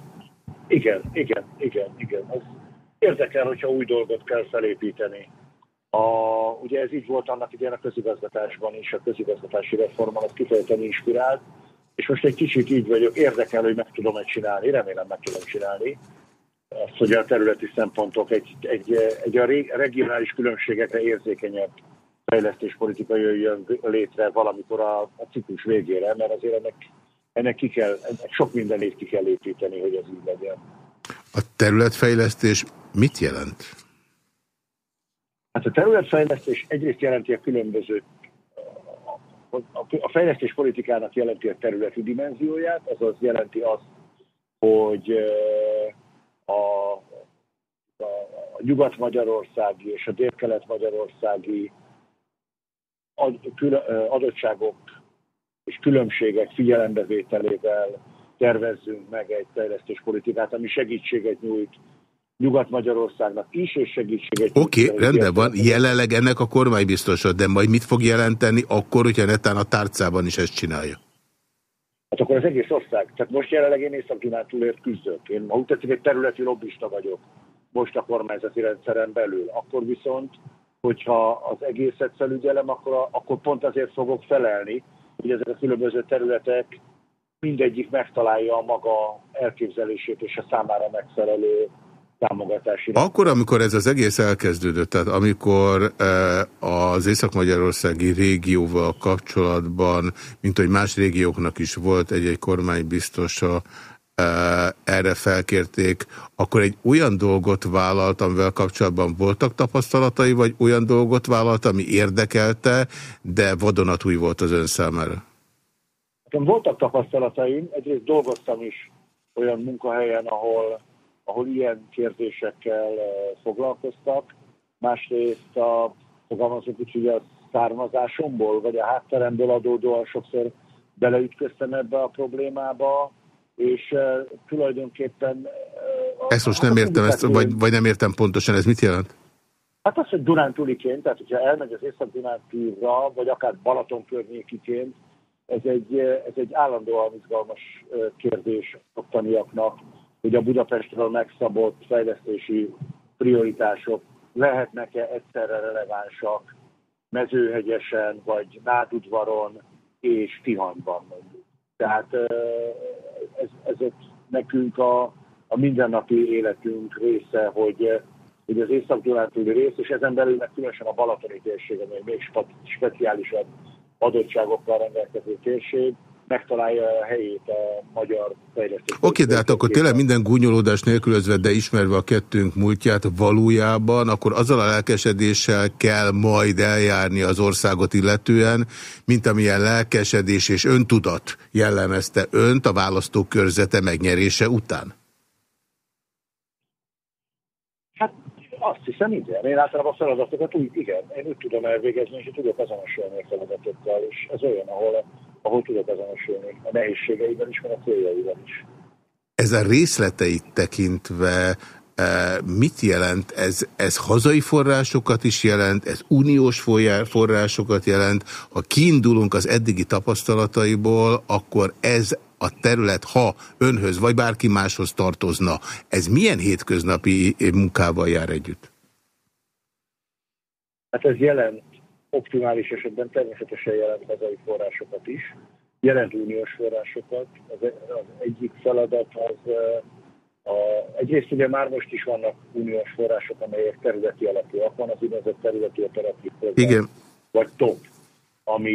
Igen, igen, igen, igen. Ez érdekel, hogyha új dolgot kell felépíteni. A, ugye ez így volt annak idején a közigazgatásban is, a közigazgatási reformban, az kifejezetten inspirált, és most egy kicsit így vagyok, érdekel, hogy meg tudom-e csinálni, remélem meg tudom csinálni, azt, hogy a területi szempontok egy, egy, egy a regionális különbségekre érzékenyebb fejlesztéspolitika jöjjön létre valamikor a, a ciklus végére, mert azért ennek, ennek, ki kell, ennek sok mindenét ki kell építeni, hogy ez így legyen. A területfejlesztés mit jelent? Hát a területfejlesztés egyrészt jelenti a különböző a fejlesztés politikának jelenti a területi dimenzióját, azaz jelenti azt, hogy a, a, a nyugat-magyarországi és a dél-kelet-magyarországi adottságok és különbségek figyelembevételével tervezzünk meg egy fejlesztéspolitikát, ami segítséget nyújt Nyugat-Magyarországnak is, és segítséget. Oké, okay, rendben van. Jelenleg ennek a kormány biztosod, de majd mit fog jelenteni akkor, hogyha netán a tárcában is ezt csinálja? Hát akkor az egész ország. Tehát most jelenleg én Észak-Dunántúlért küzdök. Én, ha úgy tetszik, egy területi lobbista vagyok most a kormányzati rendszeren belül. Akkor viszont, hogyha az egészet felügyelem, akkor, a, akkor pont azért fogok felelni, hogy ezek a különböző területek mindegyik megtalálja a maga elképzelését és a számára megfelelő támogatási. Akkor, amikor ez az egész elkezdődött, tehát amikor eh, az Észak-Magyarországi régióval kapcsolatban, mint hogy más régióknak is volt egy-egy kormánybiztosa, eh, erre felkérték, akkor egy olyan dolgot vállalt, amivel kapcsolatban voltak tapasztalatai, vagy olyan dolgot vállalt, ami érdekelte, de vadonatúj volt az ön számára? Voltak tapasztalataim, egyrészt dolgoztam is olyan munkahelyen, ahol ahol ilyen kérdésekkel eh, foglalkoztak. Másrészt a, fogalmazok úgy, hogy a származásomból, vagy a hátteremből adódóan sokszor beleütköztem ebbe a problémába, és uh, tulajdonképpen uh, Ezt most nem értem, ezt, vagy, vagy nem értem pontosan, ez mit jelent? Hát az, hogy Dunántúliként, tehát hogyha elmegy az Észak-Dunántúlra, vagy akár Balaton környékiként, ez egy, ez egy állandóan izgalmas kérdés ottaniaknak, hogy a Budapestről megszabott fejlesztési prioritások lehetnek-e egyszerre relevánsak mezőhegyesen, vagy nádudvaron és Tihanban Tehát ez, ez nekünk a, a mindennapi életünk része, hogy, hogy az észak rész, és ezen belül meg különösen a balatoni térség, amely még speciálisabb adottságokkal rendelkező térség, megtalálja a helyét a magyar fejlesztés. Oké, de hát akkor tényleg minden gúnyolódás nélkülözve, de ismerve a kettőnk múltját valójában, akkor azzal a lelkesedéssel kell majd eljárni az országot illetően, mint amilyen lelkesedés és öntudat jellemezte önt a választókörzete megnyerése után? Hát azt hiszem, igen. Én általában a feladatokat úgy, igen, én úgy tudom elvégezni, és tudok azonosulni a feladatokkal, és ez olyan, ahol, ahol tudok azonosulni a nehézségeiben is, meg a céljaiban is. Ez a részleteit tekintve e, mit jelent? Ez, ez hazai forrásokat is jelent, ez uniós forrásokat jelent. Ha kiindulunk az eddigi tapasztalataiból, akkor ez a terület, ha önhöz vagy bárki máshoz tartozna, ez milyen hétköznapi munkával jár együtt? Hát ez jelent optimális esetben természetesen jelent hazai forrásokat is, jelent uniós forrásokat. Az, az egyik feladat az a, egyrészt ugye már most is vannak uniós források, amelyek területi alapúak van, az úgynevezett területi operatív program, Igen. vagy TOP, ami,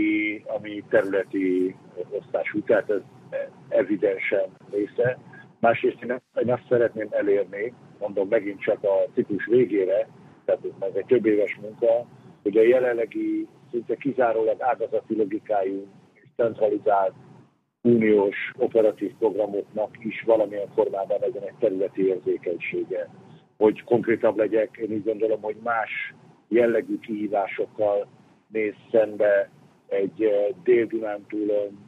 ami területi osztású, tehát ez evidensen része. Másrészt én, én azt szeretném elérni, mondom megint csak a ciklus végére, tehát ez egy több éves munka, hogy a jelenlegi szinte kizárólag ágazati logikájú és centralizált uniós operatív programoknak is valamilyen formában legyen egy területi érzékenysége. Hogy konkrétabb legyek, én úgy gondolom, hogy más jellegű kihívásokkal néz szembe egy Dél-Dunántúlon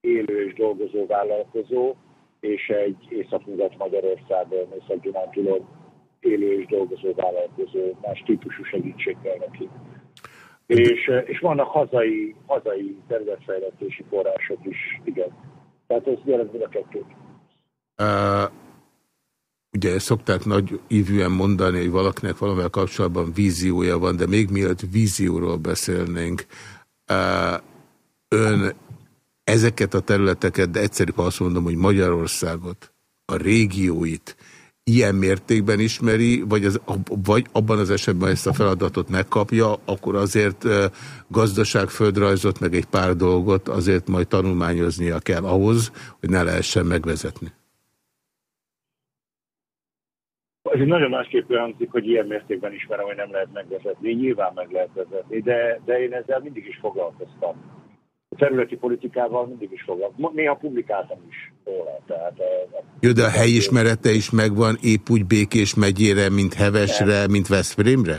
élő és dolgozó vállalkozó, és egy Észak-Nyugat Magyarországon, Észak-Dunántúlon élő és dolgozó vállalkozó, más típusú segítség kell neki. És, és vannak hazai, hazai területfejlesztési források is, igen. Tehát ez jelent a kettőt. Uh, ugye szokták nagy ívűen mondani, hogy valakinek valamivel kapcsolatban víziója van, de még mielőtt vízióról beszélnénk, uh, ön ezeket a területeket, de egyszerűbb azt mondom, hogy Magyarországot, a régióit ilyen mértékben ismeri, vagy, az, vagy abban az esetben ezt a feladatot megkapja, akkor azért gazdaságföldrajzot, meg egy pár dolgot azért majd tanulmányoznia kell ahhoz, hogy ne lehessen megvezetni. Ez nagyon másképp hangzik, hogy ilyen mértékben ismerem, hogy nem lehet megvezetni. Nyilván meg lehet vezetni, de, de én ezzel mindig is foglalkoztam területi politikával mindig is foglalkozom. Néha publikáltam is róla. Tehát Jó, de a helyismerete is megvan épp úgy Békés megyére, mint Hevesre, nem. mint Veszprémre?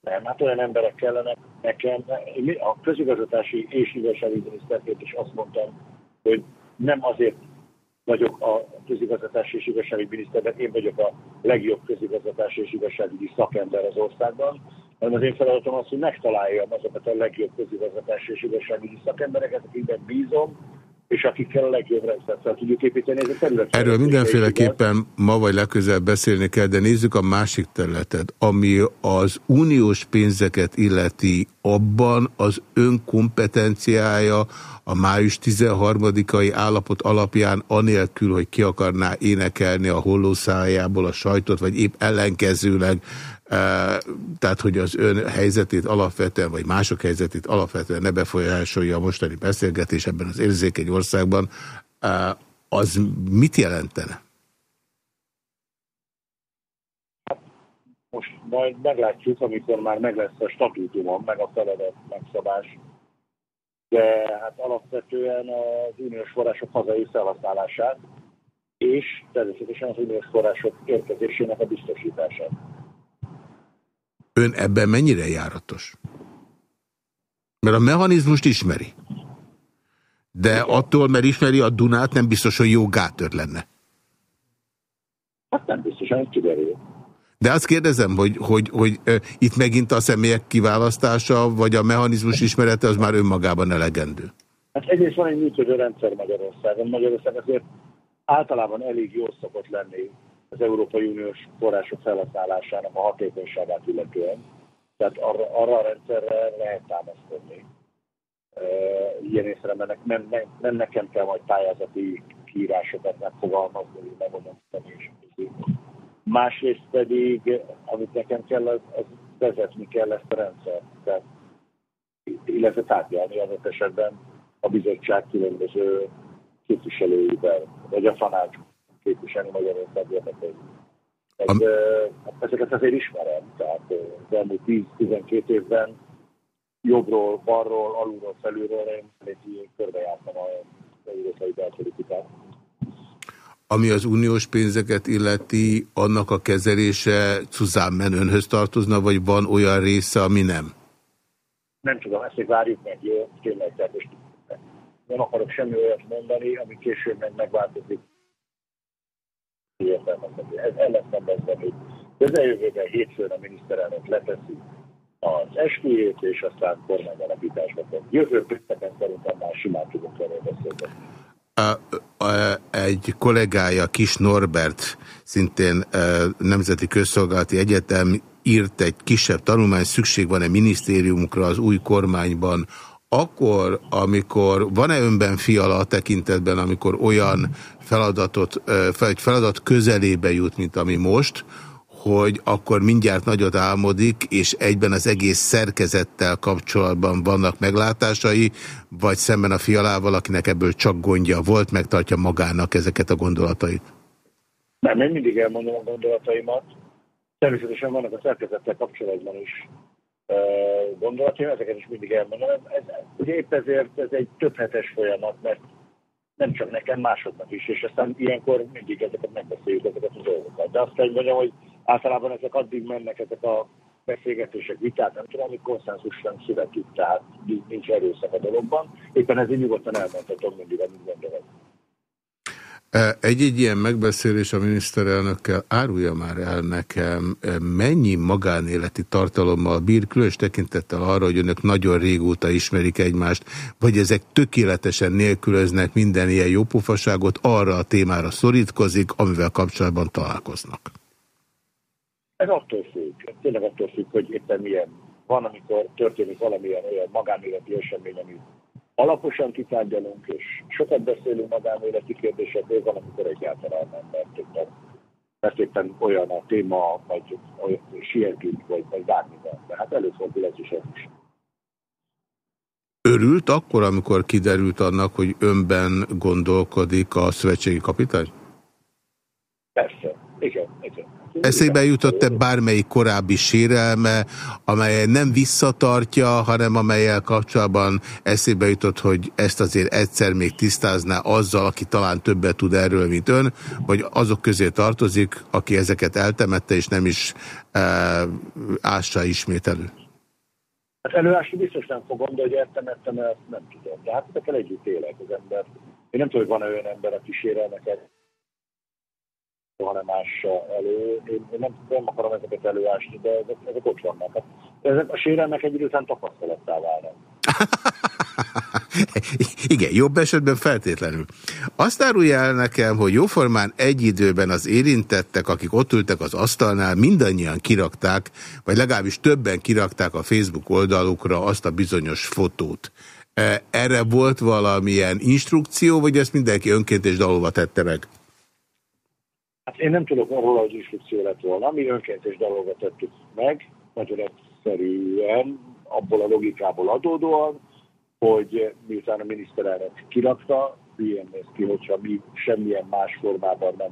Nem, hát olyan emberek kellenek nekem. Én a közigazgatási és igazságügyminiszterként is azt mondtam, hogy nem azért vagyok a közigazgatási és igazságügyminiszter, mert én vagyok a legjobb közigazgatási és igazságügyi szakember az országban, hanem az én feladatom az, hogy megtaláljam azokat a legjobb közigazgatási és igazságügyi szakembereket, akikben bízom, és akikkel a legjobb rendszert fel tudjuk építeni. Ez a terület Erről mindenféleképpen ma vagy legközelebb beszélni kell, de nézzük a másik területet, ami az uniós pénzeket illeti abban az önkompetenciája a május 13-ai állapot alapján anélkül, hogy ki akarná énekelni a hollószájából a sajtot, vagy épp ellenkezőleg tehát hogy az ön helyzetét alapvetően, vagy mások helyzetét alapvetően ne befolyásolja a mostani beszélgetés ebben az érzékeny országban, az mit jelentene? Most majd meglátjuk, amikor már meg lesz a statútumon, meg a feladat megszabás. De hát alapvetően az uniós források hazai felhasználását, és természetesen az uniós források érkezésének a biztosítását. Ön ebben mennyire járatos? Mert a mechanizmust ismeri. De attól, mert ismeri a Dunát, nem biztos, hogy jó gátör lenne. Hát nem biztos, Biztosan kiderül. De azt kérdezem, hogy, hogy, hogy uh, itt megint a személyek kiválasztása, vagy a mechanizmus ismerete az már önmagában elegendő? Hát egyrészt van egy működő rendszer Magyarországon. Magyarország azért általában elég jól szokott lenni az Európai Uniós források felhasználásának a hatékonyságát illetően. Tehát arra, arra a rendszerre lehet támaszkodni. Ilyen észre, nem, nem, nem nekem kell majd pályázati kiírásokat megfogalmazni, megmondani és Másrészt pedig, amit nekem kell, az, az vezetni kell ezt a rendszert. Tehát, illetve tárgyalni adott esetben a bizottság különböző képviselőivel, vagy a tanács képviselni Magyarország érdekeit. Ez, Am... Hát ezeket azért ismerem, tehát az elmúlt 10-12 évben jobbról, balról, alulról, felülről én egy körbejártam az európai belpolitikát. Ami az uniós pénzeket illeti, annak a kezelése Cuzán önhöz tartozna, vagy van olyan része, ami nem? Nem tudom, ezt még várjuk meg, jó? Tényleg, tehát most nem akarok semmi olyat mondani, ami később meg megváltozik. Ez ellenszenvezve közeljövőben hétfőn a miniszterelnök leteszi az esküjét, és aztán kormányalapításba fog. Jövő pénteken szerintem már simán tudunk erről beszélni. Egy kollégája, Kis Norbert, szintén Nemzeti Közszolgálati Egyetem írt egy kisebb tanulmány, szükség van-e minisztériumokra az új kormányban akkor, amikor van-e önben fiala a tekintetben, amikor olyan feladatot, egy feladat közelébe jut, mint ami most, hogy akkor mindjárt nagyot álmodik, és egyben az egész szerkezettel kapcsolatban vannak meglátásai, vagy szemben a fialával, akinek ebből csak gondja volt, megtartja magának ezeket a gondolatait? Nem, én mindig elmondom a gondolataimat. Természetesen vannak a szerkezettel kapcsolatban is gondolataim, ezeket is mindig elmondom. Ez, ugye épp ezért ez egy több hetes folyamat, mert nem csak nekem, másoknak is, és aztán ilyenkor mindig ezeket megbeszéljük, ezeket a dolgokat. De azt kell mondjam, hogy általában ezek addig mennek, ezek a beszélgetések, viták, nem tudom, amik konszenzusan születik, tehát nincs erőszak a dologban. Éppen ezért nyugodtan elmondhatom mindig, amit gondolom. Egy-egy ilyen megbeszélés a miniszterelnökkel árulja már el nekem, mennyi magánéleti tartalommal bír, különös tekintettel arra, hogy önök nagyon régóta ismerik egymást, vagy ezek tökéletesen nélkülöznek minden ilyen jópofaságot, arra a témára szorítkozik, amivel kapcsolatban találkoznak. Ez attól függ, tényleg attól függ, hogy éppen milyen. Van, amikor történik valamilyen olyan magánéleti esemény, ami alaposan kitárgyalunk, és sokat beszélünk magánéleti kérdésekről, van, amikor egyáltalán nem, mert éppen, mert éppen olyan a téma, vagy olyan sietünk, vagy, vagy bármiben. De hát előfordul ez is ez is. Örült akkor, amikor kiderült annak, hogy önben gondolkodik a szövetségi kapitány? Persze, igen, igen. Eszébe jutott-e bármelyik korábbi sérelme, amely nem visszatartja, hanem amelyel kapcsolatban eszébe jutott, hogy ezt azért egyszer még tisztázná azzal, aki talán többet tud erről, mint ön, vagy azok közé tartozik, aki ezeket eltemette, és nem is e, ássa ismét elő? Hát előásni biztos nem fogom, de hogy eltemettem, nem tudom. De hát ezekkel együtt élek az ember. Én nem tudom, hogy van-e olyan ember, aki sérelmeket hanem ássa elő. Én, én nem, nem akarom ezeket előásni, de ezek, ezek ott vannak. Hát, ezek a sérelmek egy idő után tapasztalattá válnak. Igen, jobb esetben feltétlenül. Azt árulja el nekem, hogy jóformán egy időben az érintettek, akik ott ültek az asztalnál, mindannyian kirakták, vagy legalábbis többen kirakták a Facebook oldalukra azt a bizonyos fotót. E, erre volt valamilyen instrukció, vagy ezt mindenki önként és dalolva tette meg? Hát én nem tudok arról, hogy instrukció lett volna. Mi önként dalolva tettük meg, nagyon egyszerűen, abból a logikából adódóan, hogy miután a miniszterelnök kirakta, ilyen néz ki, hogyha mi semmilyen más formában nem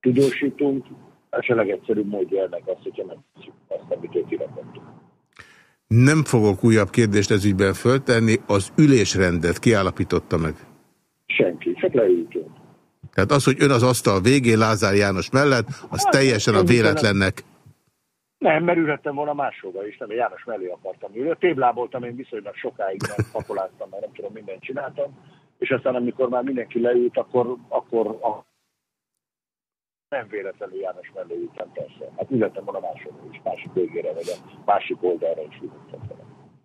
tudósítunk, ez a legegyszerűbb módja ennek az, hogyha megtudjuk azt, amit ő kirakottunk. Nem fogok újabb kérdést ez ügyben föltenni. Az ülésrendet kiállapította meg? Senki, csak leültünk. Tehát az, hogy ön az asztal végén Lázár János mellett, az hát, teljesen a véletlennek. Nem, mert ülhettem volna máshova is, nem, János mellé akartam ülni. Tébláboltam én viszonylag sokáig, mert pakoláztam, mert nem tudom, mindent csináltam. És aztán, amikor már mindenki leült, akkor, akkor a nem véletlenül János mellé ültem persze. Hát ültem volna másodra is, másik végére, vagy a másik oldalra is ültem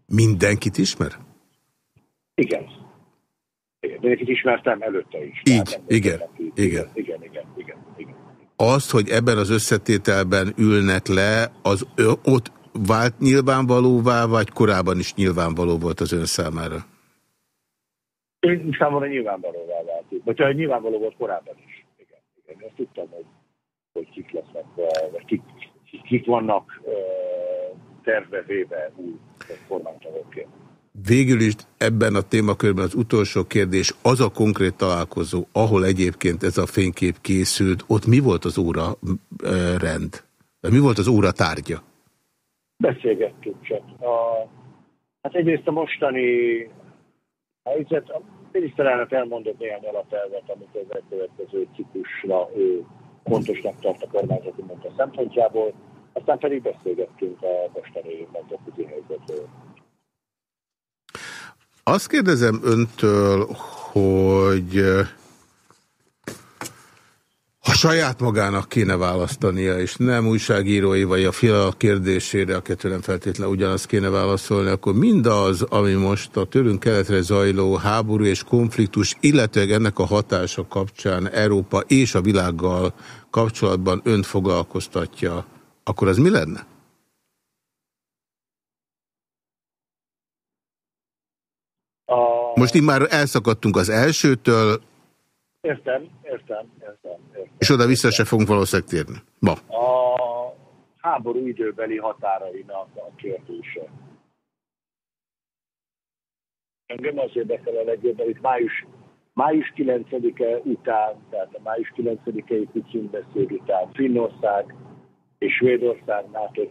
Mindenkit ismer? Igen. Mindenkit ismertem előtte is. Így, igen, igen. Igen, igen, igen, igen. Azt, hogy ebben az összetételben ülnek le, az ott vált nyilvánvalóvá, vagy korábban is nyilvánvaló volt az ön számára? Én számomra nyilvánvalóvá vált. Vagy nyilvánvaló volt korábban is. Igen, igen. Ezt tudtam, hogy, hogy kik lesznek, vagy kik, kik vannak tervevéve új kormánytagokként. Végül is ebben a témakörben az utolsó kérdés, az a konkrét találkozó, ahol egyébként ez a fénykép készült, ott mi volt az óra rend? Mi volt az óra tárgya? Beszélgettünk csak. A, hát egyrészt a mostani helyzet, a miniszterelnök elmondott néhány alapelvet, amit az elkövetkező ciklusra ő fontosnak tart a kormányzati munka szempontjából, aztán pedig beszélgettünk a mostani nemzetközi helyzetről. Azt kérdezem öntől, hogy ha saját magának kéne választania, és nem újságírói vagy a fia kérdésére, a kettő nem feltétlenül ugyanazt kéne válaszolni, akkor mindaz, ami most a tőlünk keletre zajló háború és konfliktus, illetve ennek a hatása kapcsán Európa és a világgal kapcsolatban önt foglalkoztatja, akkor az mi lenne? A... Most már elszakadtunk az elsőtől. Értem, értem, értem. értem. És oda vissza se fogunk valószínűleg térni. Ma. A háború időbeli határainak a kérdése. Engem az érdekel a legjobban, itt május, május 9-e után, tehát a május 9-i Putin beszéd után Finnország és Svédország NATO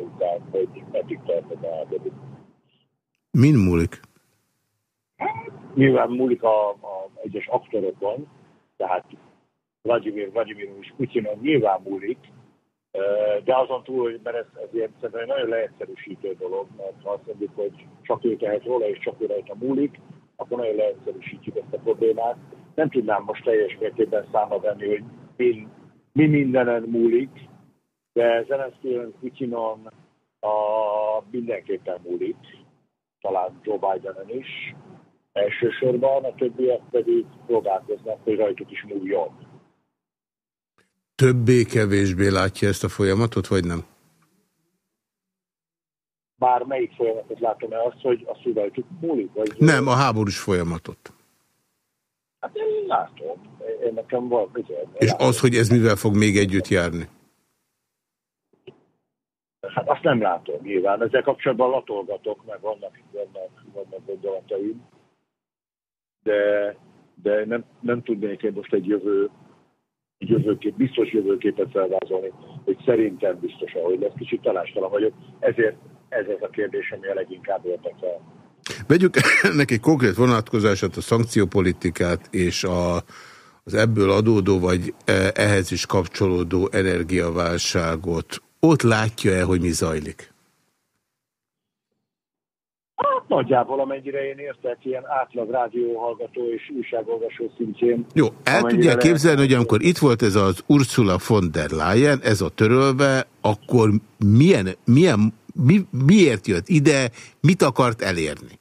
után, hogy meddig tartod a háború. Min múlik? Nyilván múlik a, a egyes aktorokon, tehát Vladimir Vladimirovич Putyinon nyilván múlik, de azon túl, hogy mert ez, ilyen szerintem egy nagyon leegyszerűsítő dolog, mert ha azt mondjuk, hogy csak ő tehet róla, és csak ő rajta múlik, akkor nagyon leegyszerűsítjük ezt a problémát. Nem tudnám most teljes mértékben számba venni, hogy mi, mi mindenen múlik, de Zelenszkijön, Putyinon a mindenképpen múlik talán Joe Bidenen is. Elsősorban a többiek pedig próbálkoznak, hogy rajtuk is múljon. Többé-kevésbé látja ezt a folyamatot, vagy nem? Bár melyik folyamatot látom-e azt, hogy a rajtuk múlik? Vagy nem, a háborús folyamatot. Hát én látom. Én nekem van. És látom. az, hogy ez mivel fog még együtt járni? Hát azt nem látom nyilván. Ezzel kapcsolatban latolgatok, meg vannak, vannak, vannak gondolataim. De, de nem, nem tudnék én most egy jövő, egy jövőkép, biztos jövőképet felvázolni, hogy szerintem biztos, hogy lesz. Kicsit tanástalan vagyok. Ezért ez az a kérdés, ami a leginkább érdekel. Vegyük neki konkrét vonatkozását, a szankciópolitikát és a, az ebből adódó, vagy e, ehhez is kapcsolódó energiaválságot ott látja-e, hogy mi zajlik? Hát nagyjából, amennyire én értek, ilyen átlag rádióhallgató és újságolvasó szintjén. Jó, el tudják képzelni, hogy amikor itt volt ez az Ursula von der Leyen, ez a törölve, akkor milyen, milyen, mi, miért jött ide, mit akart elérni?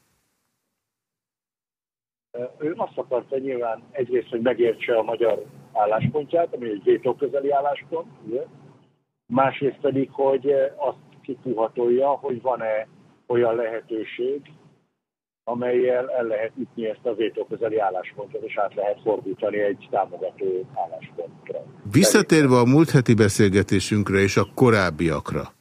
Ő azt akarta nyilván egyrészt, hogy megértse a magyar álláspontját, ami egy vétóközeli álláspont, ugye? Másrészt pedig, hogy eh, azt kipuhatolja, hogy van-e olyan lehetőség, amelyel el lehet ütni ezt a vétóközeli álláspontot, és át lehet fordítani egy támogató álláspontra. Visszatérve a múlt heti beszélgetésünkre és a korábbiakra,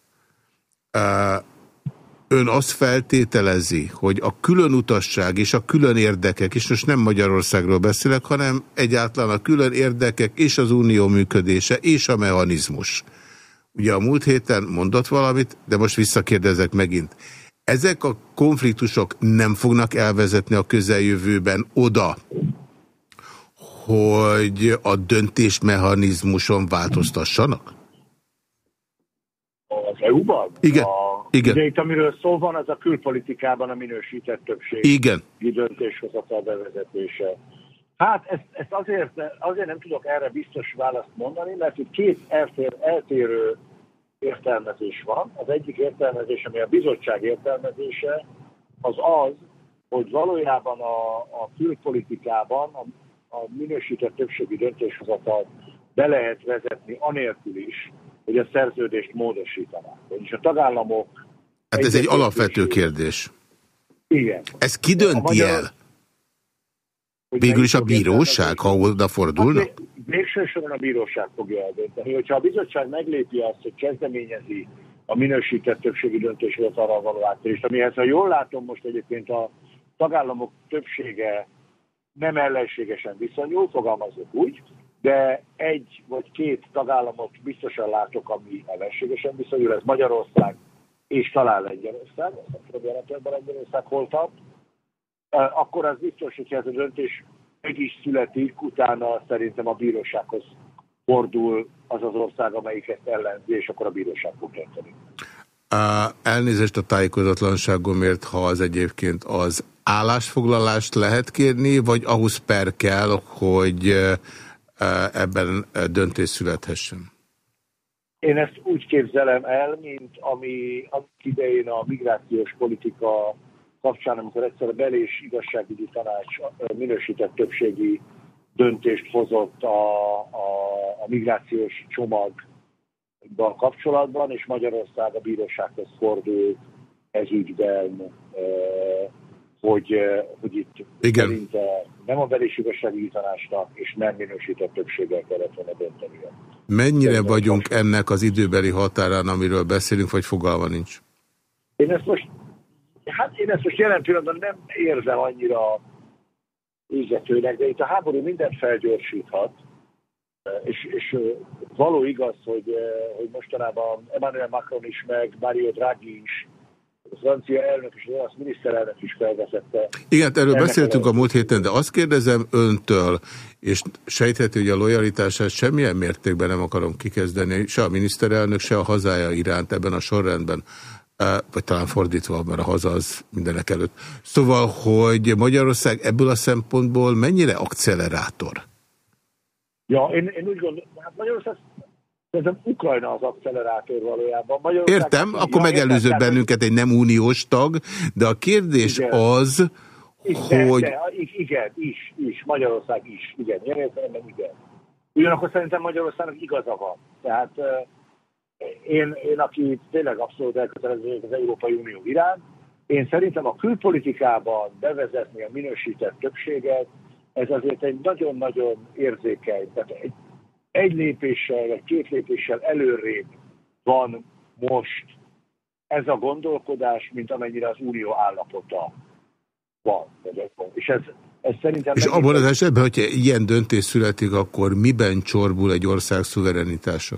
ön azt feltételezi, hogy a külön utasság és a külön érdekek, és most nem Magyarországról beszélek, hanem egyáltalán a külön érdekek és az unió működése és a mechanizmus, Ugye a múlt héten mondott valamit, de most visszakérdezek megint. Ezek a konfliktusok nem fognak elvezetni a közeljövőben oda, hogy a döntésmechanizmuson változtassanak? Az EU-ban? Igen. A, Igen. Ugye itt, amiről szó van, az a külpolitikában a minősített többség. Igen. Döntéshozatal bevezetése. Hát ezt, ezt azért, azért nem tudok erre biztos választ mondani, mert itt két eltér, eltérő értelmezés van. Az egyik értelmezés, ami a bizottság értelmezése, az az, hogy valójában a, a külpolitikában a, a minősített többségi döntéshozatal be lehet vezetni anélkül is, hogy a szerződést módosítanák. És a tagállamok... Hát ez egy alapvető kérdés. Igen. Ez ki dönti el? Végül is a bíróság, ha odafordulnak? Hát, végső soron a bíróság fogja eldönteni. Hogyha a bizottság meglépi azt, hogy kezdeményezi a minősített többségi arra való áttérést, amihez, ha jól látom most egyébként a tagállamok többsége nem ellenségesen viszonyul, fogalmazok úgy, de egy vagy két tagállamot biztosan látok, ami ellenségesen viszonyul, ez Magyarország és talán Lengyelország, azt nem tudom Lengyelország hol tart, akkor az biztos, hogyha ez a döntés meg is születik, utána szerintem a bírósághoz fordul az az ország, amelyik ezt ellenzi, és akkor a bíróság fog dönteni. Elnézést a tájékozatlanságomért, ha az egyébként az állásfoglalást lehet kérni, vagy ahhoz per kell, hogy ebben döntés születhessen? Én ezt úgy képzelem el, mint ami annak idején a migrációs politika kapcsán, amikor egyszer a bel- és igazságügyi tanács minősített többségi döntést hozott a, a, a migrációs csomaggal kapcsolatban, és Magyarország a bírósághoz fordult ez ügyben, hogy, hogy itt Igen. szerinte nem a bel- és igazságügyi tanácsnak, és nem minősített többséggel kellett volna döntenie. Mennyire vagyunk ennek az időbeli határán, amiről beszélünk, vagy fogalma nincs? Én ezt most Hát én ezt most jelen pillanatban nem érzem annyira égetőnek, de itt a háború mindent felgyorsíthat, és, és való igaz, hogy, hogy mostanában Emmanuel Macron is, meg Mario Draghi is, a francia elnök és az olasz miniszterelnök is felvezette. Igen, erről beszéltünk a múlt héten, de azt kérdezem öntől, és sejthető, hogy a lojalitását semmilyen mértékben nem akarom kikezdeni, se a miniszterelnök, se a hazája iránt ebben a sorrendben vagy talán fordítva, mert a haza az mindenek előtt. Szóval, hogy Magyarország ebből a szempontból mennyire akcelerátor? Ja, én, én úgy gondolom, hát Magyarország Szerintem Ukrajna az accelerátor valójában. Értem, akkor megelőzött bennünket egy nem uniós tag, de a kérdés igen. az, igen, hogy... De, igen, is, is, Magyarország is, igen, ilyen értelemben igen. Ugyanakkor szerintem Magyarországnak igaza van. Tehát én, én aki tényleg abszolút elkötelező az Európai Unió iránt, én szerintem a külpolitikában bevezetni a minősített többséget, ez azért egy nagyon-nagyon érzékeny, tehát egy, egy lépéssel, vagy két lépéssel előrébb van most ez a gondolkodás, mint amennyire az unió állapota van. És ez, ez szerintem... És abban az esetben, hogyha ilyen döntés születik, akkor miben csorbul egy ország szuverenitása?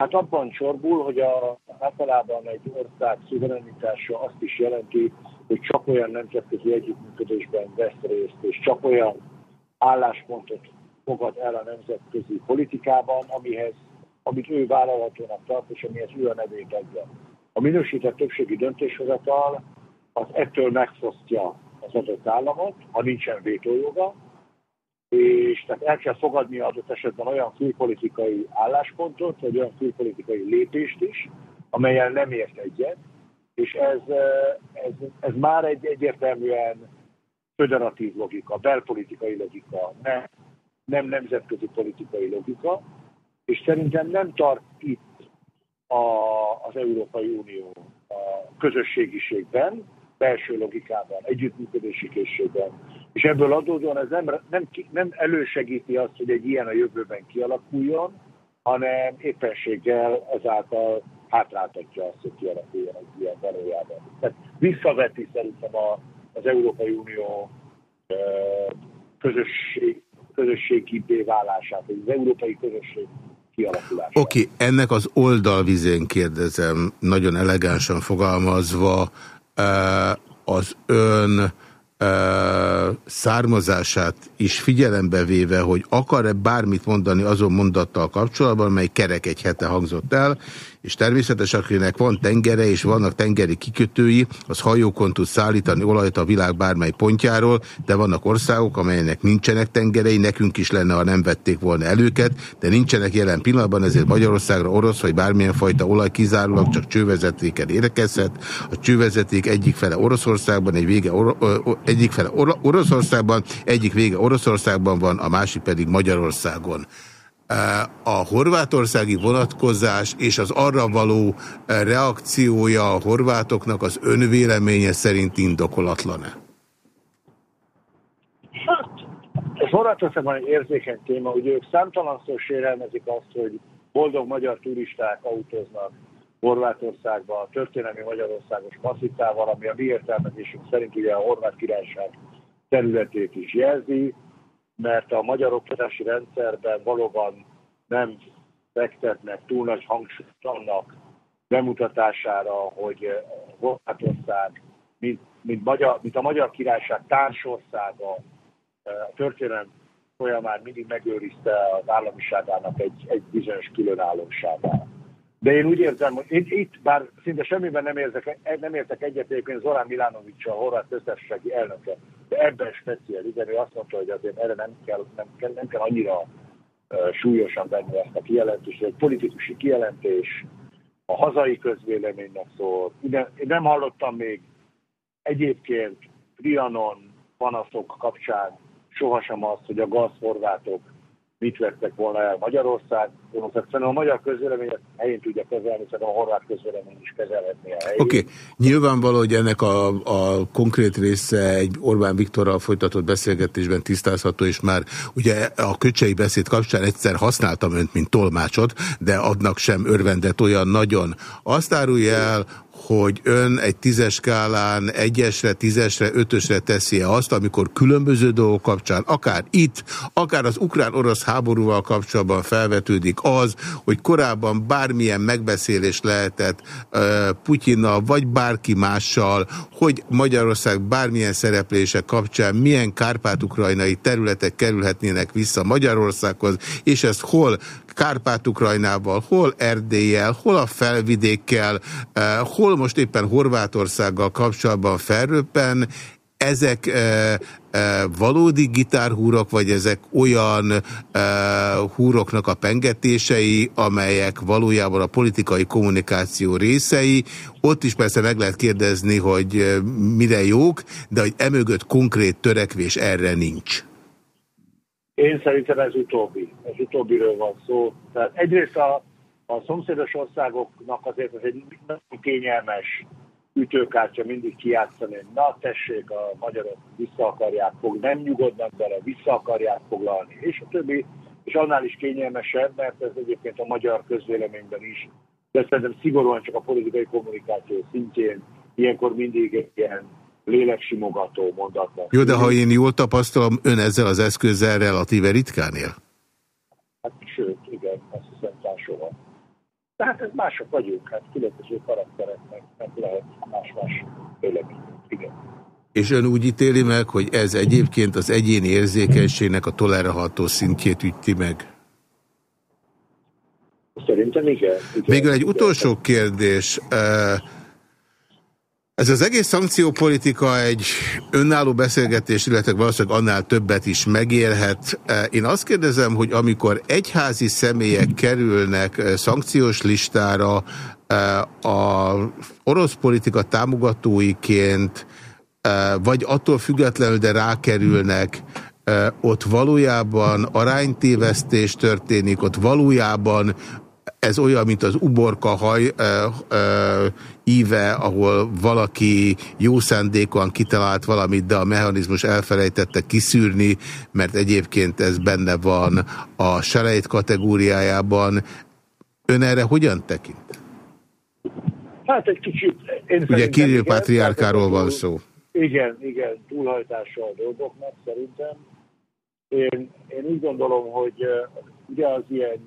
Hát abban csorbul, hogy a, általában egy ország szuverenitása azt is jelenti, hogy csak olyan nemzetközi együttműködésben vesz részt, és csak olyan álláspontot fogad el a nemzetközi politikában, amihez, amit ő vállalhatónak tart, és amihez ő a nevét adja. A minősített többségi döntéshozatal az ettől megfosztja az adott államot, ha nincsen vétójoga, és tehát el kell fogadni adott esetben olyan külpolitikai álláspontot, vagy olyan külpolitikai lépést is, amelyen nem ért egyet, és ez, ez, ez már egy egyértelműen föderatív logika, belpolitikai logika, nem, nem nemzetközi politikai logika, és szerintem nem tart itt a, az Európai Unió a közösségiségben, belső logikában, együttműködési készségben. És ebből adódóan ez nem, nem, nem elősegíti azt, hogy egy ilyen a jövőben kialakuljon, hanem éppenséggel ezáltal hátráltatja azt, hogy kialakuljon egy ilyen valójában. Tehát visszaveti szerintem a, az Európai Unió közösség, közösségi válását, az európai közösség kialakulását. Oké, okay, ennek az oldalvizén kérdezem, nagyon elegánsan fogalmazva, az ön származását is figyelembe véve, hogy akar-e bármit mondani azon mondattal kapcsolatban, mely kerek egy hete hangzott el, és természetesen akinek van tengere és vannak tengeri kikötői, az hajókon tud szállítani olajat a világ bármely pontjáról, de vannak országok, amelynek nincsenek tengerei, nekünk is lenne, ha nem vették volna előket, de nincsenek jelen pillanatban, ezért Magyarországra orosz vagy bármilyen fajta olaj kizárólag csak csővezetéken érkezhet. A csővezeték egyik fele Oroszországban, egy vége Or egyik fele Or Oroszországban, egyik vége Oroszországban van, a másik pedig Magyarországon a horvátországi vonatkozás és az arra való reakciója a horvátoknak az önvéleménye szerint indokolatlan-e? Hát, ez Horvátországban egy érzékeny téma, hogy ők számtalanszor sérelmezik azt, hogy boldog magyar turisták autóznak Horvátországba a történelmi Magyarországos passzitával, ami a mi értelmezésünk szerint ugye a horvát királyság területét is jelzi, mert a magyar oktatási rendszerben valóban nem fektetnek túl nagy hangsúlyt annak bemutatására, hogy Horvátország, mint, mint, magyar, mint a Magyar Királyság társországa a történelem folyamán mindig megőrizte az államiságának egy, egy bizonyos különállóságát. De én úgy érzem, hogy itt, itt bár szinte semmiben nem, érzek, nem értek egyet, egyébként Zorán Milánovics, a horvát köztársasági elnöke, de ebben speciál, igen, ő azt mondta, hogy azért erre nem kell, nem kell, nem kell annyira súlyosan venni ezt a kijelentést, egy politikusi kijelentés, a hazai közvéleménynek szól. Én nem hallottam még egyébként Trianon panaszok kapcsán sohasem azt, hogy a gazforvátok mit vettek volna el Magyarország. Szerintem a magyar közvélemény helyén tudja kezelni, szerintem a horvát közvélemény is kezelhetné a. Oké, okay. nyilvánvaló, hogy ennek a, a konkrét része egy Orbán Viktorral folytatott beszélgetésben tisztázható, és már ugye a köcsei beszéd kapcsán egyszer használtam önt, mint tolmácsot, de adnak sem örvendett olyan nagyon. Azt árulja el, hogy ön egy tízes skálán egyesre, tízesre, ötösre teszi-e azt, amikor különböző dolgok kapcsán, akár itt, akár az ukrán-orosz háborúval kapcsolatban felvetődik az, hogy korábban bármilyen megbeszélés lehetett uh, Putyinnal, vagy bárki mással, hogy Magyarország bármilyen szereplése kapcsán milyen kárpát-ukrajnai területek kerülhetnének vissza Magyarországhoz, és ezt hol Kárpát-Ukrajnával, hol Erdélyel, hol a felvidékkel, hol most éppen Horvátországgal kapcsolatban felröppen, ezek e, e, valódi gitárhúrok, vagy ezek olyan e, húroknak a pengetései, amelyek valójában a politikai kommunikáció részei. Ott is persze meg lehet kérdezni, hogy mire jók, de hogy emögött konkrét törekvés erre nincs. Én szerintem ez utóbbi. Ez utóbbiről van szó. Tehát egyrészt a, a szomszédos országoknak azért ez egy nagyon kényelmes ütőkártya mindig kijátszani, hogy na tessék, a magyarok vissza akarják fogni, nem nyugodnak bele, vissza akarják foglalni, és a többi, és annál is kényelmesebb, mert ez egyébként a magyar közvéleményben is, de szerintem szigorúan csak a politikai kommunikáció szintjén ilyenkor mindig egy ilyen léleksimogató mondatnak. Jó, de ha én jól tapasztalom, ön ezzel az eszközzel relatíve ritkán él? Hát sőt, igen, azt hiszem társadalom. Tehát ez mások vagyunk, hát különböző karaktereknek meg lehet más-más véleményünk, igen. És ön úgy ítéli meg, hogy ez egyébként az egyéni érzékenységnek a tolerálható szintjét ütti meg? Szerintem igen. igen Még egy utolsó kérdés. Uh, ez az egész szankciópolitika egy önálló beszélgetés, illetve valószínűleg annál többet is megélhet. E, én azt kérdezem, hogy amikor egyházi személyek kerülnek e, szankciós listára e, a orosz politika támogatóiként, vagy attól függetlenül, de rákerülnek, ott valójában aránytévesztés történik, ott valójában ez olyan, mint az uborka haj ö, ö, íve, ahol valaki jó szándékon kitalált valamit, de a mechanizmus elfelejtette kiszűrni, mert egyébként ez benne van a selejt kategóriájában. Ön erre hogyan tekint? Hát egy kicsit... Én Ugye Kirill Patriárkáról van szó. Igen, igen, túlhajtása a dolgoknak szerintem. Én, én úgy gondolom, hogy ugye az ilyen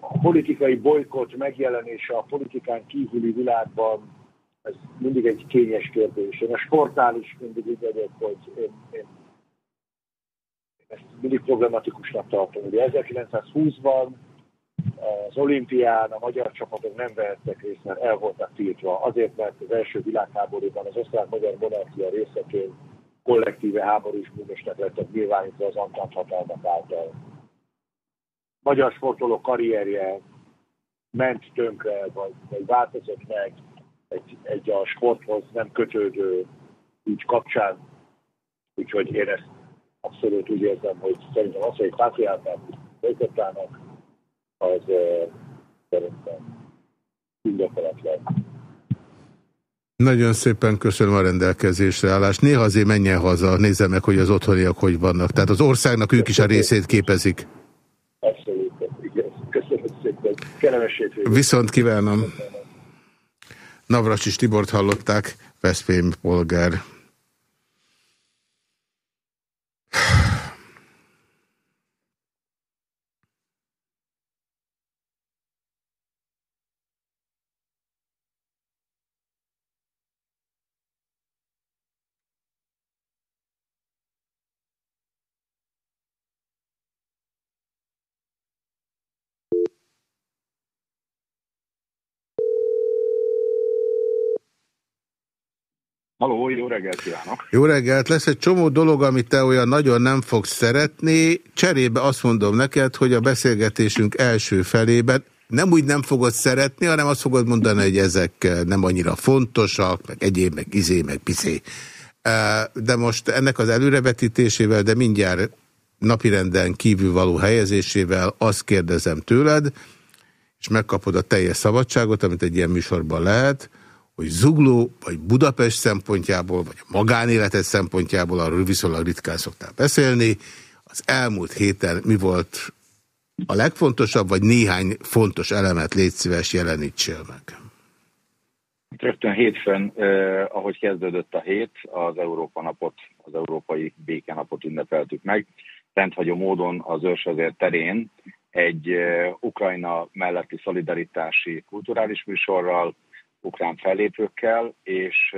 a politikai bolykott megjelenése a politikán kívüli világban, ez mindig egy kényes kérdés. Én a sportnál is mindig úgy vagyok, hogy én, én, én ezt mindig problematikusnak tartom. Ugye 1920-ban az olimpián a magyar csapatok nem vehettek részt, mert el voltak tiltva. Azért, mert az első világháborúban az osztrák-magyar monarchia részeként kollektíve háborús bűnösnek lettek nyilvánítva az Antant hatalmak által. Magyar sportoló karrierje ment tönkre, vagy, vagy változott meg egy, egy a sporthoz nem kötődő ügy kapcsán. Úgyhogy én ezt abszolút úgy érzem, hogy szerintem az, hogy pátriátát folytatnának, az uh, szerintem indokolatlan. Nagyon szépen köszönöm a rendelkezésre állást. Néha azért menjen haza, nézze meg, hogy az otthoniak hogy vannak. Tehát az országnak ők is a részét képezik. Abszolút, igen. Köszönöm Viszont kívánom. Navracsis Tibort hallották, Veszprém polgár. Halló, jó reggelt kívánok! Jó reggelt! Lesz egy csomó dolog, amit te olyan nagyon nem fogsz szeretni. Cserébe azt mondom neked, hogy a beszélgetésünk első felében nem úgy nem fogod szeretni, hanem azt fogod mondani, hogy ezek nem annyira fontosak, meg egyéb, meg izé, meg piszé. De most ennek az előrevetítésével, de mindjárt napirenden kívül való helyezésével azt kérdezem tőled, és megkapod a teljes szabadságot, amit egy ilyen műsorban lehet, hogy Zugló vagy Budapest szempontjából, vagy a magánéletet szempontjából, arról viszonylag ritkán szoktál beszélni. Az elmúlt héten mi volt a legfontosabb, vagy néhány fontos elemet légy szíves jelenítsél meg? Rögtön hétfőn, eh, ahogy kezdődött a hét, az Európa napot, az Európai Békenapot ünnepeltük meg. Rendhagyó módon az őrsvezér terén egy eh, Ukrajna melletti szolidaritási kulturális műsorral, ukrán fellépőkkel és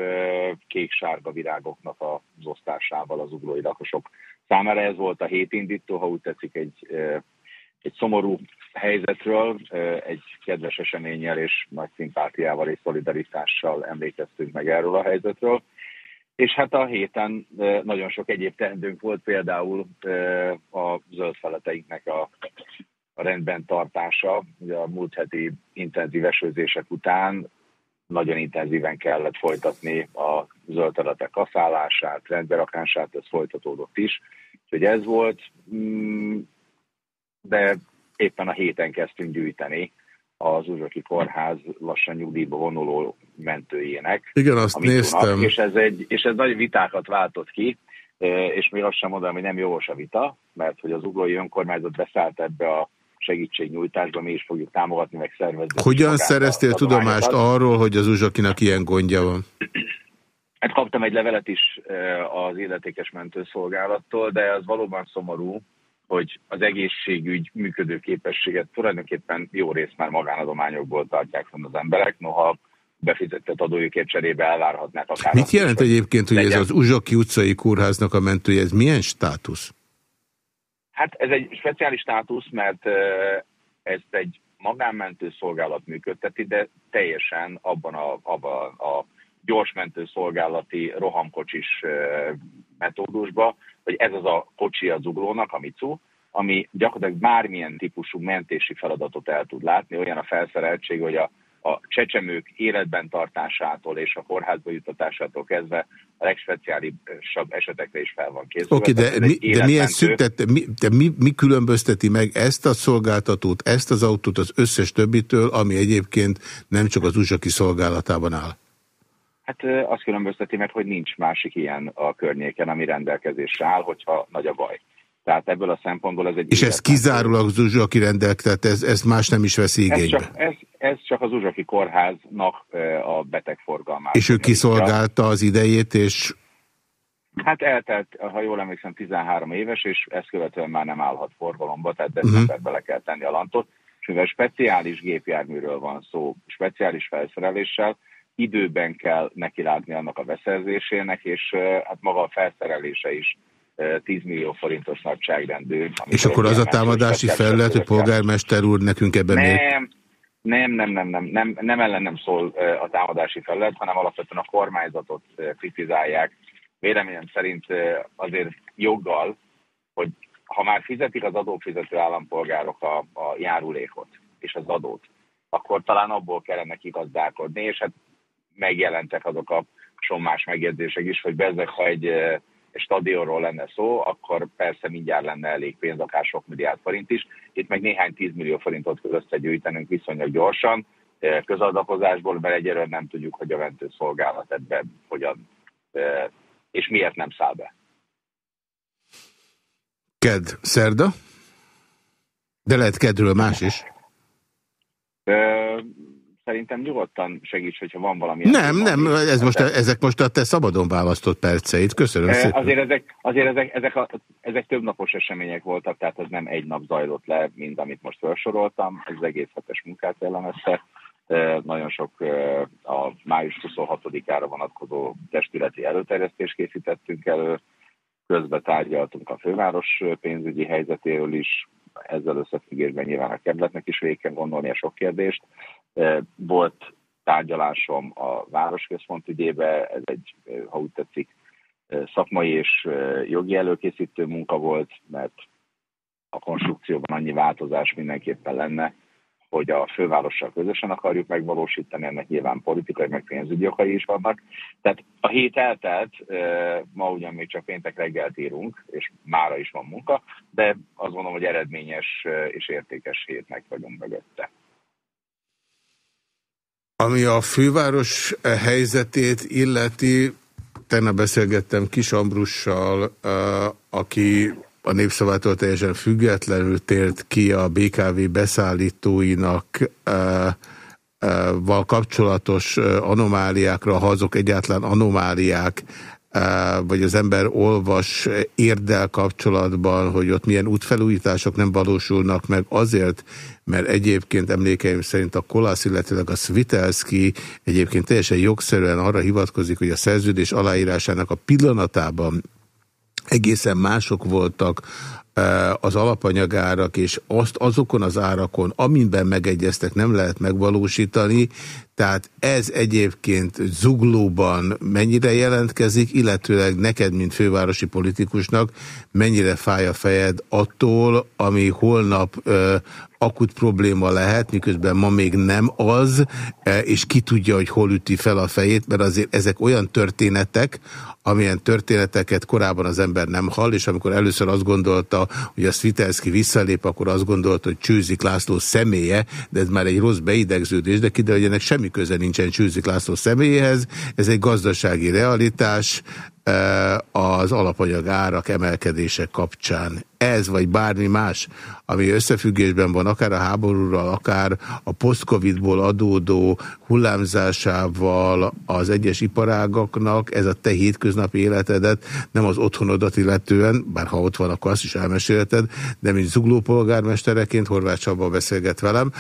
kék-sárga virágoknak az osztásával az uglói lakosok számára. Ez volt a hétindító, ha úgy tetszik, egy, egy szomorú helyzetről, egy kedves eseménnyel és nagy szimpátiával és szolidaritással emlékeztünk meg erről a helyzetről. És hát a héten nagyon sok egyéb teendőnk volt, például a zöld feleteinknek a, a rendben tartása. Ugye a múlt heti intenzív esőzések után nagyon intenzíven kellett folytatni a zöld területek kaszálását, rendberakását, ez folytatódott is. Úgyhogy ez volt, mm, de éppen a héten kezdtünk gyűjteni az Uzsoki Kórház lassan nyugdíjba vonuló mentőjének. Igen, azt néztem. És ez, egy, és ez nagy vitákat váltott ki, és még azt sem mondom, hogy nem jogos a vita, mert hogy az uglói önkormányzat beszállt ebbe a segítségnyújtásban mi is fogjuk támogatni, meg szervezni. Hogyan szereztél tudomást arról, hogy az Uzsakinak ilyen gondja van? Hát kaptam egy levelet is az illetékes mentőszolgálattól, de az valóban szomorú, hogy az egészségügy működő képességet tulajdonképpen jó rész már magánadományokból tartják fenn az emberek, noha befizetett adójukért cserébe elvárhatnák akár. Mit jelent egyébként, hogy legyen. ez az Uzsaki utcai kórháznak a mentője, ez milyen státusz? Hát ez egy speciális státusz, mert ezt egy magánmentő szolgálat működteti, de teljesen abban a, abban a gyorsmentő szolgálati rohamkocsis metódusba, hogy ez az a kocsi az uglónak, a Micu, ami gyakorlatilag bármilyen típusú mentési feladatot el tud látni, olyan a felszereltség, hogy a a csecsemők életben tartásától és a kórházba jutatásától kezdve a legspeciálisabb esetekre is fel van készülve. Oké, okay, de, mi, de milyen szüntet, mi, de mi, mi különbözteti meg ezt a szolgáltatót, ezt az autót az összes többitől, ami egyébként nem csak az uzsaki szolgálatában áll? Hát azt különbözteti meg, hogy nincs másik ilyen a környéken, ami rendelkezésre áll, hogyha nagy a baj. Tehát ebből a szempontból ez egy... És ez kizárólag az Uzsaki rendelk, tehát ez, ez más nem is veszi igénybe? Ez csak, ez, ez csak az Uzsaki kórháznak a betegforgalmát. És ő kiszolgálta az idejét, és... Hát eltelt, ha jól emlékszem, 13 éves, és ezt követően már nem állhat forgalomba, tehát decemberbe uh -huh. bele kell tenni a lantot. És mivel speciális gépjárműről van szó, speciális felszereléssel, időben kell nekilátni annak a beszerzésének, és hát maga a felszerelése is 10 millió forintos nagyságrendű. És akkor az a támadási felület, hogy polgármester úr nekünk ebben nem, nem, nem, nem, nem, nem, nem ellen nem szól a támadási felület, hanem alapvetően a kormányzatot kritizálják. Véleményem szerint azért joggal, hogy ha már fizetik az adófizető állampolgárok a, a járulékot és az adót, akkor talán abból kellene kigazdálkodni, és hát megjelentek azok a sommás megjegyzések is, hogy bezzek, ha egy, stadionról lenne szó, akkor persze mindjárt lenne elég pénz, akár sok milliárd forint is. Itt meg néhány tízmillió forintot kell összegyűjtenünk viszonylag gyorsan, közadakozásból, mert egyelőre nem tudjuk, hogy a mentőszolgálat ebben hogyan és miért nem száll be. Ked, szerda? De lehet kedről más is. Szerintem nyugodtan segíts, hogyha van valami. Nem, nem, ez most, ezek most a te szabadon választott perceit. Köszönöm szépen. Azért ezek, azért ezek, ezek, a, ezek több napos események voltak, tehát ez nem egy nap zajlott le, mint amit most felsoroltam. Ez egész hetes munkát jellemezte. Nagyon sok a május 26-ára vonatkozó testületi előterjesztést készítettünk elő. Közben tárgyaltunk a főváros pénzügyi helyzetéről is, ezzel összefüggésben nyilván a kerületnek is végig kell gondolni a sok kérdést. Volt tárgyalásom a városközpont ügyébe, ez egy, ha úgy tetszik, szakmai és jogi előkészítő munka volt, mert a konstrukcióban annyi változás mindenképpen lenne, hogy a fővárossal közösen akarjuk megvalósítani, ennek nyilván politikai, meg pénzügyi okai is vannak. Tehát a hét eltelt, ma ugyan még csak péntek reggelt írunk, és mára is van munka, de azt gondolom, hogy eredményes és értékes hétnek vagyunk mögötte. Ami a főváros helyzetét illeti, tegnap beszélgettem Kis Ambrussal, aki a népszavától teljesen függetlenül tért ki a BKV beszállítóinak val kapcsolatos anomáliákra, ha azok egyáltalán anomáliák, vagy az ember olvas érdel kapcsolatban, hogy ott milyen útfelújítások nem valósulnak meg azért, mert egyébként emlékeim szerint a Kolasz, illetőleg a Svitelski egyébként teljesen jogszerűen arra hivatkozik, hogy a szerződés aláírásának a pillanatában egészen mások voltak az alapanyagárak, és azt azokon az árakon, amiben megegyeztek, nem lehet megvalósítani, tehát ez egyébként zuglóban mennyire jelentkezik, illetőleg neked, mint fővárosi politikusnak, mennyire fáj a fejed attól, ami holnap akut probléma lehet, miközben ma még nem az, és ki tudja, hogy hol üti fel a fejét, mert azért ezek olyan történetek, amilyen történeteket korábban az ember nem hall, és amikor először azt gondolta, hogy a Svitelszki visszalép, akkor azt gondolta, hogy Csőzik László személye, de ez már egy rossz beidegződés, de kiderül, hogy ennek semmi köze nincsen Csőzik László személyéhez, ez egy gazdasági realitás, az alapanyag árak emelkedése kapcsán. Ez vagy bármi más, ami összefüggésben van, akár a háborúral, akár a post-covidból adódó hullámzásával az egyes iparágaknak, ez a te hétköznapi életedet, nem az otthonodat illetően, bár ha ott van, akkor azt is elmesélted, de mint zugló polgármestereként, Horváth Csaba beszélget velem,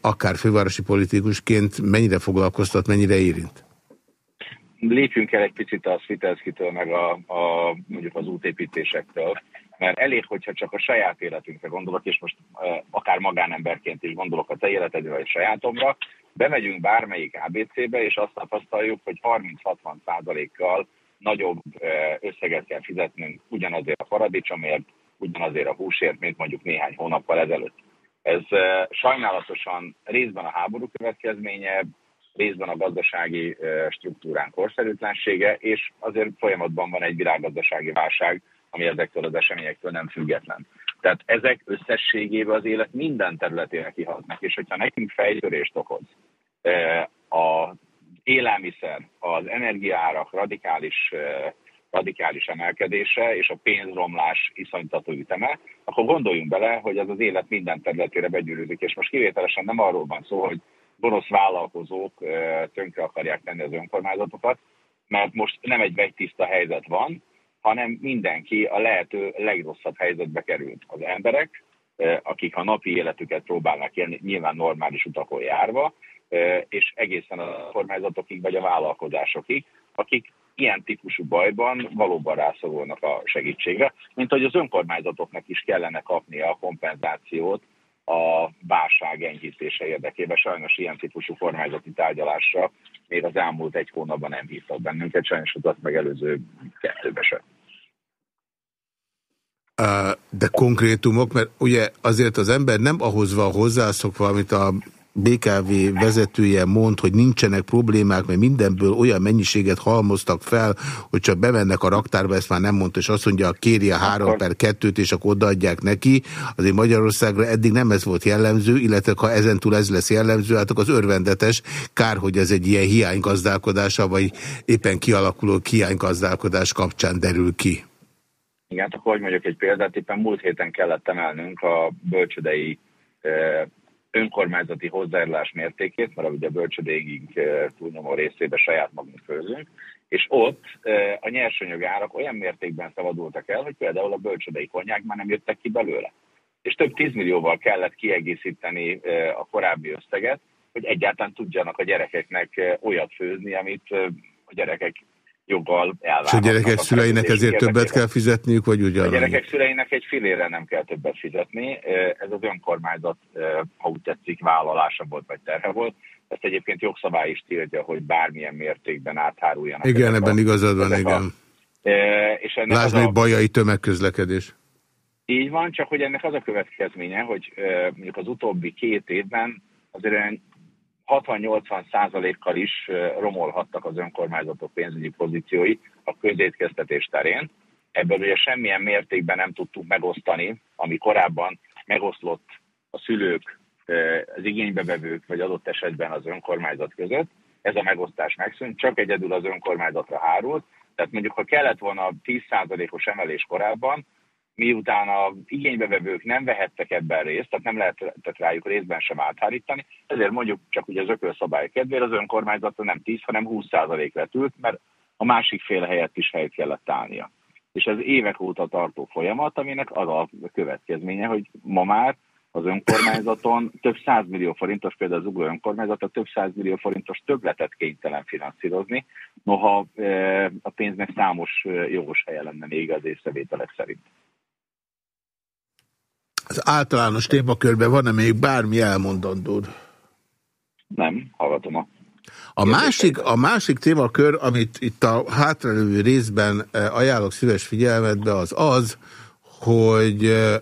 akár fővárosi politikusként mennyire foglalkoztat, mennyire érint? Lépjünk el egy picit a Svitelszkitől, meg a, a, mondjuk az útépítésektől, mert elég, hogyha csak a saját életünkre gondolok, és most akár magánemberként is gondolok a te életedre, vagy sajátomra, bemegyünk bármelyik ABC-be, és azt tapasztaljuk, hogy 30-60 százalékkal nagyobb összeget kell fizetnünk ugyanazért a paradicsomért, ugyanazért a húsért, mint mondjuk néhány hónappal ezelőtt. Ez sajnálatosan részben a háború következménye, részben a gazdasági struktúrán korszerűtlensége, és azért folyamatban van egy világgazdasági válság, ami ezektől az eseményektől nem független. Tehát ezek összességében az élet minden területére kihatnak, és hogyha nekünk fejtörést okoz az élelmiszer, az energiárak radikális radikális emelkedése és a pénzromlás iszonytató üteme, akkor gondoljunk bele, hogy ez az élet minden területére begyűrűzik. És most kivételesen nem arról van szó, hogy gonosz vállalkozók tönkre akarják tenni az önkormányzatokat, mert most nem egy vegytiszta helyzet van, hanem mindenki a lehető legrosszabb helyzetbe került. Az emberek, akik a napi életüket próbálnak élni, nyilván normális utakon járva, és egészen a kormányzatokig vagy a vállalkozásokig, akik ilyen típusú bajban valóban rászorulnak a segítségre, mint hogy az önkormányzatoknak is kellene kapnia a kompenzációt a válság enyhítése érdekében. Sajnos ilyen típusú kormányzati tárgyalásra még az elmúlt egy hónapban nem hívtak bennünket, sajnos az azt megelőző kettőbe sem. De konkrétumok, mert ugye azért az ember nem ahhoz van hozzászokva, amit a BKV vezetője mond, hogy nincsenek problémák, mert mindenből olyan mennyiséget halmoztak fel, hogy csak bemennek a raktárba, ezt már nem mondta, és azt mondja, kéri a 3 per 2-t, és akkor odaadják neki. Azért Magyarországra eddig nem ez volt jellemző, illetve ha ezentúl ez lesz jellemző, hát akkor az örvendetes. Kár, hogy ez egy ilyen hiánygazdálkodása, vagy éppen kialakuló hiánygazdálkodás kapcsán derül ki. Igen, akkor hogy mondjuk egy példát, éppen múlt héten kellett emelnünk a bölcsödei eh, önkormányzati hozzájárulás mértékét, mert ugye a bölcsödégig eh, túlnyomó részébe saját magunk főzünk, és ott eh, a nyersanyag árak olyan mértékben szabadultak el, hogy például a bölcsödei konyák már nem jöttek ki belőle. És több tízmillióval kellett kiegészíteni eh, a korábbi összeget, hogy egyáltalán tudjanak a gyerekeknek olyat főzni, amit a gyerekek joggal elvárnak. És a gyerekek szüleinek ezért többet kell fizetniük, vagy ugyanúgy? A gyerekek szüleinek egy filére nem kell többet fizetni. Ez az önkormányzat, ha úgy tetszik, vállalása volt, vagy terhe volt. Ezt egyébként jogszabály is tiltja, hogy bármilyen mértékben átháruljanak. Igen, ebben a, igazad van, igen. A, és ennek Lásd a bajai tömegközlekedés. Így van, csak hogy ennek az a következménye, hogy mondjuk az utóbbi két évben azért 60-80 százalékkal is romolhattak az önkormányzatok pénzügyi pozíciói a közétkeztetés terén. Ebből ugye semmilyen mértékben nem tudtuk megosztani, ami korábban megoszlott a szülők, az igénybevevők, vagy adott esetben az önkormányzat között. Ez a megosztás megszűnt, csak egyedül az önkormányzatra hárult. Tehát mondjuk, ha kellett volna 10%-os emelés korábban, miután a igénybevevők nem vehettek ebben részt, tehát nem lehetett rájuk részben sem áthárítani, ezért mondjuk csak ugye az ökölszabály kedvére az önkormányzatra nem 10, hanem 20 lett ült, mert a másik fél helyett is helyet kellett állnia. És ez évek óta tartó folyamat, aminek az a következménye, hogy ma már az önkormányzaton több millió forintos, például az ugló önkormányzata több millió forintos többletet kénytelen finanszírozni, noha e, a pénznek számos e, jogos helye lenne még az észrevételek szerint. Az általános témakörben van-e még bármi elmondandód? Nem, hallgatom a a másik, a másik témakör, amit itt a hátralévő részben eh, ajánlok szíves figyelmetbe, az az, hogy eh,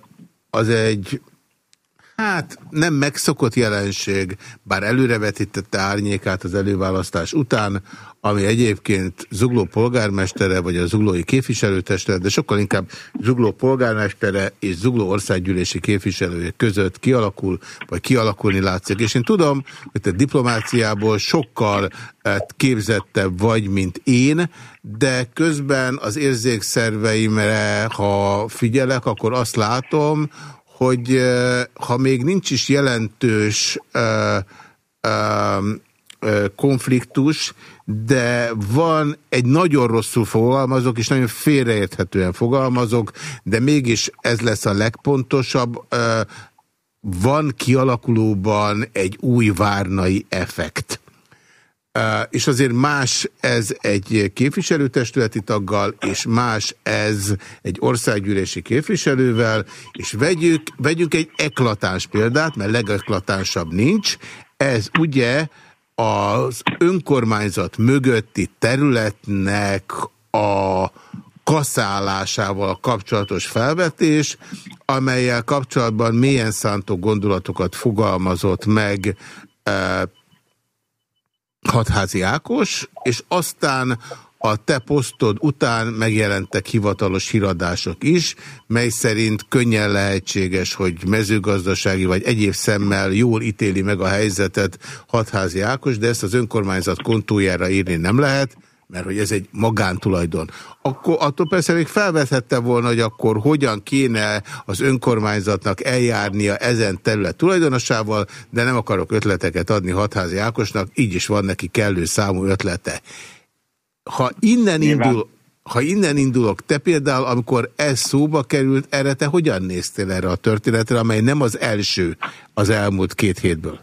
az egy Hát nem megszokott jelenség, bár előrevetítette árnyékát az előválasztás után, ami egyébként Zugló polgármestere, vagy a Zuglói képviselőtestület, de sokkal inkább Zugló polgármestere és Zugló országgyűlési képviselője között kialakul, vagy kialakulni látszik. És én tudom, hogy te diplomáciából sokkal eh, képzettebb vagy, mint én, de közben az érzékszerveimre, ha figyelek, akkor azt látom, hogy ha még nincs is jelentős konfliktus, de van egy nagyon rosszul fogalmazok, és nagyon félreérthetően fogalmazok, de mégis ez lesz a legpontosabb. Van kialakulóban egy új várnai effekt. És azért más ez egy képviselőtestületi taggal, és más ez egy országgyűlési képviselővel, és vegyük, vegyük egy eklatáns példát, mert legeklatánsabb nincs. Ez ugye az önkormányzat mögötti területnek a kaszálásával kapcsolatos felvetés, amelyel kapcsolatban mélyen szántó gondolatokat fogalmazott meg Hatházi Ákos, és aztán a te posztod után megjelentek hivatalos híradások is, mely szerint könnyen lehetséges, hogy mezőgazdasági vagy egyéb szemmel jól ítéli meg a helyzetet Hatházi Ákos, de ezt az önkormányzat kontójára írni nem lehet, mert hogy ez egy magántulajdon. Akkor attól persze még felvethette volna, hogy akkor hogyan kéne az önkormányzatnak eljárnia ezen terület tulajdonosával, de nem akarok ötleteket adni Hatházi Ákosnak, így is van neki kellő számú ötlete. Ha innen indul, ha innen indulok, te például, amikor ez szóba került, erre te hogyan néztél erre a történetre, amely nem az első az elmúlt két hétből?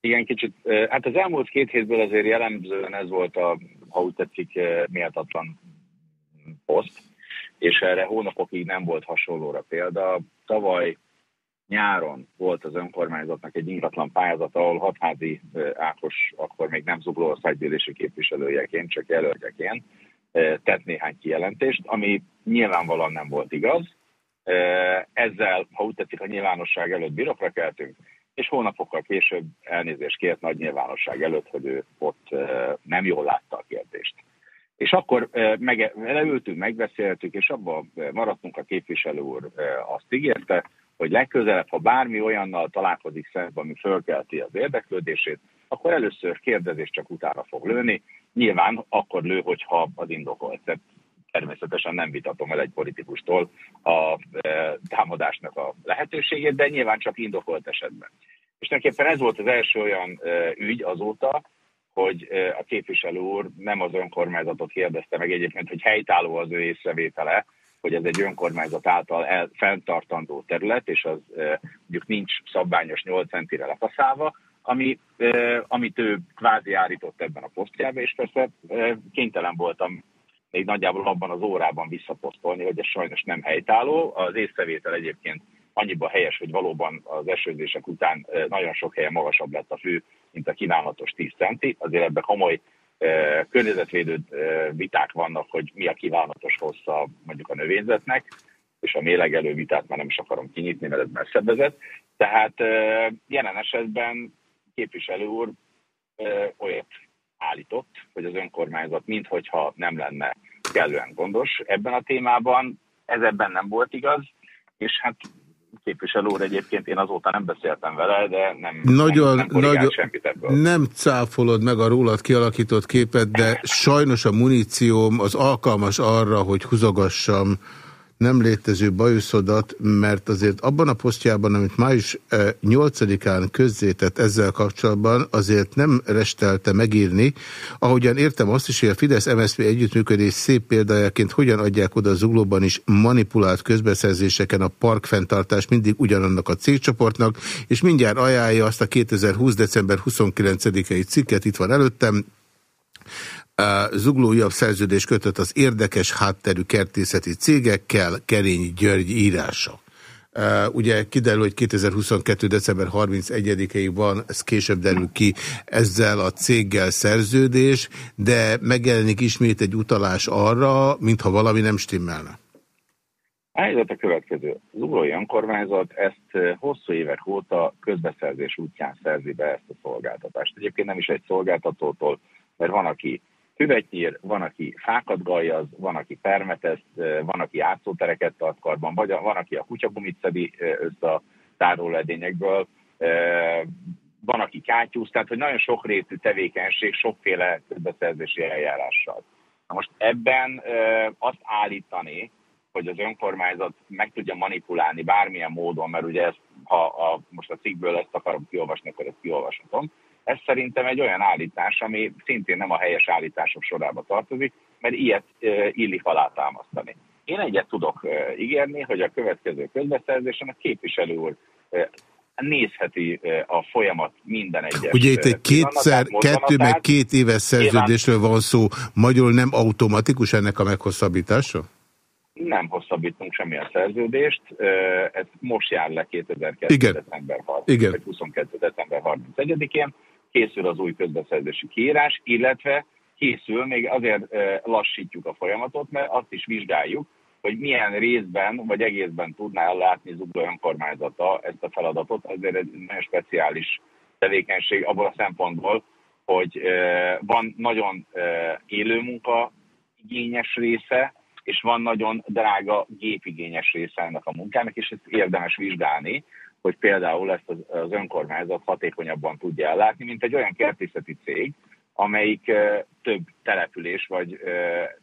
Igen, kicsit. Hát az elmúlt két hétből azért jellemzően ez volt a ha úgy tetszik, méltatlan poszt, és erre hónapokig nem volt hasonlóra példa. Tavaly nyáron volt az önkormányzatnak egy ingatlan pályázat, ahol hatházi Ákos, akkor még nem zugló országgyűlési képviselőjeként, csak jelöltjeként tett néhány kijelentést, ami nyilvánvalóan nem volt igaz. Ezzel, ha úgy tetszik, a nyilvánosság előtt bírokra keltünk, és hónapokkal később elnézést kért nagy nyilvánosság előtt, hogy ő ott nem jól látta a kérdést. És akkor meg, leültünk, megbeszéltük, és abban maradtunk, a képviselő úr azt ígérte, hogy legközelebb, ha bármi olyannal találkozik szemben, ami fölkelti az érdeklődését, akkor először kérdezés csak utána fog lőni. Nyilván akkor lő, hogyha az indokolt. Tehát természetesen nem vitatom el egy politikustól a e, támadásnak a lehetőségét, de nyilván csak indokolt esetben. És tulajdonképpen ez volt az első olyan e, ügy azóta, hogy e, a képviselő úr nem az önkormányzatot kérdezte meg egyébként, hogy helytálló az ő észrevétele, hogy ez egy önkormányzat által el, fenntartandó terület, és az mondjuk nincs szabványos 8 centire lekaszálva, ami, amit ő kvázi állított ebben a posztjába, és persze kénytelen voltam még nagyjából abban az órában visszaposztolni, hogy ez sajnos nem helytálló. Az észrevétel egyébként annyiban helyes, hogy valóban az esőzések után nagyon sok helyen magasabb lett a fű, mint a kívánatos 10 centi. Azért ebben komoly környezetvédő viták vannak, hogy mi a kívánatos hossza mondjuk a növényzetnek, és a mélegelő vitát már nem is akarom kinyitni, mert ez messzebb vezet. Tehát jelen esetben képviselő úr olyat állított, hogy az önkormányzat minthogyha nem lenne kellően gondos ebben a témában. Ez ebben nem volt igaz, és hát képviselő úr egyébként én azóta nem beszéltem vele, de nem, nagyon, nem, nem nagyon, semmit ebből. Nem cáfolod meg a rólad kialakított képet, de sajnos a munícióm az alkalmas arra, hogy húzogassam nem létező bajuszodat, mert azért abban a posztjában, amit május 8-án eh, közzétett ezzel kapcsolatban, azért nem restelte megírni. Ahogyan értem azt is, hogy a Fidesz-MSZP együttműködés szép példájaként hogyan adják oda Zuglóban is manipulált közbeszerzéseken a parkfenntartást mindig ugyanannak a cégcsoportnak, és mindjárt ajánlja azt a 2020. december 29-i cikket, itt van előttem, Zugló újabb szerződés kötött az érdekes hátterű kertészeti cégekkel, Kerényi György írása. Ugye kiderül, hogy 2022. december 31-ig van, ez később derül ki ezzel a céggel szerződés, de megjelenik ismét egy utalás arra, mintha valami nem stimmelne. A helyzet a következő. Az uglói önkormányzat ezt hosszú évek óta közbeszerzés útján szerzi be ezt a szolgáltatást. Egyébként nem is egy szolgáltatótól, mert van, aki füvet nyír, van, aki fákat galjaz, van, aki permetez, van, aki átszótereket tart karban, vagy van, aki a kutyagumit szedi össze a táróledényekből, van, aki kátyúz, tehát hogy nagyon sok rétű tevékenység, sokféle közbeszerzési eljárással. Na most ebben azt állítani, hogy az önkormányzat meg tudja manipulálni bármilyen módon, mert ugye ezt, ha a, most a cikkből ezt akarom kiolvasni, akkor ezt kiolvashatom, ez szerintem egy olyan állítás, ami szintén nem a helyes állítások sorába tartozik, mert ilyet illik alátámasztani. Én egyet tudok ígérni, hogy a következő közbeszerzésen a képviselő úr nézheti a folyamat minden egyes Ugye itt egy kétszer, kettő meg két éves szerződésről van szó, magyarul nem automatikus ennek a meghosszabbítása? Nem hosszabbítunk semmilyen szerződést, ez most jár le 2002. Igen. december 30, Igen. 22. december 31-én, készül az új közbeszerzési kiírás, illetve készül, még azért lassítjuk a folyamatot, mert azt is vizsgáljuk, hogy milyen részben vagy egészben tudná ellátni Zugló önkormányzata ezt a feladatot. Azért egy nagyon speciális tevékenység abból a szempontból, hogy van nagyon élő munka igényes része, és van nagyon drága gépigényes része ennek a munkának, és ezt érdemes vizsgálni, hogy például ezt az, az önkormányzat hatékonyabban tudja ellátni, mint egy olyan kertészeti cég, amelyik több település vagy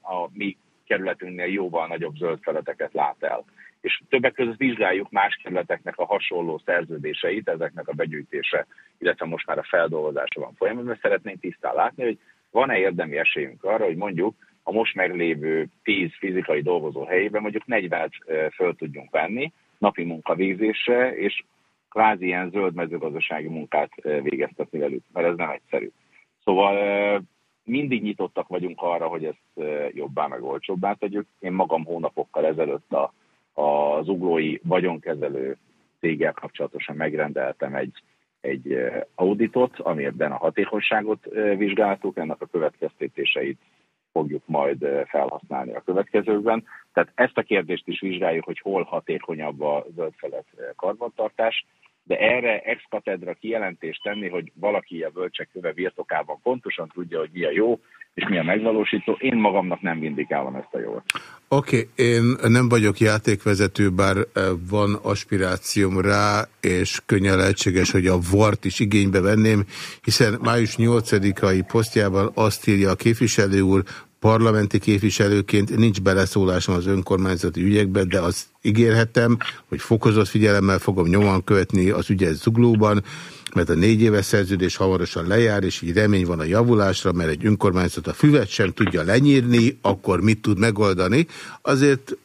a mi kerületünknél jóval nagyobb zöld feleteket lát el. És többek között vizsgáljuk más kerületeknek a hasonló szerződéseit, ezeknek a begyűjtése, illetve most már a feldolgozása van folyamatban. Szeretnénk tisztán látni, hogy van-e érdemi esélyünk arra, hogy mondjuk a most meglévő 10 fizikai dolgozó helyében mondjuk 40-et föl tudjunk venni napi munkavégzésre, és kvázi ilyen zöld mezőgazdasági munkát végeztetni velük, mert ez nem egyszerű. Szóval mindig nyitottak vagyunk arra, hogy ezt jobbá meg olcsóbbá tegyük. Én magam hónapokkal ezelőtt a, a zuglói vagyonkezelő céggel kapcsolatosan megrendeltem egy, egy auditot, amiben a hatékonyságot vizsgáltuk, ennek a következtetéseit fogjuk majd felhasználni a következőkben. Tehát ezt a kérdést is vizsgáljuk, hogy hol hatékonyabb a zöldfelett karbantartás, de erre ex katedra kijelentést tenni, hogy valaki a bölcsek köve birtokában pontosan tudja, hogy mi a jó, és mi a megvalósító. Én magamnak nem vindikálom ezt a jót. Oké, okay, én nem vagyok játékvezető, bár eh, van aspirációm rá, és könnyen lehetséges, hogy a VART is igénybe venném, hiszen május 8-ai posztjában azt írja a képviselő úr, parlamenti képviselőként nincs beleszólásom az önkormányzati ügyekbe, de azt ígérhetem, hogy fokozott figyelemmel fogom nyoman követni az ügyet zuglóban, mert a négy éves szerződés hamarosan lejár, és így remény van a javulásra, mert egy önkormányzat a füvet sem tudja lenyírni, akkor mit tud megoldani. Azért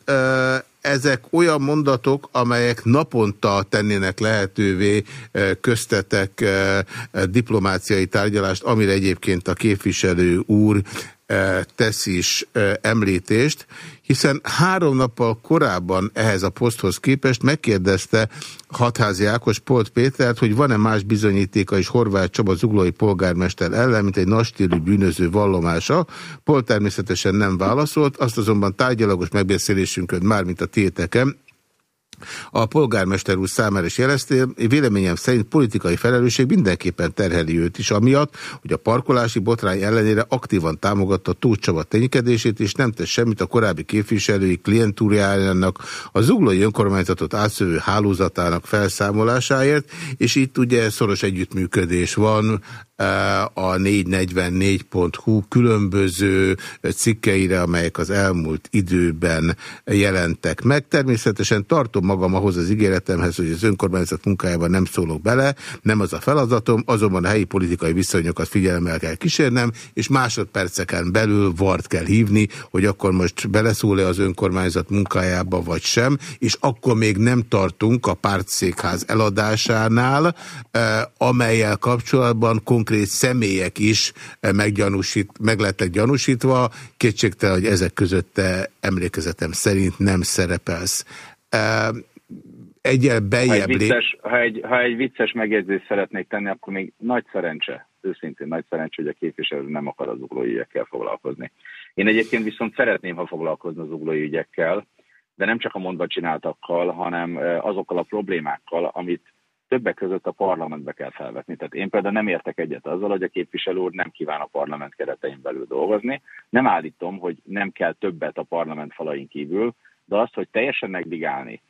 ezek olyan mondatok, amelyek naponta tennének lehetővé köztetek diplomáciai tárgyalást, amire egyébként a képviselő úr tesz is említést, hiszen három nappal korábban ehhez a poszthoz képest megkérdezte hatházi Ákos Polt Pétert, hogy van-e más bizonyítéka is Horváth Csaba zuglói polgármester ellen, mint egy nastílű bűnöző vallomása. Polt természetesen nem válaszolt, azt azonban tárgyalagos megbeszélésünkön már, mint a téteken, a polgármester úr számára is jelezte, véleményem szerint politikai felelősség mindenképpen terheli őt is, amiatt, hogy a parkolási botrány ellenére aktívan támogatta Tóth Csaba ténykedését, és nem tesz semmit a korábbi képviselői klientúriájának, a zuglói önkormányzatot átszövő hálózatának felszámolásáért, és itt ugye szoros együttműködés van a 444.hu különböző cikkeire, amelyek az elmúlt időben jelentek meg. Természetesen tartom magam ahhoz az ígéretemhez, hogy az önkormányzat munkájában nem szólok bele, nem az a feladatom, azonban a helyi politikai viszonyokat figyelemmel kell kísérnem, és másodperceken belül vart kell hívni, hogy akkor most beleszól-e az önkormányzat munkájába, vagy sem, és akkor még nem tartunk a pártszékház eladásánál, amelyel kapcsolatban konkrét személyek is eh, meggyanúsít, meg lettek gyanúsítva, kétségtelen, hogy ezek között te emlékezetem szerint nem szerepelsz. Egyel bejebb... Ha egy, vicces, ha, egy, ha egy vicces megjegyzést szeretnék tenni, akkor még nagy szerencse, őszintén nagy szerencse, hogy a képviselő nem akar az uglói ügyekkel foglalkozni. Én egyébként viszont szeretném, ha foglalkozna az uglói ügyekkel, de nem csak a mondva csináltakkal, hanem azokkal a problémákkal, amit többek között a parlamentbe kell felvetni. Tehát én például nem értek egyet azzal, hogy a képviselő úr nem kíván a parlament keretein belül dolgozni. Nem állítom, hogy nem kell többet a parlament falain kívül, de azt, hogy teljesen megdigálni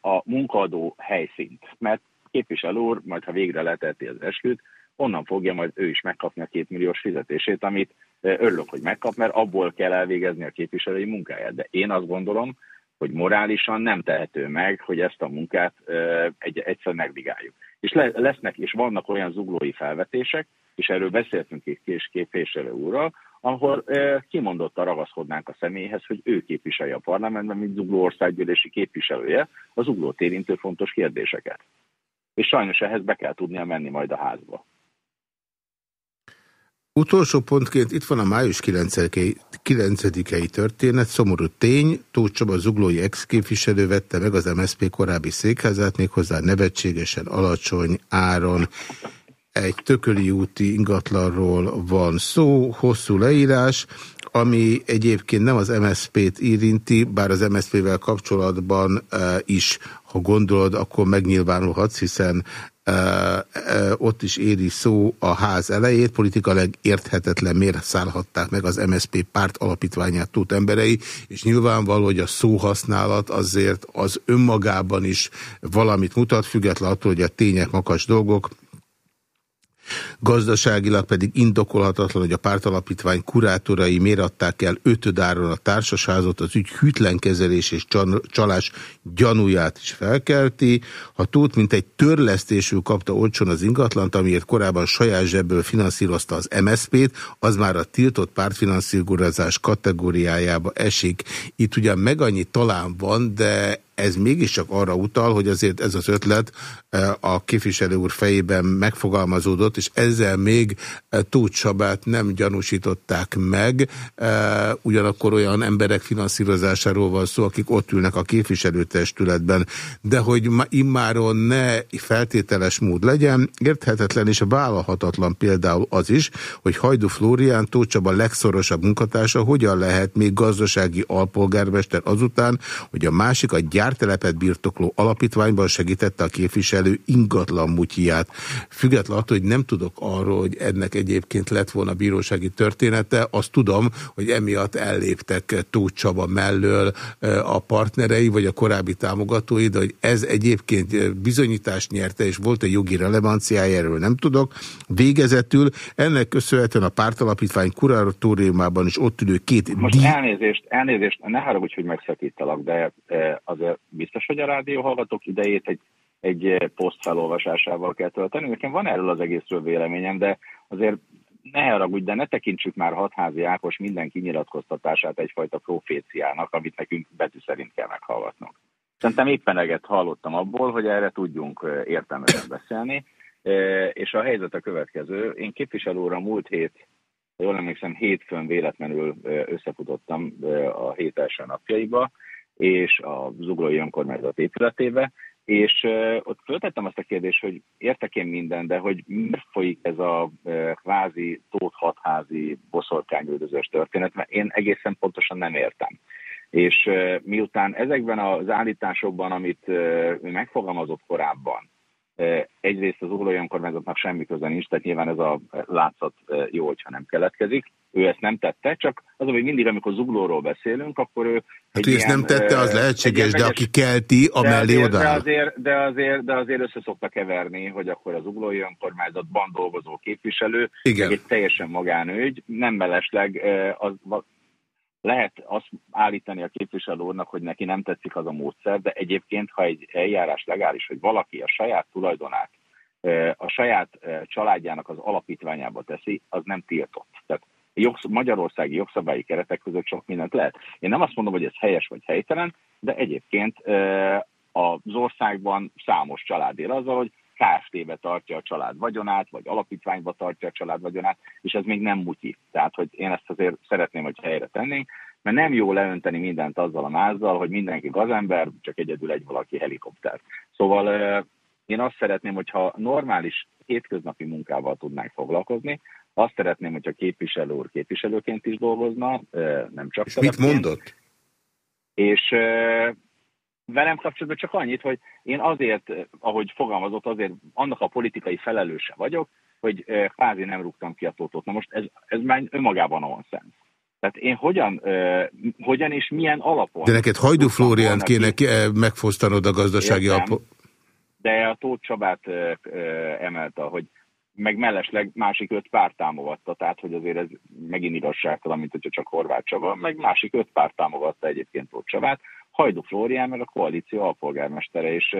a munkaadó helyszínt, mert képviselő úr, majd ha végre leteti az esküt, onnan fogja majd ő is megkapni a kétmilliós fizetését, amit örülök, hogy megkap, mert abból kell elvégezni a képviselői munkáját. De én azt gondolom, hogy morálisan nem tehető meg, hogy ezt a munkát egy, egyszer megvigáljuk. És le, lesznek, és vannak olyan zuglói felvetések, és erről beszéltünk egy kés képviselő úrral, ahol kimondottan ragaszkodnánk a személyhez, hogy ő képviselje a parlamentben, mint zugló országgyűlési képviselője, az zuglót érintő fontos kérdéseket. És sajnos ehhez be kell tudnia menni majd a házba. Utolsó pontként itt van a május 9-i történet, szomorú tény, Tóth Csaba zuglói ex-képviselő vette meg az MSZP korábbi székházát, méghozzá nevetségesen alacsony áron. Egy tököli úti ingatlanról van szó, hosszú leírás, ami egyébként nem az MSZP-t érinti, bár az MSZP-vel kapcsolatban e, is, ha gondolod, akkor megnyilvánulhatsz, hiszen ott is éri szó a ház elejét, politikailag érthetetlen miért szállhatták meg az MSZP párt alapítványát tud emberei, és nyilvánvaló, hogy a szóhasználat azért az önmagában is valamit mutat, függetlenül attól, hogy a tények makas dolgok, Gazdaságilag pedig indokolhatatlan, hogy a pártalapítvány kurátorai mératták el ötödáron a társasházot, az ügy hűtlen kezelés és csalás gyanúját is felkelti. Ha Tóth mint egy törlesztésül kapta olcsón az ingatlant, amiért korábban saját zsebből finanszírozta az MSZP-t, az már a tiltott pártfinanszírozás kategóriájába esik. Itt ugyan meg annyi talán van, de ez mégiscsak arra utal, hogy azért ez az ötlet a képviselő úr fejében megfogalmazódott, és ezzel még Tóth Csabát nem gyanúsították meg, ugyanakkor olyan emberek finanszírozásáról van szó, akik ott ülnek a képviselőtestületben, de hogy immáron ne feltételes mód legyen, érthetetlen és vállalhatatlan például az is, hogy Hajdu Flórián Tóth Csaba legszorosabb munkatársa hogyan lehet még gazdasági alpolgármester azután, hogy a másik a gyártelepet birtokló alapítványban segítette a képviselő ingatlan mutyját. Független attól, hogy nem tudok arról, hogy ennek egyébként lett volna bírósági története, azt tudom, hogy emiatt elléptek Tóth Csaba mellől a partnerei, vagy a korábbi támogatói, de hogy ez egyébként bizonyítást nyerte, és volt egy jogi relevanciája, erről nem tudok. Végezetül ennek köszönhetően a pártalapítvány kuratóriumában is ott ülő két... Most elnézést, elnézést, ne haragudj, hogy megszakítalak, de azért biztos, hogy a rádió hallgatók idejét egy, egy poszt felolvasásával kell tölteni. Nekem van erről az egészről véleményem, de azért ne haragudj, de ne tekintsük már hatházi Ákos minden kinyilatkoztatását egyfajta proféciának, amit nekünk betű szerint kell meghallgatnunk. Szerintem éppen eget hallottam abból, hogy erre tudjunk értelmesen beszélni, és a helyzet a következő. Én képviselőre múlt hét, jól emlékszem, hétfőn véletlenül összefutottam a hét első napjaiba, és a Zuglói Önkormányzat épületébe, és ott föltettem azt a kérdést, hogy értek én minden, de hogy miért folyik ez a kvázi tóthatházi boszorkányüldözős történet, mert én egészen pontosan nem értem. És miután ezekben az állításokban, amit ő megfogalmazott korábban, egyrészt az ugrói önkormányzatnak semmi köze nincs, tehát nyilván ez a látszat jó, hogyha nem keletkezik. Ő ezt nem tette, csak az, hogy mindig, amikor zuglóról beszélünk, akkor ő... Hát ő ezt nem tette, az lehetséges, de aki kelti, a mellé oda. De azért, de, azért, de azért össze szokta keverni, hogy akkor az uglói önkormányzatban dolgozó képviselő, Igen. egy teljesen magánügy, nem mellesleg az, lehet azt állítani a képviselő úrnak, hogy neki nem tetszik az a módszer, de egyébként, ha egy eljárás legális, hogy valaki a saját tulajdonát a saját családjának az alapítványába teszi, az nem tiltott. Tehát jogsz magyarországi jogszabályi keretek között sok mindent lehet. Én nem azt mondom, hogy ez helyes vagy helytelen, de egyébként az országban számos család él azzal, hogy KFT-be tartja a család vagyonát, vagy alapítványba tartja a család vagyonát, és ez még nem mutyi. Tehát, hogy én ezt azért szeretném, hogy helyre tennénk, mert nem jó leönteni mindent azzal a mázzal, hogy mindenki gazember, csak egyedül egy valaki helikopter. Szóval én azt szeretném, hogyha normális hétköznapi munkával tudnánk foglalkozni, azt szeretném, hogyha képviselő úr képviselőként is dolgozna, nem csak És mit mondott? És velem kapcsolatban csak annyit, hogy én azért, ahogy fogalmazott, azért annak a politikai felelőse vagyok, hogy kvázi nem rúgtam ki a tótot. Na most ez, ez már önmagában nonsens. Tehát én hogyan, uh, hogyan és milyen alapon... De neked Hajdu Flóriánt kéne ki, megfosztanod a gazdasági alapot. De a Tóth Csabát uh, uh, emelte, hogy meg mellesleg másik öt párt támogatta, tehát hogy azért ez megint igazságtalan, mint hogyha csak Horváth Csaba, meg másik öt párt támogatta egyébként Tóth Csabát. Hajdu Flórián meg a koalíció alpolgármestere, és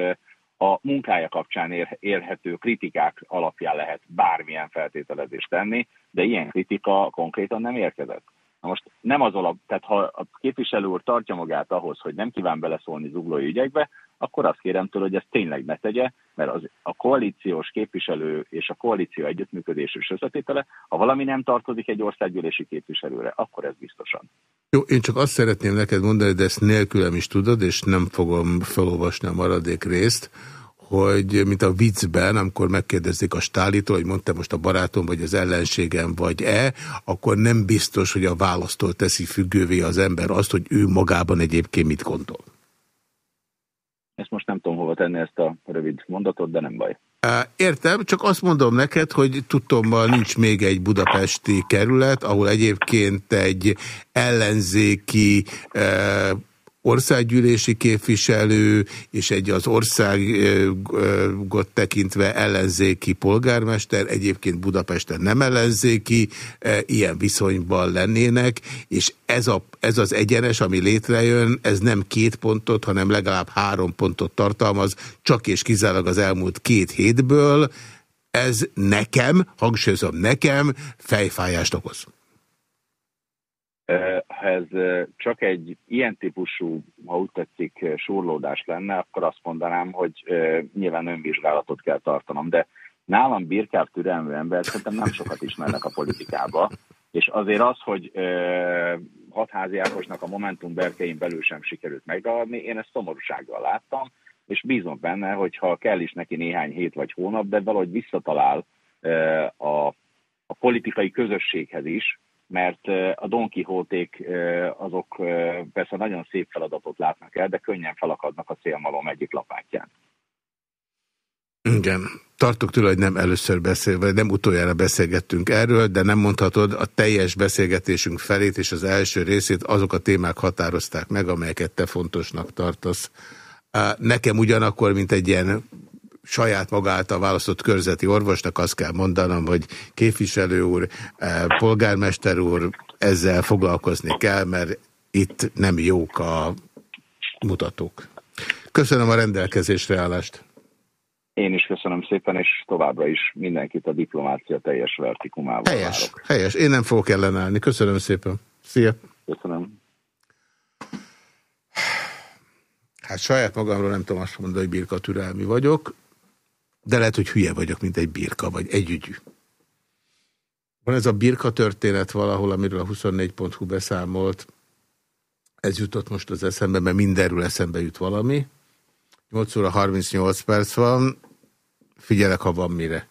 a munkája kapcsán ér, érhető kritikák alapján lehet bármilyen feltételezést tenni, de ilyen kritika konkrétan nem érkezett. Na most nem az alap, tehát ha a képviselő úr tartja magát ahhoz, hogy nem kíván beleszólni zuglói ügyekbe, akkor azt kérem tőle, hogy ezt tényleg ne tegye, mert az, a koalíciós képviselő és a koalíció együttműködés és összetétele, ha valami nem tartozik egy országgyűlési képviselőre, akkor ez biztosan. Jó, én csak azt szeretném neked mondani, de ezt nélkülem is tudod, és nem fogom felolvasni a maradék részt, hogy mint a viccben, amikor megkérdezik a Stálitól, hogy mondta most a barátom, vagy az ellenségem, vagy-e, akkor nem biztos, hogy a választól teszi függővé az ember azt, hogy ő magában egyébként mit gondol. Ezt most nem tudom hova tenni ezt a rövid mondatot, de nem baj. Értem, csak azt mondom neked, hogy tudtommal nincs még egy budapesti kerület, ahol egyébként egy ellenzéki országgyűlési képviselő és egy az országot tekintve ellenzéki polgármester, egyébként Budapesten nem ellenzéki, ilyen viszonyban lennének, és ez, a, ez az egyenes, ami létrejön, ez nem két pontot, hanem legalább három pontot tartalmaz, csak és kizárólag az elmúlt két hétből, ez nekem, hangsúlyozom nekem, fejfájást okoz. Ha ez csak egy ilyen típusú, ha úgy tetszik, surlódás lenne, akkor azt mondanám, hogy nyilván önvizsgálatot kell tartanom, de nálam birkább türelmű ember szerintem nem sokat ismernek a politikába, és azért az, hogy hatházi Ákosnak a Momentum berkein belül sem sikerült megragadni, én ezt szomorúsággal láttam, és bízom benne, hogy ha kell is neki néhány hét vagy hónap, de valahogy visszatalál a, a politikai közösséghez is, mert a Don Quixoték azok persze nagyon szép feladatot látnak el, de könnyen felakadnak a szélmalom egyik lapátján. Igen. Tartok tőle, hogy nem először beszél, vagy nem utoljára beszélgettünk erről, de nem mondhatod, a teljes beszélgetésünk felét és az első részét azok a témák határozták meg, amelyeket te fontosnak tartasz. Nekem ugyanakkor, mint egy ilyen saját maga által választott körzeti orvosnak azt kell mondanom, hogy képviselő úr, polgármester úr, ezzel foglalkozni kell, mert itt nem jók a mutatók. Köszönöm a rendelkezésre állást. Én is köszönöm szépen, és továbbra is mindenkit a diplomácia teljes vertikumával Helyes, várok. helyes. Én nem fogok ellenállni. Köszönöm szépen. Szia. Köszönöm. Hát saját magamról nem tudom azt mondani, hogy birka türelmi vagyok, de lehet, hogy hülye vagyok, mint egy birka, vagy egy ügyű. Van ez a birka történet valahol, amiről a 24.hu beszámolt. Ez jutott most az eszembe, mert mindenről eszembe jut valami. 8 óra 38 perc van, figyelek, ha van mire.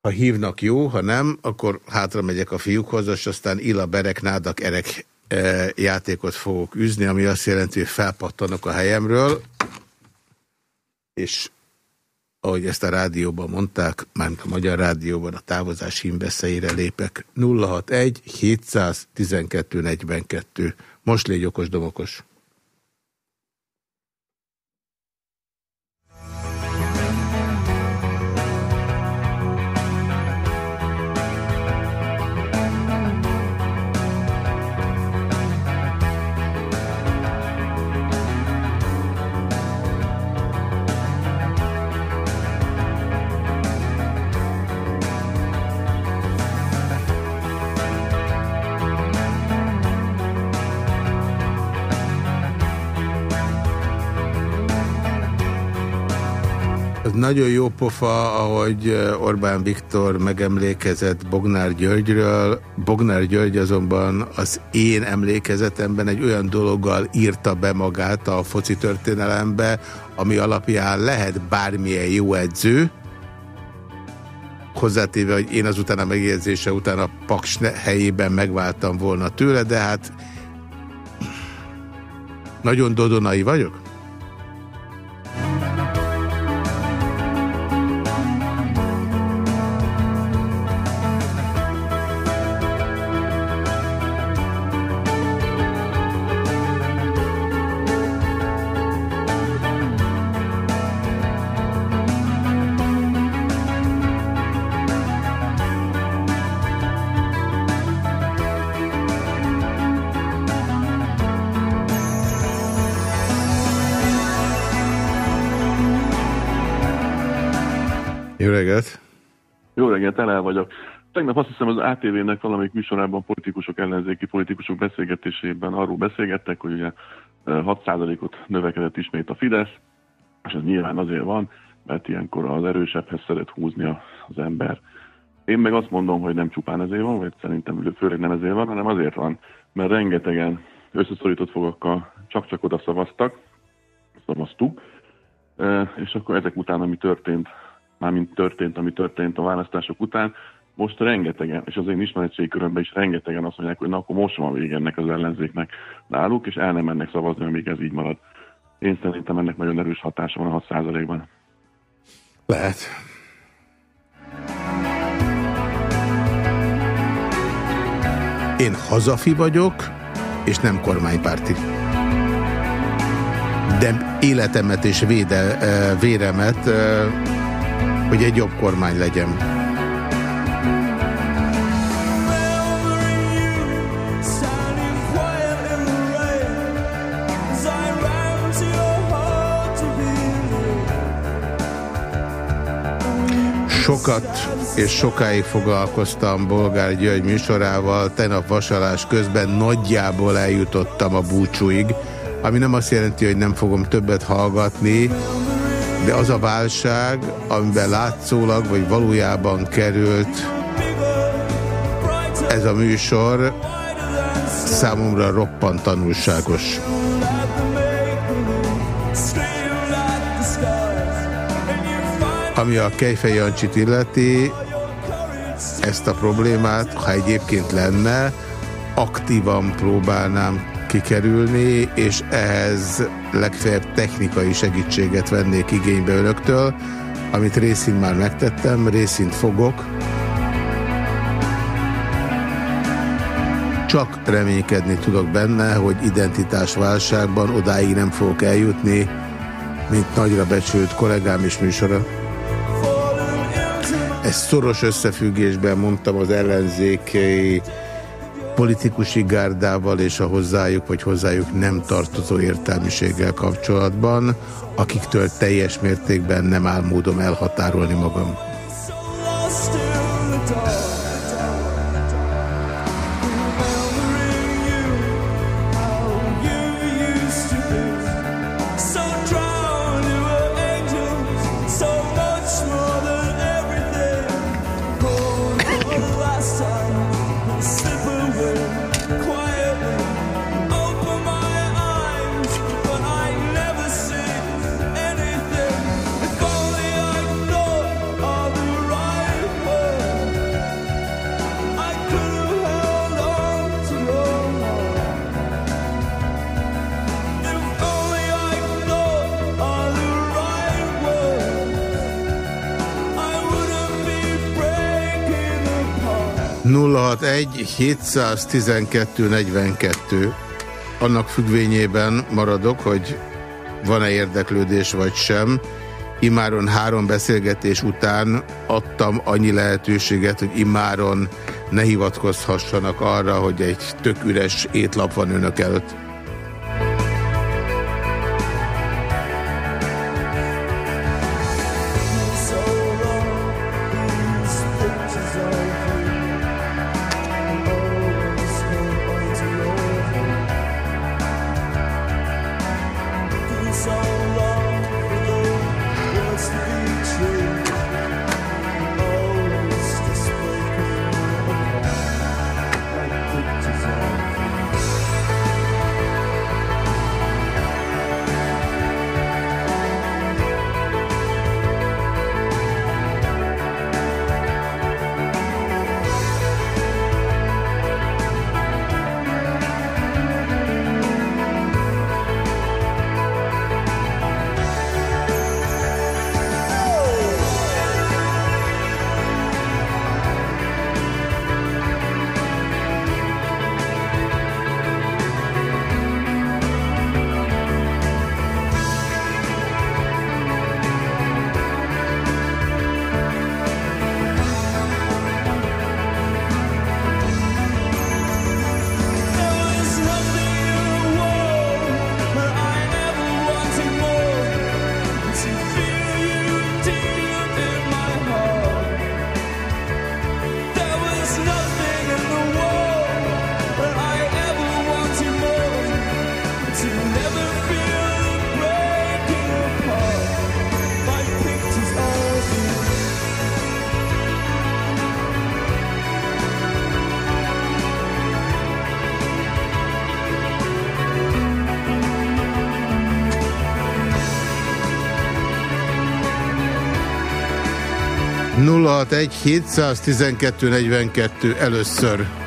Ha hívnak jó, ha nem, akkor hátra megyek a fiúkhoz, és aztán Ila Berek, Nádak Erek e, játékot fogok üzni, ami azt jelenti, hogy felpattanok a helyemről, és ahogy ezt a rádióban mondták, már a Magyar Rádióban a távozás hímveszeire lépek. 061 712 42. Most légy okos, domokos. Nagyon jó pofa, ahogy Orbán Viktor megemlékezett Bognár Györgyről. Bognár György azonban az én emlékezetemben egy olyan dologgal írta be magát a foci történelembe, ami alapján lehet bármilyen jó edző, hozzátéve, hogy én azután a megjegyzése után a Paks helyében megváltam volna tőle, de hát nagyon dodonai vagyok? Tele vagyok. Tegnap azt hiszem az ATV-nek valamelyik műsorában politikusok, ellenzéki politikusok beszélgetésében arról beszélgettek, hogy ugye 6%-ot növekedett ismét a Fidesz, és ez nyilván azért van, mert ilyenkor az erősebbhez szeret húzni az ember. Én meg azt mondom, hogy nem csupán ezért van, vagy szerintem főleg nem ezért van, hanem azért van, mert rengetegen összeszorított fogakkal csak-csak oda szavaztak, szavaztuk, és akkor ezek után, ami történt, mármint történt, ami történt a választások után, most rengetegen, és az én ismeretségi körömben is rengetegen azt mondják, hogy na akkor most van vége ennek az ellenzéknek náluk, és el nem mennek szavazni, amíg ez így marad. Én szerintem ennek nagyon erős hatása van a 6%-ban. Lehet. Én hazafi vagyok, és nem kormánypárti. De életemet és véde, eh, véremet eh, hogy egy jobb kormány legyen. Sokat és sokáig foglalkoztam Bolgár György műsorával, tegnap vasalás közben nagyjából eljutottam a búcsúig, ami nem azt jelenti, hogy nem fogom többet hallgatni, de az a válság, amiben látszólag vagy valójában került ez a műsor, számomra roppant tanulságos. Ami a Kejfej Jancsit illeti, ezt a problémát, ha egyébként lenne, aktívan próbálnám kikerülni, és ehhez legfeljebb technikai segítséget vennék igénybe önöktől, amit részint már megtettem, részint fogok. Csak reménykedni tudok benne, hogy identitásválságban odáig nem fogok eljutni, mint nagyra becsült kollégám és műsora. Ezt szoros összefüggésben mondtam az ellenzéki politikusi gárdával és a hozzájuk vagy hozzájuk nem tartozó értelmiséggel kapcsolatban, akiktől teljes mértékben nem áll módom elhatárolni magam. 712 42. Annak függvényében maradok, hogy van-e érdeklődés vagy sem. Imáron három beszélgetés után adtam annyi lehetőséget, hogy imáron ne hivatkozhassanak arra, hogy egy tök üres étlap van önök előtt. 061 712 42 először.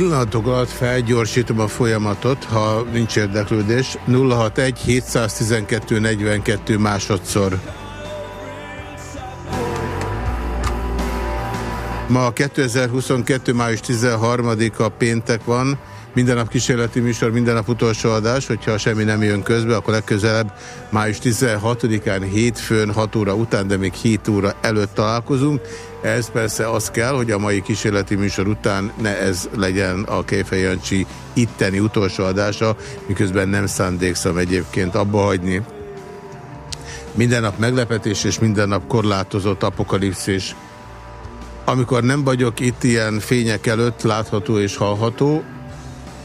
Pillanatok alatt felgyorsítom a folyamatot, ha nincs érdeklődés. 061 712 42 másodszor. Ma 2022. május 13-a péntek van. Minden nap kísérleti műsor, minden nap utolsó adás, hogyha semmi nem jön közbe, akkor legközelebb május 16-án hétfőn 6 óra után, de még 7 óra előtt találkozunk. Ez persze az kell, hogy a mai kísérleti műsor után ne ez legyen a Kéfej Jancsi itteni utolsó adása, miközben nem szándékszom egyébként abba hagyni. Minden nap meglepetés és minden nap korlátozott apokalipszis. Amikor nem vagyok itt ilyen fények előtt látható és hallható,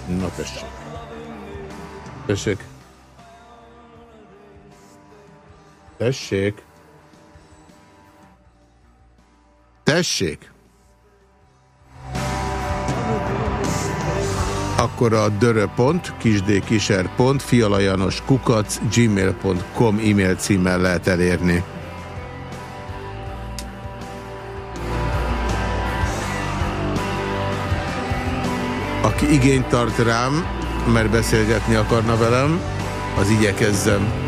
Na tessék. Tessék. Tessék. Tessék. Akkor a dörö.pont, kisdkiser.pont, fialajanos kukac, gmail.com e-mail címmel lehet elérni. Aki igényt tart rám, mert beszélgetni akarna velem, az igyekezzem.